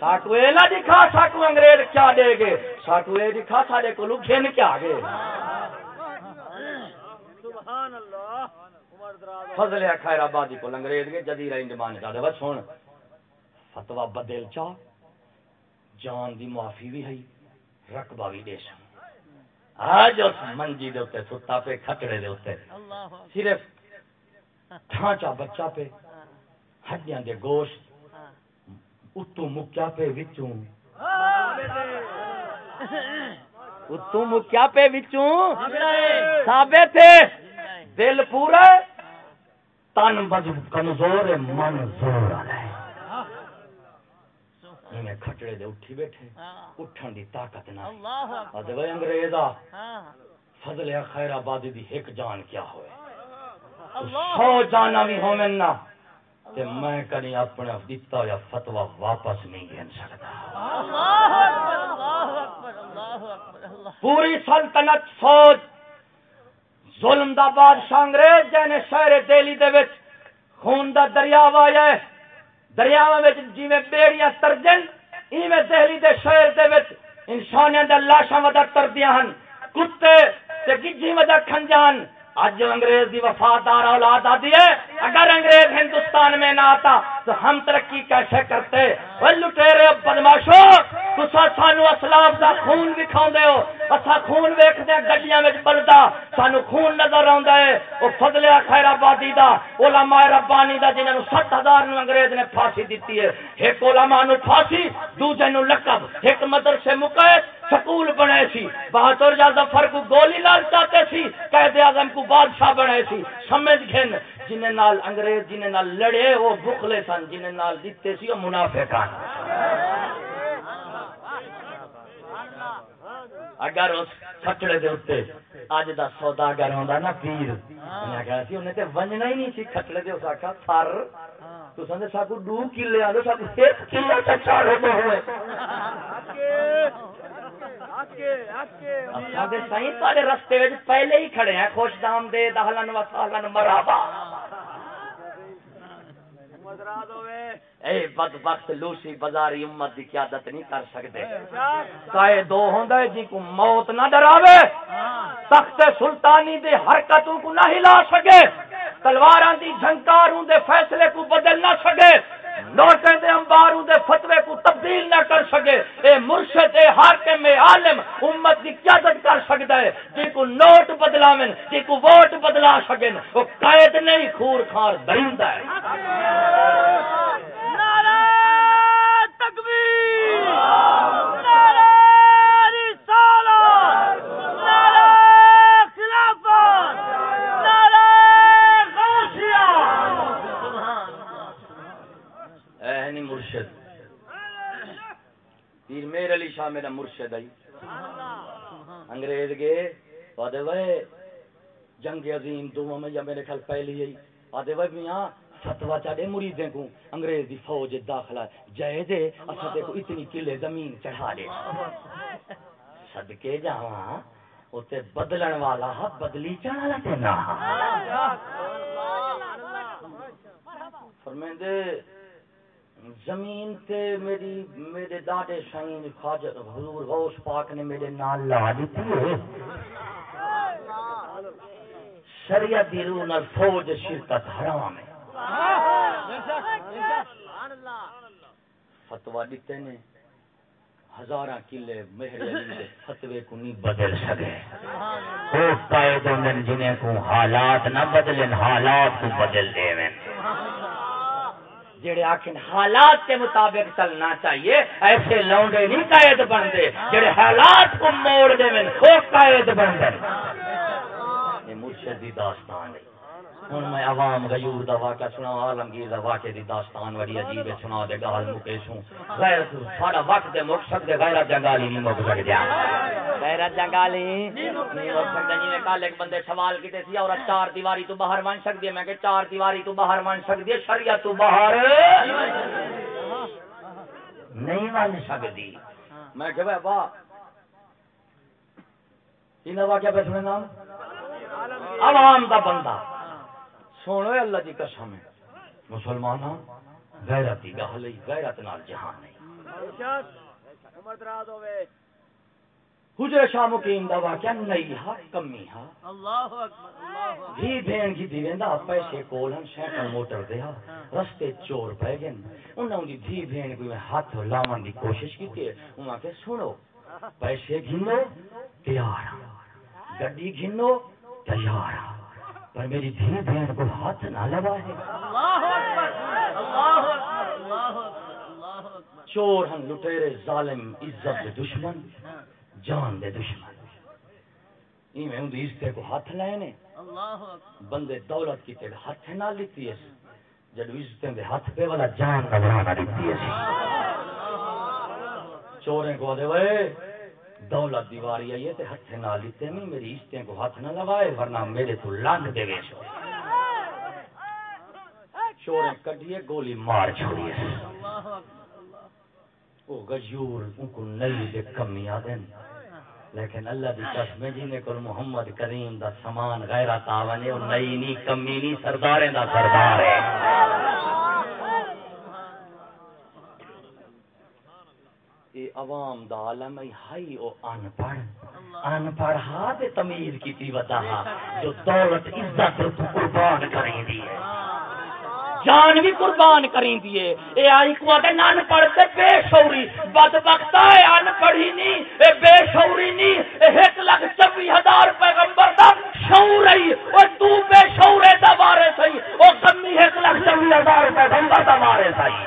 Speaker 3: ساکو اے نہ دکھا ساکو انگریز کیا دے گے ساکو اے دکھا سارے کو گھن کیا گے فضل خیر آبادی کو انگریز کے جدیرہ انڈمان کا دے بس سن فتوا بدل چا جان دی معافی بھی ہے رقبہ بھی دے سن آج اس منجی دے اوتے ستا پہ کھٹڑے دے
Speaker 7: اللہ
Speaker 3: صرف ڈھانچا بچہ پہ ہڈیاں دے گوشت اتو مکیا پہ وچوں اتو مکیا پہ وچوں ثابت ہے دل پورا تن بز کمزور ہے من زور ہے کھٹڑے دے اٹھی بیٹھے اٹھن دی طاقت نہ ادوے انگریزا فضل خیر آبادی دی ایک جان کیا ہوئے سو جانا بھی ہو نا تے میں کہیں اپنا دیتا یا فتوا واپس نہیں گن سکتا۔ پوری سلطنت فوج ظلم دا بادشاہ انگریز جنے شہر دہلی دے وچ خون دا دریا وایا ہے۔ دریاواں وچ جویں بیڑیاں ترجن ایویں دہلی دے شہر دے وچ انسانیاں دے لاشاں ودا تردیاں ہن۔ کتے تے گجی ودا کھنجان آج جو انگریز دی وفادار اولاد آتی ہے، اگر انگریز ہندوستان میں نہ آتا تو ہم ترقی کیسے کرتے؟ وہ لٹیرے بدماشو تسا سانو اسلاف دا خون وکھاؤندے ہو اسا خون ویکھدے ہاں، گڈیاں وچ بلدا، سانو خون نظر آوندا ہے۔ او فضل خیر آبادی دا، علماء ربانی دا، جنہاں نو 7000 نو انگریز نے پھانسی دتی ہے۔ ایک علماء نو پھانسی، دوجے نو لقب، ایک مدرسے مقید سکول بنے سی، بہادر جا ظفر کو گولی لال چاہتے سی، قید اعظم کو بادشاہ بنے سی۔ سمجھ گھن، جنہیں نال انگریز، جنہیں نال لڑے، وہ بخلے سن، جنہیں نال دیتے سی وہ منافقان۔ اگر اس کھٹڑے دے اوتے اج دا سوداگر ہوندا نا پیر۔ انہاں کہا سی انہیں تے ونجنا ہی نہیں سی کھٹڑے دے، اس آکھا فر تو سن ساکو دو کلے آندے ساکو ایک کلے تے چاڑے تے ہوئے۔ اصحاب سائیں تارے رستے وچ پہلے ہی کھڑے ہیں، خوش آمدید اہلن و سہلن مرحبا۔ اے بدبخت لوسی بازاری امت دی قیادت نہیں کر سکتے۔ کائے دو ہوندا ہے جی کو موت نہ ڈراوے تخت سلطانی دے حرکتوں کو نہ ہلا سکے تلواراں دی جھنکاروں دے فیصلے کو بدل نہ سکے۔ نوٹیں دے امباروں دے فتوے کو تبدیل نہ کر سکے۔ اے مرشد، اے حاکم، اے عالم، امت دی قیادت کر سکتا ہے؟ جی کو نوٹ بدلاویں جی کو ووٹ بدلا سکے وہ قائد نہیں خور خار درندہ ہے
Speaker 4: نعرہ تکبیر نعرہ رسالت نعرہ خلافت نعرہ غوثیہ
Speaker 3: اے نہیں مرشد پیر میر علی شاہ میرا مرشد آئی انگریز گئے آدھے وے جنگ عظیم دوما میں یا میرے خیال پہلی آئی آدھے وے میاں فتوا چاڑے مریدیں کو انگریز دی فوج داخلہ جائے دے اسا دیکھو اتنی کلے زمین چڑھا دے صدقے جاواں اوتے بدلن والا ہا بدلی چڑھا تے نہ فرمیندے زمین تے میری میرے داڈے شاہین خواجہ حضور غوث پاک نے میرے نال لا دیتی ہے۔ شریعت دی روح نال فوج شرکت حرام ہے۔ فتوا دیتے نے، ہزاراں کلے مہر علی دے فتوے کو نہیں بدل سکے۔ وہ قائد ہوندن جنہیں کو حالات نہ بدلن، حالات کو بدل دیویں جڑے آخر حالات کے مطابق چلنا چاہیے، ایسے لونڈے نہیں قید بنتے، جڑے حالات کو موڑ دے وہ قائد بن گئے مرشد دی داستان ہے۔ ہوں میں عوام غیور دا واقعہ سنا عالمگیر دا واقعے دی داستان بڑی عجیب ہے سنا دے گال مکیش ہوں غیر سارا وقت دے مک سکتے غیرت جنگالی نہیں مک سکتے غیرت جنگالی؟ نہیں مک سکتے جی کل ایک بندے سوال کیتے سی اور چار دیواری تو باہر بن سکتی ہے۔ میں کہ چار دیواری تو باہر بن سکتی ہے شریعت تو باہر۔ نہیں بن سکتی میں کہ واہ۔ انہیں واقعہ پہ سنے نام عوام دا بندہ۔ سونے اللہ دی قسم ہے۔ مسلمان غیرت دی گل ہے غیرت نال جہان ہے۔ حجر شاہ مقیم دا واقعہ نئی ہا کمی ہا
Speaker 4: اللہ اکبر اللہ اکبر۔
Speaker 3: بھی بھین کی دی ویندا پیسے کول ہن سائیکل موٹر دے ہا رستے چور پے گئے انہاں دی دھی بھین کوئی ہاتھ لاون دی کوشش کیتی انہاں کہ سنو پیسے گھنو تیار ہاں۔ گڈی گھنو تیار ہاں۔ پر میری دھی بہن کو ہاتھ نہ
Speaker 4: اللہ اکبر
Speaker 3: چور ہن لٹیرے ظالم عزت دے دشمن جان دے دشمن۔ ایویں ان دی عزت کو ہاتھ لائے نے۔ بندے دولت کی تیرے ہاتھ نہ لیتی ہے۔ جب عزتیں دے ہاتھ پہ والا جان کا بنا لیتی ہے۔ چوریں کو دے وے۔ دولت دیواری آئی ہے تے ہاتھ نہ لیتے نہیں میری عزتیں کو ہاتھ نہ لگائے، ورنہ میرے تو لانگ دے وے سو چوریں کڈیے، گولی مار چھوڑیے۔
Speaker 4: اللہ اکبر
Speaker 3: گجور ان کو نئی دے کمی آدن لیکن اللہ دی قسم جی کول محمد کریم دا سامان، غیرت آونے، اور نئی نی، کمی نی، سرداریں دا سردار ہے اے عوام دا عالم ہے ہائی او ان پڑھ ان پڑھ ہا تے تمیز کیتی وتا جو دولت، عزت تو قربان کریں دی ہے۔ جان بھی قربان کریں دیے اے آئی کو آدھے نان پڑھتے بے شعوری بدبختہ ہے ان پڑھی نہیں۔ اے بے شعوری نہیں، اے ایک لاکھ چوی ہزار پیغمبر دا شعور ہے۔ او تو بے شعورے دا بارے سہی او کمی ایک لاکھ چوی ہزار پیغمبر دا بارے سہی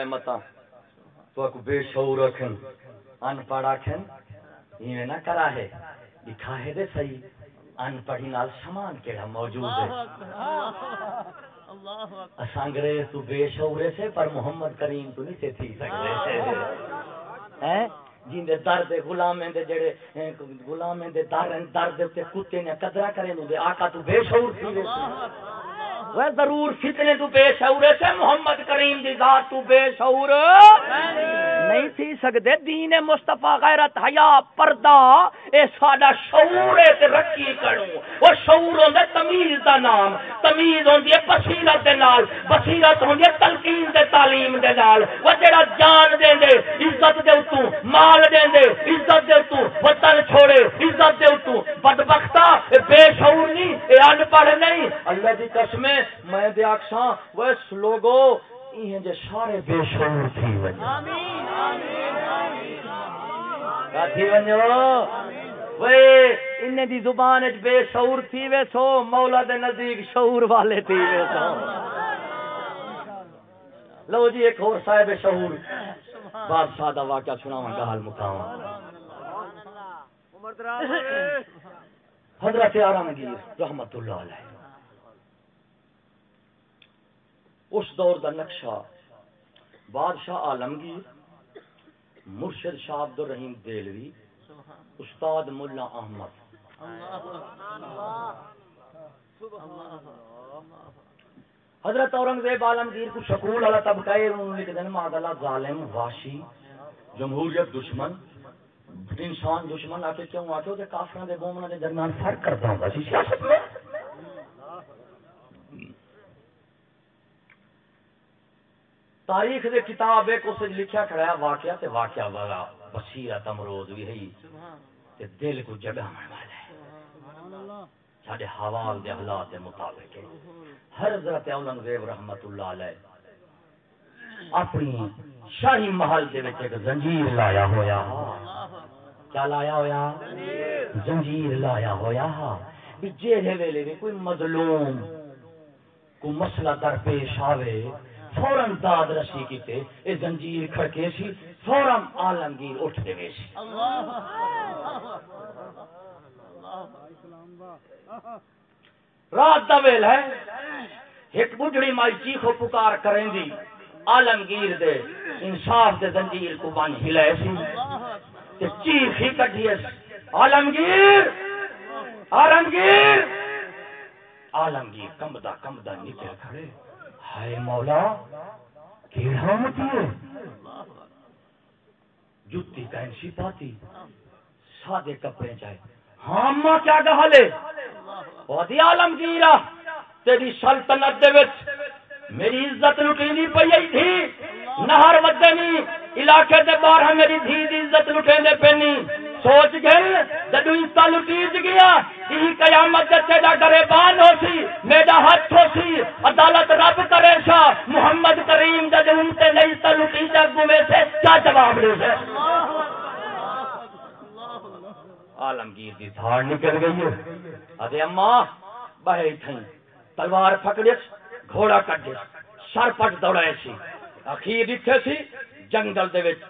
Speaker 3: ہے متا۔ تو اکو بے شعور رکھن ان پڑھ آکھن یہ نہ کرا ہے۔ دکھا ہے دے صحیح ان پڑھی نال سامان کیڑا موجود ہے۔
Speaker 4: اکبر اللہ اکبر۔
Speaker 3: اساں انگریز تو بے شعورے سے پر محمد کریم تو نہیں سے تھی سکتے سے۔ ہیں؟ جن دے درد غلامیں دے جڑے غلامیں دے در درد تے کتے نے قدرہ کرے نو دے آقا تو بے شعور تھی۔ وہ ضرور فتنے تو بے شعور سے محمد کریم دی ذات تو بے شعور۔ نہیں تھی سکدے۔ دین مصطفی غیرت، حیا، پردہ، اے ساڈا شعور ہے تے رکھی کروں۔ او شعور ہوندا تمیز دا نام۔ تمیز ہوندی ہے بصیرت دے نال۔ بصیرت ہوندی ہے تلقین دے تعلیم دے نال۔ وہ جڑا جان دے دے، عزت دے اتوں، مال دے دے، عزت دے اتوں۔ وطن چھوڑے، عزت دے اتوں۔ بدبختہ، اے بے شعور نہیں اے ان پڑھ نہیں۔ اللہ دی قسم میں دے آکھاں وہ لوگو یہ جے سارے بے شعور تھی وجہ
Speaker 4: آمین آمین آمین
Speaker 3: کاٹھی ونجو وے ان دی زبان وچ بے شعور تھی وے سو مولا دے نزدیک شعور والے تھی وے سو۔ لو جی ایک اور صاحب شعور۔ بادشاہ دا واقعہ سناواں گال مکاواں
Speaker 4: عمر دراز
Speaker 3: حضرت آرامگیر رحمت اللہ علیہ۔ اس دور دا نقشہ۔ بادشاہ عالمگیر، مرشد شاہ عبد الرحیم دیلوی استاد ملا احمد۔ حضرت اورنگزیب عالمگیر کو شکول اللہ طبقہ انہوں نے دن معدلہ ظالم واشی جمہوریت دشمن، انسان دشمن آ کے کیوں آتے ہو کہ کافروں کے مومنوں کے درمیان فرق کرتا ہوں سی۔ سیاست میں تاریخ دے کتاب ایک اس لکھیا کھڑا ہے واقعہ تے واقعہ والا بصیرت امروز بھی ہے۔ تے دل کو جگاون والا ہے ساڈے حوال دے حالات دے مطابق ہے۔ حضرت اورنگزیب رحمت اللہ علیہ اپنی شاہی محل دے وچ ایک زنجیر لایا ہویا۔ کیا لایا ہویا؟ زنجیر۔ لایا ہویا۔ بھی جیڑے ویلے کوئی مظلوم کو مسئلہ درپیش آوے فوراً داد رسی کیتے اے زنجیر کھڑکے سی فوراً عالمگیر اٹھ دے سی۔ رات دا ویل ہے ایک بجڑی مائی چیخو پکار کریں دی عالمگیر دے انصاف دے زنجیر کو بان ہلائے سی۔ تے چیخ ہی کٹھیے عالمگیر عالمگیر عالمگیر کمدا کمدا نکل کھڑے۔ ہائے مولا، کیڑا متی ہے؟ جتی کہن پاتی، سادے کپڑے چاہے ہاں اما کیا گہلے بہت ہی عالمگیرا تیری سلطنت دے وچ میری عزت لٹینی پئی تھی۔ نہر ودنی، علاقے دے باہر میری دھی دی عزت لٹیندے پینی سوچ گئے، جدو عزت لٹیج گیا یہ قیامت دے تیرا گریبان ہو سی میرا ہاتھ ہو سی عدالت رب کرے سا محمد کریم جد انتے نہیں عزت لٹیجا گمے سے، کیا جواب دے سے عالمگیر دی دھاڑ نکل گئی ہے۔ ادے اما بہے تھیں۔ تلوار پکڑے گھوڑا کٹے سر پٹ دوڑائے سی۔ اخیر اتھے سی، جنگل دے وچ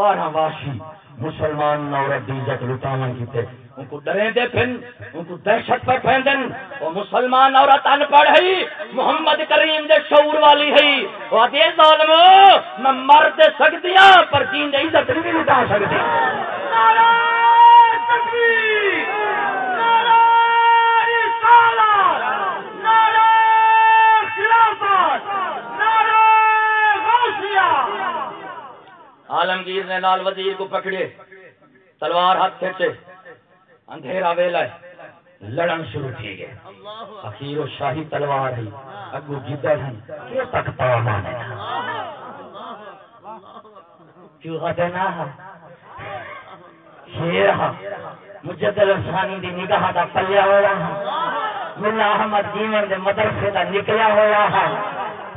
Speaker 3: بارہ واشی مسلمان عورت دی عزت لٹاون کیتے ان کو ڈرے دے پھن، ان کو دہشت پر پھیندن۔ وہ مسلمان عورت ان پڑھ ہے، محمد کریم دے شعور والی ہے۔ وہ دے ظالم، میں مر دے سکتی ہوں پر جین دے عزت نہیں لٹا سکتی۔ نعرہ تکبیر، نعرہ رسالت نعرہ خلافت نعرہ غوثیہ عالمگیر نے لال وزیر کو پکڑے، تلوار ہاتھ کھینچے، اندھیرا ویلا لڑن شروع کی گئے۔ اخیر و شاہی تلوار ہے اگو جدر ہیں کیوں تک پامانے کیوں غدنا ہے شیر ہاں مجدل ثانی دی نگاہ دا پلیا ہوا ہے ملا احمد جیون دے مدرسے دا نکلیا ہوا ہے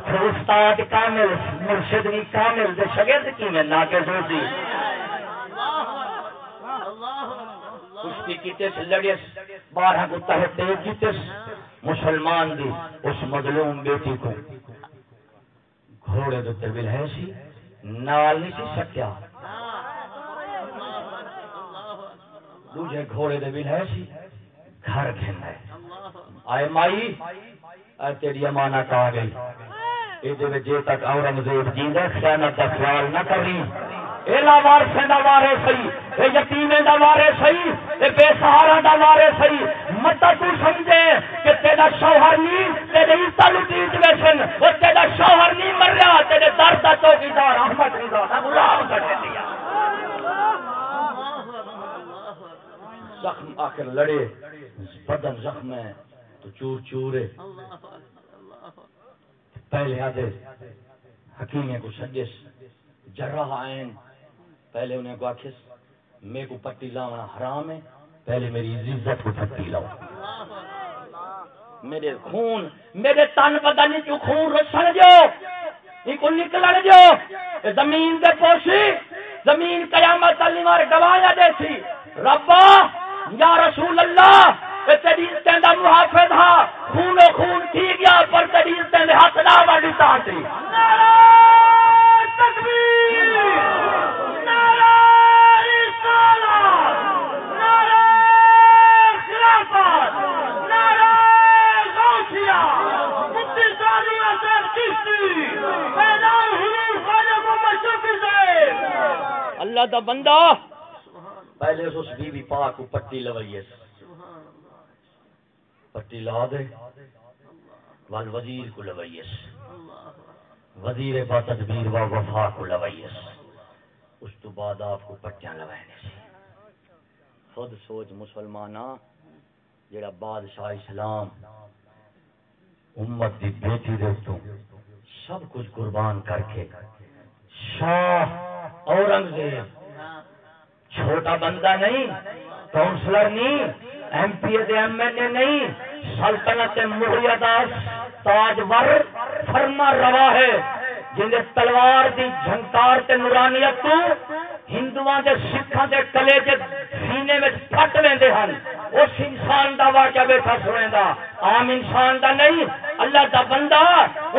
Speaker 3: پھر استاد کامل، مرشد بھی کامل دے شگرد کی میں ناقص ہو سی۔ کشتی کیتے سے لڑے بارہ کو تحت دے مسلمان دی، اس مظلوم بیٹی کو۔ گھوڑے دو تربیل ہے سی، نال نہیں سی سکیا دوجے گھوڑے دے بل ہے سی، گھر کھن ہے آئے مائی اے تیری امانت آ گئی۔ دے جے تک اورنگزیب جیندا خیانت دا خیال نہ کری اے سے دا وارے سہی اے یتیمے دا وارے سہی اے بے سہارا دا وارے سہی مت تو سمجھے کہ تیرا شوہر نہیں تیرے عزت لٹی ویسن او تیرا شوہر نہیں مر رہا تیرے در دا چوکیدار احمد رضا دا غلام کر دیا زخم آخر لڑے بدن زخم ہے تو چور چور ہے پہلے آدھے حکیمے کو سجس جرح آئین، پہلے انہیں کو آخس میں کو پٹی لاؤنا حرام ہے، پہلے میری عزت کو پٹی لاؤ۔ میرے خون، میرے تن پتہ نہیں خون روشن جو۔ یہ کو نکلن جو؟ زمین دے پوشی، زمین قیامت علی مار گوایا دے سی ربا، یا رسول اللہ تیری محافظ ہا خون و خون تھی گیا پر تیری ہاتھ نہ تاٹی اللہ دا بندہ۔ پہلے اس بی بی پاک کو پٹی لوائیے پٹی لا دے۔ وال وزیر کو لوائیے وزیر با تدبیر و وفا کو لوائیے اس تو بعد آپ کو پٹیاں لوائنے سے۔ خود سوچ مسلمانہ جڑا بادشاہ اسلام، امت دی بیٹی دے تو سب کچھ قربان کر کے شاہ اورنگزیب، چھوٹا بندہ نہیں کاؤنسلر نہیں M P A M L A نہیں، سلطنت مہیا داس تاجور فرما روا ہے جنہیں تلوار دی جھنکار تے نورانیت تو ہندوؤں دے سکھاں دے کلے دے سینے میں پھٹ لیندے ہن۔ اس انسان دا واقعہ بیٹھا سنیندا۔ عام انسان دا نہیں، اللہ دا بندہ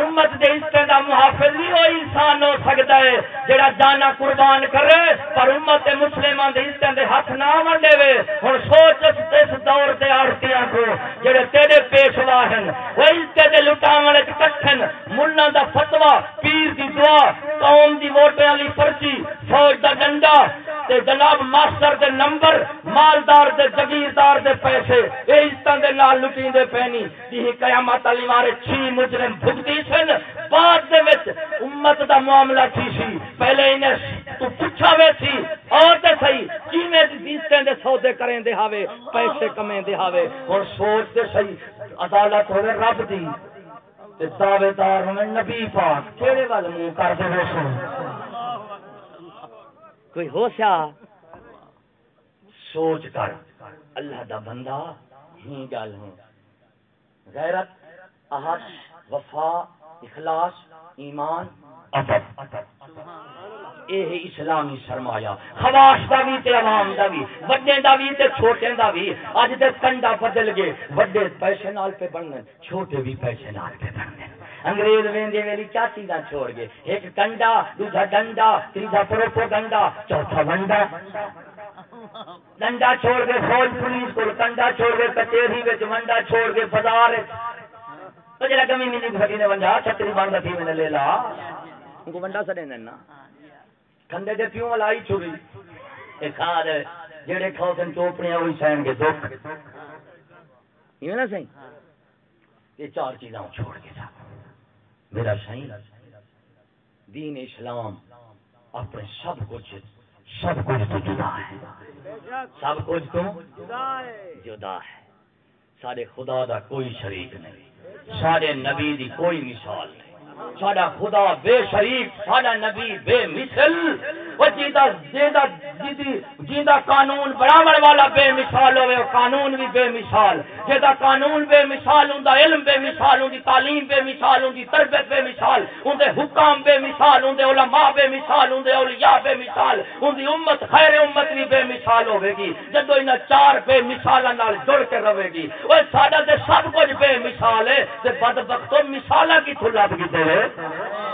Speaker 3: امت دے عزت دا محافظ نہیں وہ انسان ہو سکتا ہے، جڑا جانا قربان کرے، پر امت مسلمان دے عزت دے ہاتھ نہ ونڈے وے۔ ہن سوچ اس دور دے آرتیاں کو، جڑے تیرے پیشوا ہیں وہ عزت دے لٹاون وچ کٹھن۔ ملنا دا فتوا پیر دی دعا، قوم دی ووٹاں والی پرچی، فوج دا ڈنڈا تے جناب ماسٹر دے نمبر، مالدار دے، جگیردار دے پیسے، اے عزتاں دے نال لٹیندے پینی دی قیامت علی مارے چھی مجرم بھگتی سن۔ بعد دے وچ امت دا معاملہ تھی سی۔ پہلے انہیں تو پچھا وے سی۔ اور تے صحیح کیویں دیستے دے سودے کریں دے ہاوے، پیسے کمیں دے ہاوے۔ اور سوچ تے صحیح عدالت ہوے رب دی۔ تے دعوے دار ہوے نبی پاک۔ کیڑے ول منہ کر دے ویسو کوئی ہوشا سوچ کر۔ اللہ دا بندہ ہی گل ہے۔ غیرت احد وفا، اخلاص، ایمان۔ ادب اے ہے اسلامی سرمایہ۔ خواش دا بھی تے عوام دا بھی وڈے دا بھی تے چھوٹے دا بھی۔ اج تے کنڈا بدل گئے۔ وڈے پیسے نال پہ بننے، چھوٹے بھی پیسے نال پہ بننے۔ انگریز ویندے ویلی کیا چیزاں چھوڑ گئے؟ ایک کنڈا دوسرا ڈنڈا تیسرا پروپوگنڈا چوتھا ونڈا۔ ڈنڈا چھوڑ کے فوج پولیس کو کنڈا چھوڑ کے کچہری وچ، ونڈا چھوڑ کے بازار تو جڑا کمی نہیں پھٹی نے ونڈا، چھتری بند تھی میں نے لے لا۔ ان کو ونڈا سڑے نا۔ کھندے دے پیوں والا آئی چھوڑی۔ اے کھاد جڑے کھاؤ تن چوپڑیاں وہی سہن گے، دکھ۔ یہ نا صحیح یہ چار چیزاں چھوڑ کے جا۔ میرا صحیح دین اسلام اپنے سب کچھ سب کچھ تو جدا ہے۔ سب کچھ تو جدا ہے۔ سارے خدا دا کوئی شریک نہیں۔ سارے نبی دی کوئی مثال نہیں۔ ساڈا خدا بے شریک ساڈا نبی بے مثل۔ وہ جیدا جیدا جیدی جیدا قانون برابر والا بے مثال ہوے قانون بھی بے مثال۔ جیدا قانون بے مثال ہوندا علم بے مثال ہوندی تعلیم بے مثال ہوندی تربیت بے مثال ہوندے حکام بے مثال ہوندے علماء بے مثال ہوندے اولیاء بے مثال ہوندی امت خیر امت بھی بے مثال ہوے گی۔ جدو انہاں چار بے مثالاں نال جڑ کے رہے گی اوے ساڈا تے سب کچھ بے مثال ہے، تے بدبختو مثالاں کی تھلب کی دے ہیں۔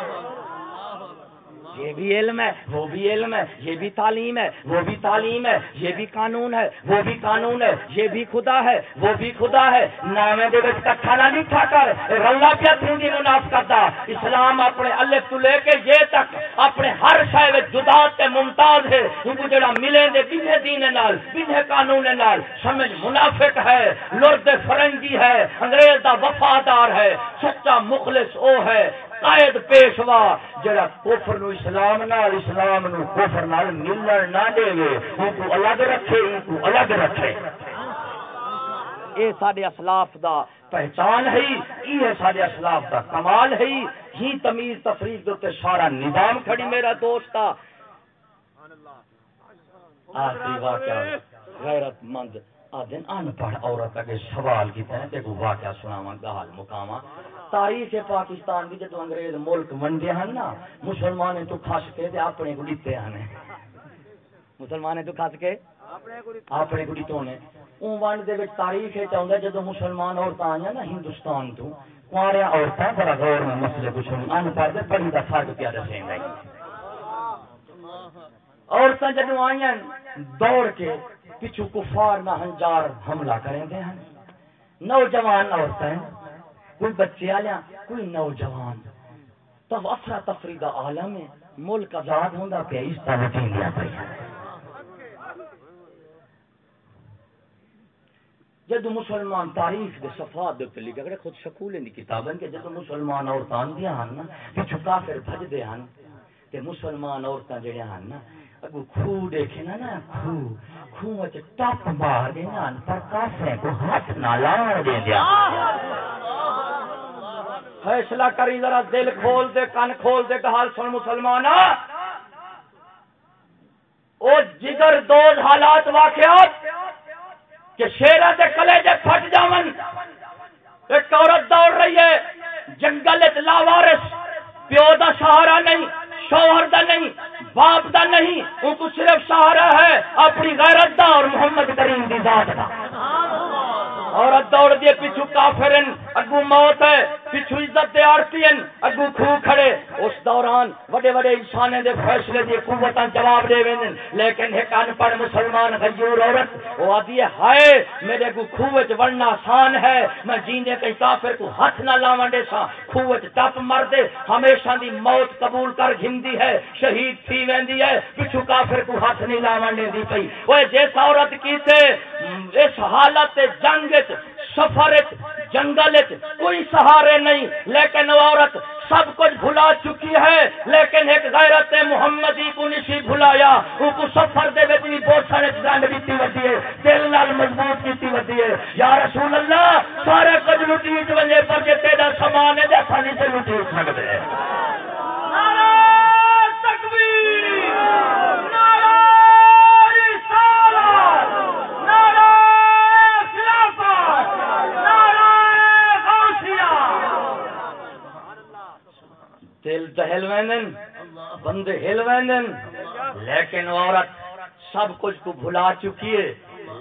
Speaker 3: یہ بھی علم ہے، وہ بھی علم ہے، یہ بھی تعلیم ہے، وہ بھی تعلیم ہے، یہ بھی قانون ہے، وہ بھی قانون ہے، یہ بھی خدا ہے، وہ بھی خدا ہے۔ نامے دے وچ کٹھا نہ لکھا کر رولا پیا تھی منافقت دا اسلام اپنے الف تو لے کے یہ تک اپنے ہر شے وچ جدا تے ممتاز ہے۔ ان جڑا ملے دے بنے دین نال بنے قانون نال، سمجھ منافق ہے لرد فرنگی ہے، انگریز دا وفادار ہے، سچا مخلص او ہے۔ قائد پیشوا جڑا کفر نو اسلام نال، اسلام نو کفر نال ملن نہ دے گے ان کو الگ رکھے، ان کو الگ رکھے۔ اے سارے اسلاف دا پہچان ہے، یہ سارے اسلاف دا کمال ہے۔ ہی تمیز تفریق دے سارا نظام کھڑی، میرا دوستا آخری واقعہ، غیرت مند۔ آدن ان پڑھ عورت اگے سوال کیتا ہے، تے کو واقعہ سناواں، گال مقامہ تاریخ پاکستان بھی جدو انگریز ملک ونڈے ہیں نا مسلمان تو کھس کے تے اپنے کو دیتے ہیں مسلمان تو کھس کے اپنے کو دیتے ہیں اون ونڈ دے وچ تاریخ ہے چاہندا جدو مسلمان عورتاں آئیاں نا ہندوستان تو۔ کواریا عورتاں بڑا غور میں مسئلے کچھ ان پڑھ دے بڑی دا فرق کیا دسیں گے؟ عورتاں جدو آئیاں دوڑ کے پچھو کفار نہ ہنجار حملہ کریں گے ہیں نوجوان عورتیں کوئی بچے آیا کوئی نوجوان۔ تب افرا تفری کا عالم ہے، ملک آزاد ہوتا پیا، اس طرح دیا پہ جدو مسلمان تاریخ دے صفحات دے تے لکھا خود سکولیں دی کتابیں کہ جدو مسلمان عورتاں دیاں ہن نا، پچھو کافر بھج دے ہن، تے مسلمان عورتاں جڑے ہن نا اگو کھو دیکھے نا نا کھو کھو وچ ٹپ مار دے نا پر کافر کو ہاتھ نہ لاؤ دے دیا فیصلہ کری، ذرا دل کھول دے، کن کھول دے کہ حال سن مسلمان. او جگر دوز حالات واقعات کہ شیرہ دے کلے دے پھٹ جاون. ایک عورت دوڑ رہی ہے، جنگل لاوارس پیو دا سہارا نہیں، شوہر دا نہیں، باپ دا نہیں ان کو صرف سہارا ہے، اپنی غیرت دا اور محمد کریم دی ذات دا. عورت دوڑ دیے پیچھو کافرن اگو موت ہے، پیچھو عزت دے آرتین، اگو کھو کھڑے۔ اس دوران وڈے وڈے انسانے دے فیصلے دی قوتاں جواب دے وین لیکن ایک ان پڑھ مسلمان غیور عورت وہ آدھی ہے، ہائے، میرے اگو کھو وچ ورنا آسان ہے۔ میں جیندے کئی کافر کو ہاتھ نہ لاون دے سا کھو وچ ٹپ مر دے، ہمیشہ دی موت قبول کر گھندی ہے، شہید تھی ویندی ہے۔ پیچھو کافر کو ہاتھ نہیں لاون دے دی پئی۔ اوے جس عورت کی تے اس حالت جنگ سفر جنگل کوئی سہارے نہیں، لیکن عورت سب کچھ بھلا چکی ہے، لیکن ایک غیرت محمدی کو نہیں بھلایا ان کو سفر دے وچ نہیں بہت سارے جنگ دیتی وتی ہے، دل نال مضبوط کیتی وتی ہے۔ یا رسول اللہ، سارے کچھ لٹی وچ ونجے پر جے تیرا سامان ہے تے خالی سے لٹی سکدے۔ نعرہ تکبیر، نعرہ رسالت، نعرہ خلافت، نعرہ دل تو ہل ویندن، بندے ہل ویندن، لیکن عورت سب کچھ کو بھلا چکی ہے،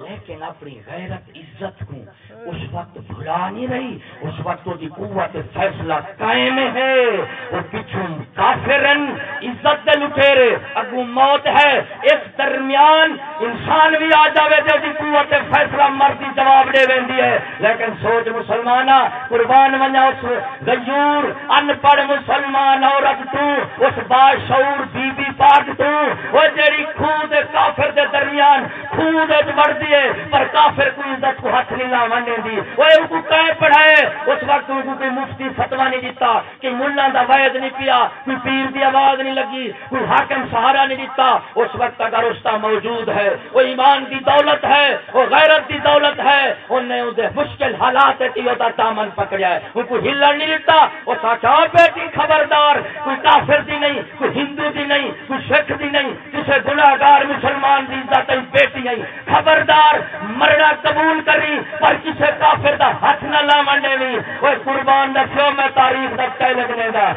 Speaker 3: لیکن اپنی غیرت عزت کو اس وقت بھلا نہیں رہی، اس وقت وہ قوت فیصلہ قائم ہے۔ وہ پچھوں کافرن عزت دے لٹیرے اگو موت ہے۔ اس درمیان انسان بھی آ جاوے تے دی قوت فیصلہ مرضی جواب دے ویندی ہے۔ لیکن سوچ مسلمانہ، قربان ونجا اس غیور ان پڑھ مسلمان عورت تو، اس باشعور بی بی پاک تو۔ وہ جڑی خود کافر دے درمیان، خود وچ بڑھدی ہے، پر کافر کو عزت کو ہاتھ نہیں لاون دی۔ وہ ان کو پڑھائے۔ اس وقت ان کوئی مفتی فتوا نہیں دیتا کہ ملا دا وعد نہیں پیا، کوئی پیر دی آواز نہیں لگی، کوئی حاکم سہارا نہیں دیتا۔ اس وقت اگر استا موجود ہے، وہ ایمان دی دولت ہے، وہ غیرت دی دولت ہے انہیں اسے مشکل حالات تھی ہوتا دامن پکڑیا ہے۔ ان کو ہلن نہیں دیتا وہ ساچا بیٹی خبردار۔ کوئی کافر دی نہیں، کوئی ہندو دی نہیں، کوئی سکھ دی نہیں کسی گناہگار مسلمان دی عزت بیٹی نہیں۔ خبردار، مرنا قبول کری، پر کسی کافر دا ہاتھ نہ لا منڈے نہیں وہ قربان رکھو میں تاریخ دا لگنے دا۔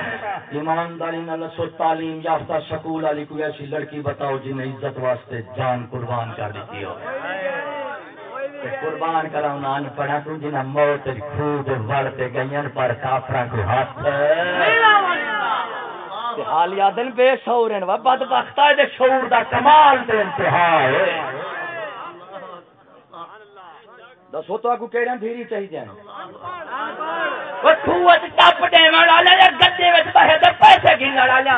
Speaker 3: ایمانداری نہ لسو تعلیم یافتہ سکول والی کوئی ایسی لڑکی بتاؤ جن نے عزت واسطے جان قربان کر دیتی ہو۔ قربان کرا انہاں ان پڑھا تو جنہ موت خود ورتے گئین پر کافراں کو ہاتھ حالیہ دن بے شعور ہیں وہ بدبختہ ہے تے شعور دا کمال تے انتہا ہے۔ دسو تو اگو کیڑے دھیری چاہیے وہ کھوت ٹپ دے والا یا گدے وچ بہے تے پیسے گھن والا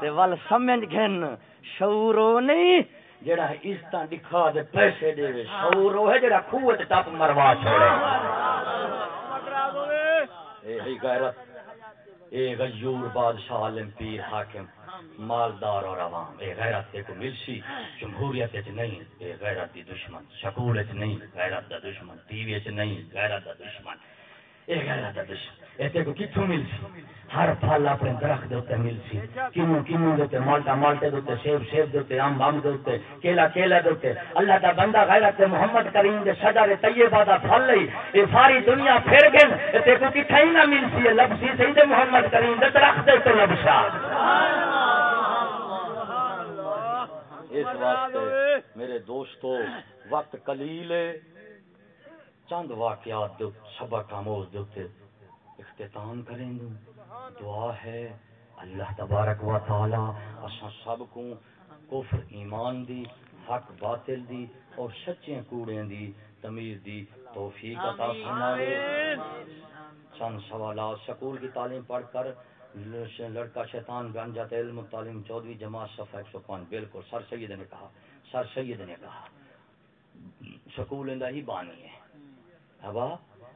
Speaker 3: تے ول سمجھ گھن شعور او نہیں جڑا عزتاں دکھا دے پیسے دے شعور او ہے جڑا کھوت ٹپ مروا چھوڑے اے ہی غیرت اے غیور بادشاہ عالم پیر حاکم مالدار اور عوام، اے غیرت تے کو ملسی جمہوریت وچ نہیں، اے غیرت دی دشمن سکول وچ نہیں، غیرت دا دشمن، ٹی وی وچ نہیں، غیرت دا دشمن، اے غیرت دا دشمن اے تے کو کتھوں ملسی ہر پھل اپنے درخت دے اوتے ملسی کینو کینو دے اوتے مالٹا مالٹے دے اوتے سیب سیب دے اوتے امب امب دے اوتے کیلا کیلا دے اوتے اللہ دا بندہ غیرت تے محمد کریم دے شجر طیبہ دا پھل لئی، اے ساری دنیا پھر گن اے تے کو کتھے ہی نہ ملسی لبسی سید محمد کریم دے درخت دے اوتے لبشا۔ اس واسطے میرے دوستو وقت قلیل ہے۔ چند واقعات دے سبق آموز دے اوتے اختتام کریں گے۔ دعا ہے اللہ تبارک و تعالی اساں سب کو کفر ایمان دی حق باطل دی اور سچے کوڑے دی تمیز دی توفیق عطا فرمائے چند سوالات سکول کی تعلیم پڑھ کر لڑکا شیطان بن جاتا ہے، علم، تعلیم، چودویں جماعت، صفحہ ایک سو پانچ، بالکل سر سید نے کہا، سر سید نے کہا، سکول اندر ہی بانی ہے۔ ابا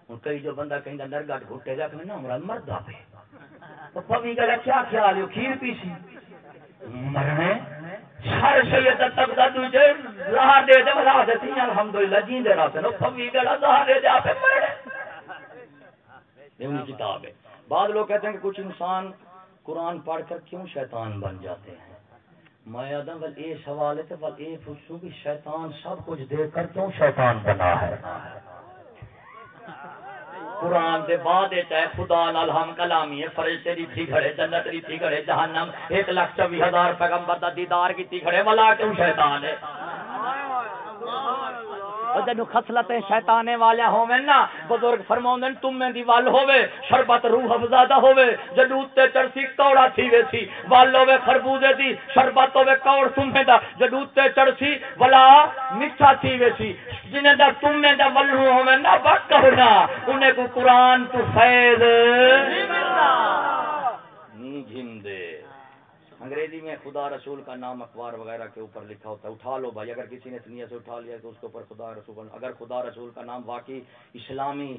Speaker 3: ہوں کئی جو بندہ کہیں نرگٹ گھٹے گا کہ نا ہمارا مرد پہ تو پمی کا کیا خیال ہے؟ کھیر پیسی۔ مرنے، سر سید تک دا دوجے لہا دے دے، بلا دیتی ہیں الحمدللہ جین دے رہا نو پمی کا لہا دے دے آپ مرنے۔ یہ انہی کتاب ہے۔ بعض لوگ کہتے ہیں کہ کچھ انسان قرآن پڑھ کر کیوں شیطان بن جاتے ہیں؟ میں آدم، بل اے سوال ہے تو بل اے پوچھوں کہ شیطان سب کچھ دیکھ کر کیوں شیطان بنا ہے؟ قرآن دے بعد ہے خدا نال ہم کلامی ہے، فرشتے دی تھی گھڑے، جنت دی تھی گھڑے، جہنم، ایک لاکھ چوبی ہزار پیغمبر دا دیدار کی تھی گھڑے ولا کیوں شیطان ہے؟ جدو خصلت شیطانے والے ہوے نا، بزرگ فرماؤں تم میں دی ول ہوے شربت روح افزادہ ہوے جدو تے چڑسی کوڑا تھی وے سی ول ہوے خربوزے دی، شربت ہوے کوڑ تمہیں دا جدو تے چڑسی ولا میٹھا تھی وے سی۔ جنہیں دا تم میں دا ولو ہوے نا بک ہونا انہیں کو قرآن تو فیض۔ نہیں گھندے انگریزی میں خدا رسول کا نام اخبار وغیرہ کے اوپر لکھا ہوتا ہے اٹھا لو بھائی اگر کسی نے نیت سے اٹھا لیا تو اس کے اوپر خدا رسول اگر خدا رسول کا نام واقعی اسلامی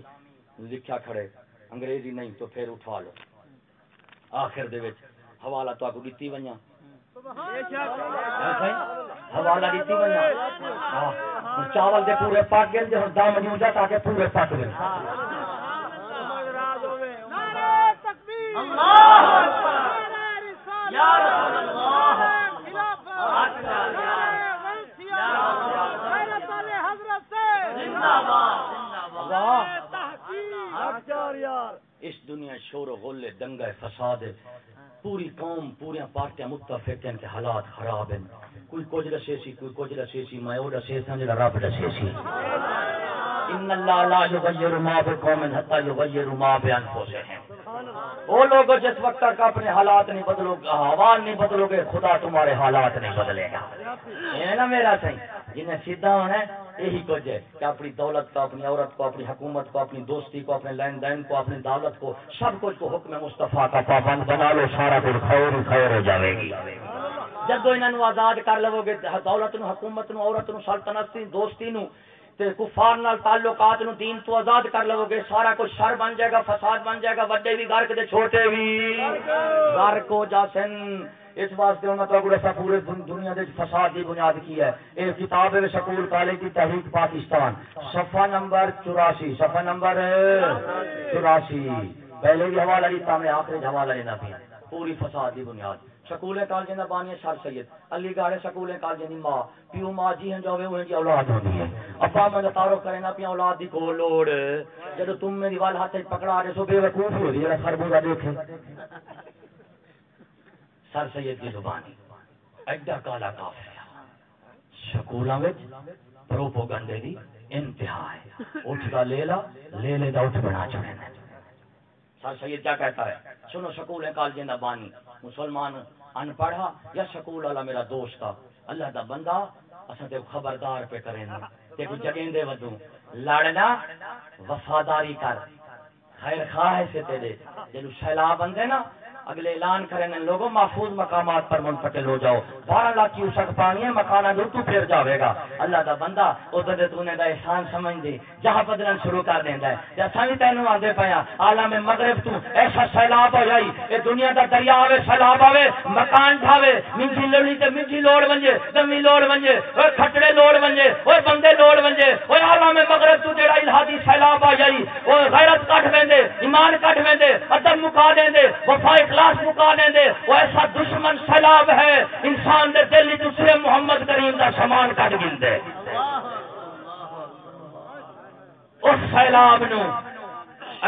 Speaker 3: لکھا کھڑے انگریزی نہیں تو پھر اٹھا لو۔ آخر دے وچ حوالہ تو کو دتی ونجا حوالہ دتی ونجا ہاں ہن چاول دے پورے پک گئے تے ہن دم نہیں ہوندا تاکہ پورے پک گئے اس دنیا شور و غلے دنگا فساد ہے پوری قوم پوری پارٹیاں متفق ہیں کہ حالات خراب ہیں۔ کوئی کچھ رسے سی کوئی کچھ رسے سی میں وہ رسے سا جڑا رب رسے سی۔ ان اللہ لا یغیر ما بقوم حتى یغیر ما بانفسهم وہ لوگ جس وقت تک اپنے حالات نہیں بدلو گے حوال نہیں بدلو گے، خدا تمہارے حالات نہیں بدلے گا۔ یہ نا میرا صحیح جنہیں سیدھا ہونا ہے، یہی کچھ ہے کہ اپنی دولت کو، اپنی عورت کو، اپنی حکومت کو، اپنی دوستی کو، اپنے لین دین کو، اپنی دولت کو، سب کچھ کو حکم مصطفیٰ کا پابند بنا لو، سارا دن خیر خیر ہو جائے گی۔ جدو انہوں آزاد کر لو گے دولت نو، حکومت نو، عورت نو، سلطنت دوستی نو تے کفار نال تعلقات نو دین تو آزاد کر لو گے، سارا کچھ شر بن جائے گا، فساد بن جائے گا بڑے بھی غرق دے چھوٹے بھی۔ غرق ہو جاسن اس واسطے انہوں تو اگلے سا پورے دنیا دے فساد دی بنیاد کی ہے۔ یہ کتاب ہے سکول کالج کی تحریک پاکستان۔ صفحہ نمبر چوراسی، صفحہ نمبر چوراسی۔ پہلے بھی حوالہ لیتا میں آخری حوالہ لینا بھی۔ پوری فساد دی بنیاد۔ سکولیں کالجیں دا بانی سر سید، علی گڑھ سکولیں کالجیں دی ماں، پیو ماں جی ہیں جو ہوئے جی اولاد ہوتی ہے۔ ابا میں تعارف کرے نا پیا اولاد دی کو لوڑ۔ جب تم میری وال ہاتھ پکڑا رہے سو بے وقوف ہو رہی ہے خربوزہ دیکھے۔ سر سید کی زبانی، ایڈا کالا کافر سکولاں وچ پروپوگنڈے دی انتہا ہے۔ اٹھ کا لے لا لے لے دا اٹھ بنا چڑھے سر سید کیا کہتا ہے؟ سنو سکول ہے کالجیں دا بانی۔ مسلمان ان پڑھا یا سکول والا میرا دوست آ اللہ دا بندہ، اساں تے خبردار پہ کریں نا تے کو جگہیں دے ودوں لڑنا وفاداری کر۔ خیر خواہ سے تیرے۔ جنو سیلاب اندے نا اگلے اعلان کریں گے، لوگوں محفوظ مقامات پر منتقل ہو جاؤ۔ بارہ لاکھ کی اسک پانی ہے مکانہ جو تو پھر جاوے گا۔ اللہ دا بندہ ادھر دے تو دا احسان سمجھ دی جہاں بدلن شروع کر دیندا ہے۔ جے اساں تینوں آندے پیا ہاں، عالم مغرب تو ایسا سیلاب ہو جائی، اے دنیا دا دریا آوے، سیلاب آوے، مکان ڈھاوے، منجی لڑی تے منجی لوڑ ونجے، دمی لوڑ ونجے اوے کھٹڑے لوڑ ونجے اوے بندے لوڑ ونجے اوے عالم مغرب تو جڑا الہادی سیلاب آ جائی اوے غیرت کٹ ویندے، ایمان کٹ ویندے ادب مکا دیندے وفا اخلاص مکانے دے، وہ ایسا دشمن سیلاب ہے، انسان دے دل دوسرے محمد کریم دا سامان کٹ گندے اس سیلاب نو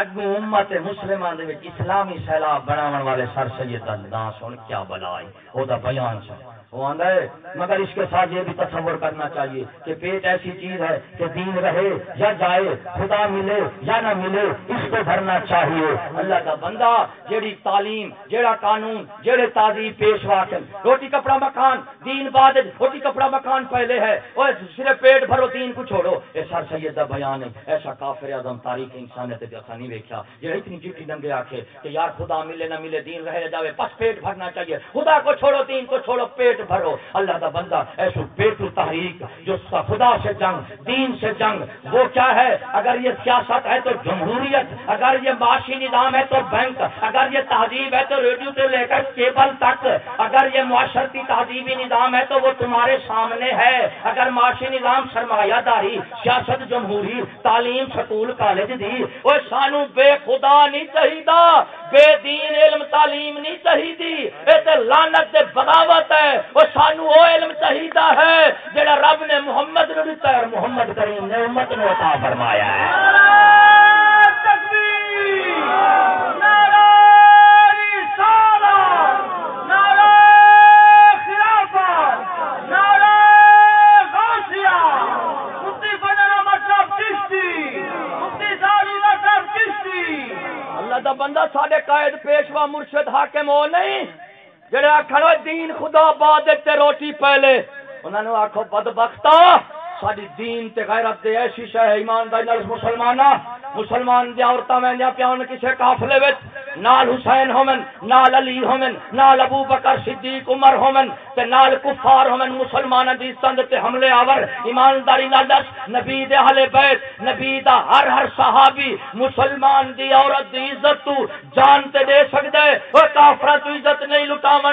Speaker 3: اگو امت مسلمان دے وچ اسلامی سیلاب بناون والے سر سید دا نام سن، کیا بلائی او دا بیان سن۔ وہ ہے، مگر اس کے ساتھ یہ بھی تصور کرنا چاہیے کہ پیٹ ایسی چیز ہے کہ دین رہے یا جائے، خدا ملے یا نہ ملے، اس کو بھرنا چاہیے۔ اللہ کا بندہ جیڑی تعلیم، جیڑا قانون، جیڑے تازی پیشوا کے روٹی کپڑا مکان، دین بعد روٹی کپڑا مکان پہلے ہے۔ اور صرف پیٹ بھرو، دین کو چھوڑو۔ اے سر سید دا بیان ہے۔ ایسا کافر اعظم تاریخ انسانیت دے اسا نہیں ویکھا جڑا اتنی چیٹی دنگے آکھے کہ یار خدا ملے نہ ملے، دین رہے جاوے، بس پیٹ بھرنا چاہیے۔ خدا کو چھوڑو، دین کو چھوڑو، پیٹ بھرو۔ اللہ دا بندہ ایسو پیٹو تحریک، جو خدا سے جنگ، دین سے جنگ۔ وہ کیا ہے؟ اگر یہ سیاست ہے تو جمہوریت، اگر یہ معاشی نظام ہے تو بینک، اگر یہ تہذیب ہے تو ریڈیو سے لے کر کیبل تک۔ اگر یہ معاشرتی تہذیبی نظام ہے تو وہ تمہارے سامنے ہے۔ اگر معاشی نظام سرمایہ داری، سیاست جمہوری، تعلیم، سکول، کالج دی وہ سانو بے خدا نہیں چاہیے بے دین، علم، تعلیم نہیں چاہیے یہ بغاوت ہے۔ وہ سانو وہ علم چاہیے ہے جڑا رب نے محمد نو دتا ہے اور محمد کریم نے امت نو عطا فرمایا ہے۔ اللہ دا بندہ ساڈے قائد، پیشوا، مرشد، حاکم ہو نہیں۔ جڑے آخر دین خدا بعد روٹی پہلے۔ نے آخو پد بختا ساری دین تے غیرت تے ایسی شے ہے ایمانداری نال مسلماناں، مسلمان دی عورتاں ویندیاں پیاں کسے قافلے وچ، نال حسین ہومن، نال علی ہومن، نال ابو بکر صدیق عمر ہومن تے نال کفار ہومن مسلمان دی سند تے حملے آور، ایمانداری نال دس، نبی دے اہل بیت، نبی دا ہر ہر صحابی، مسلمان دی عورت دی عزت تو جان تے دے سکدا ہے او کافر تو عزت نہیں لٹاون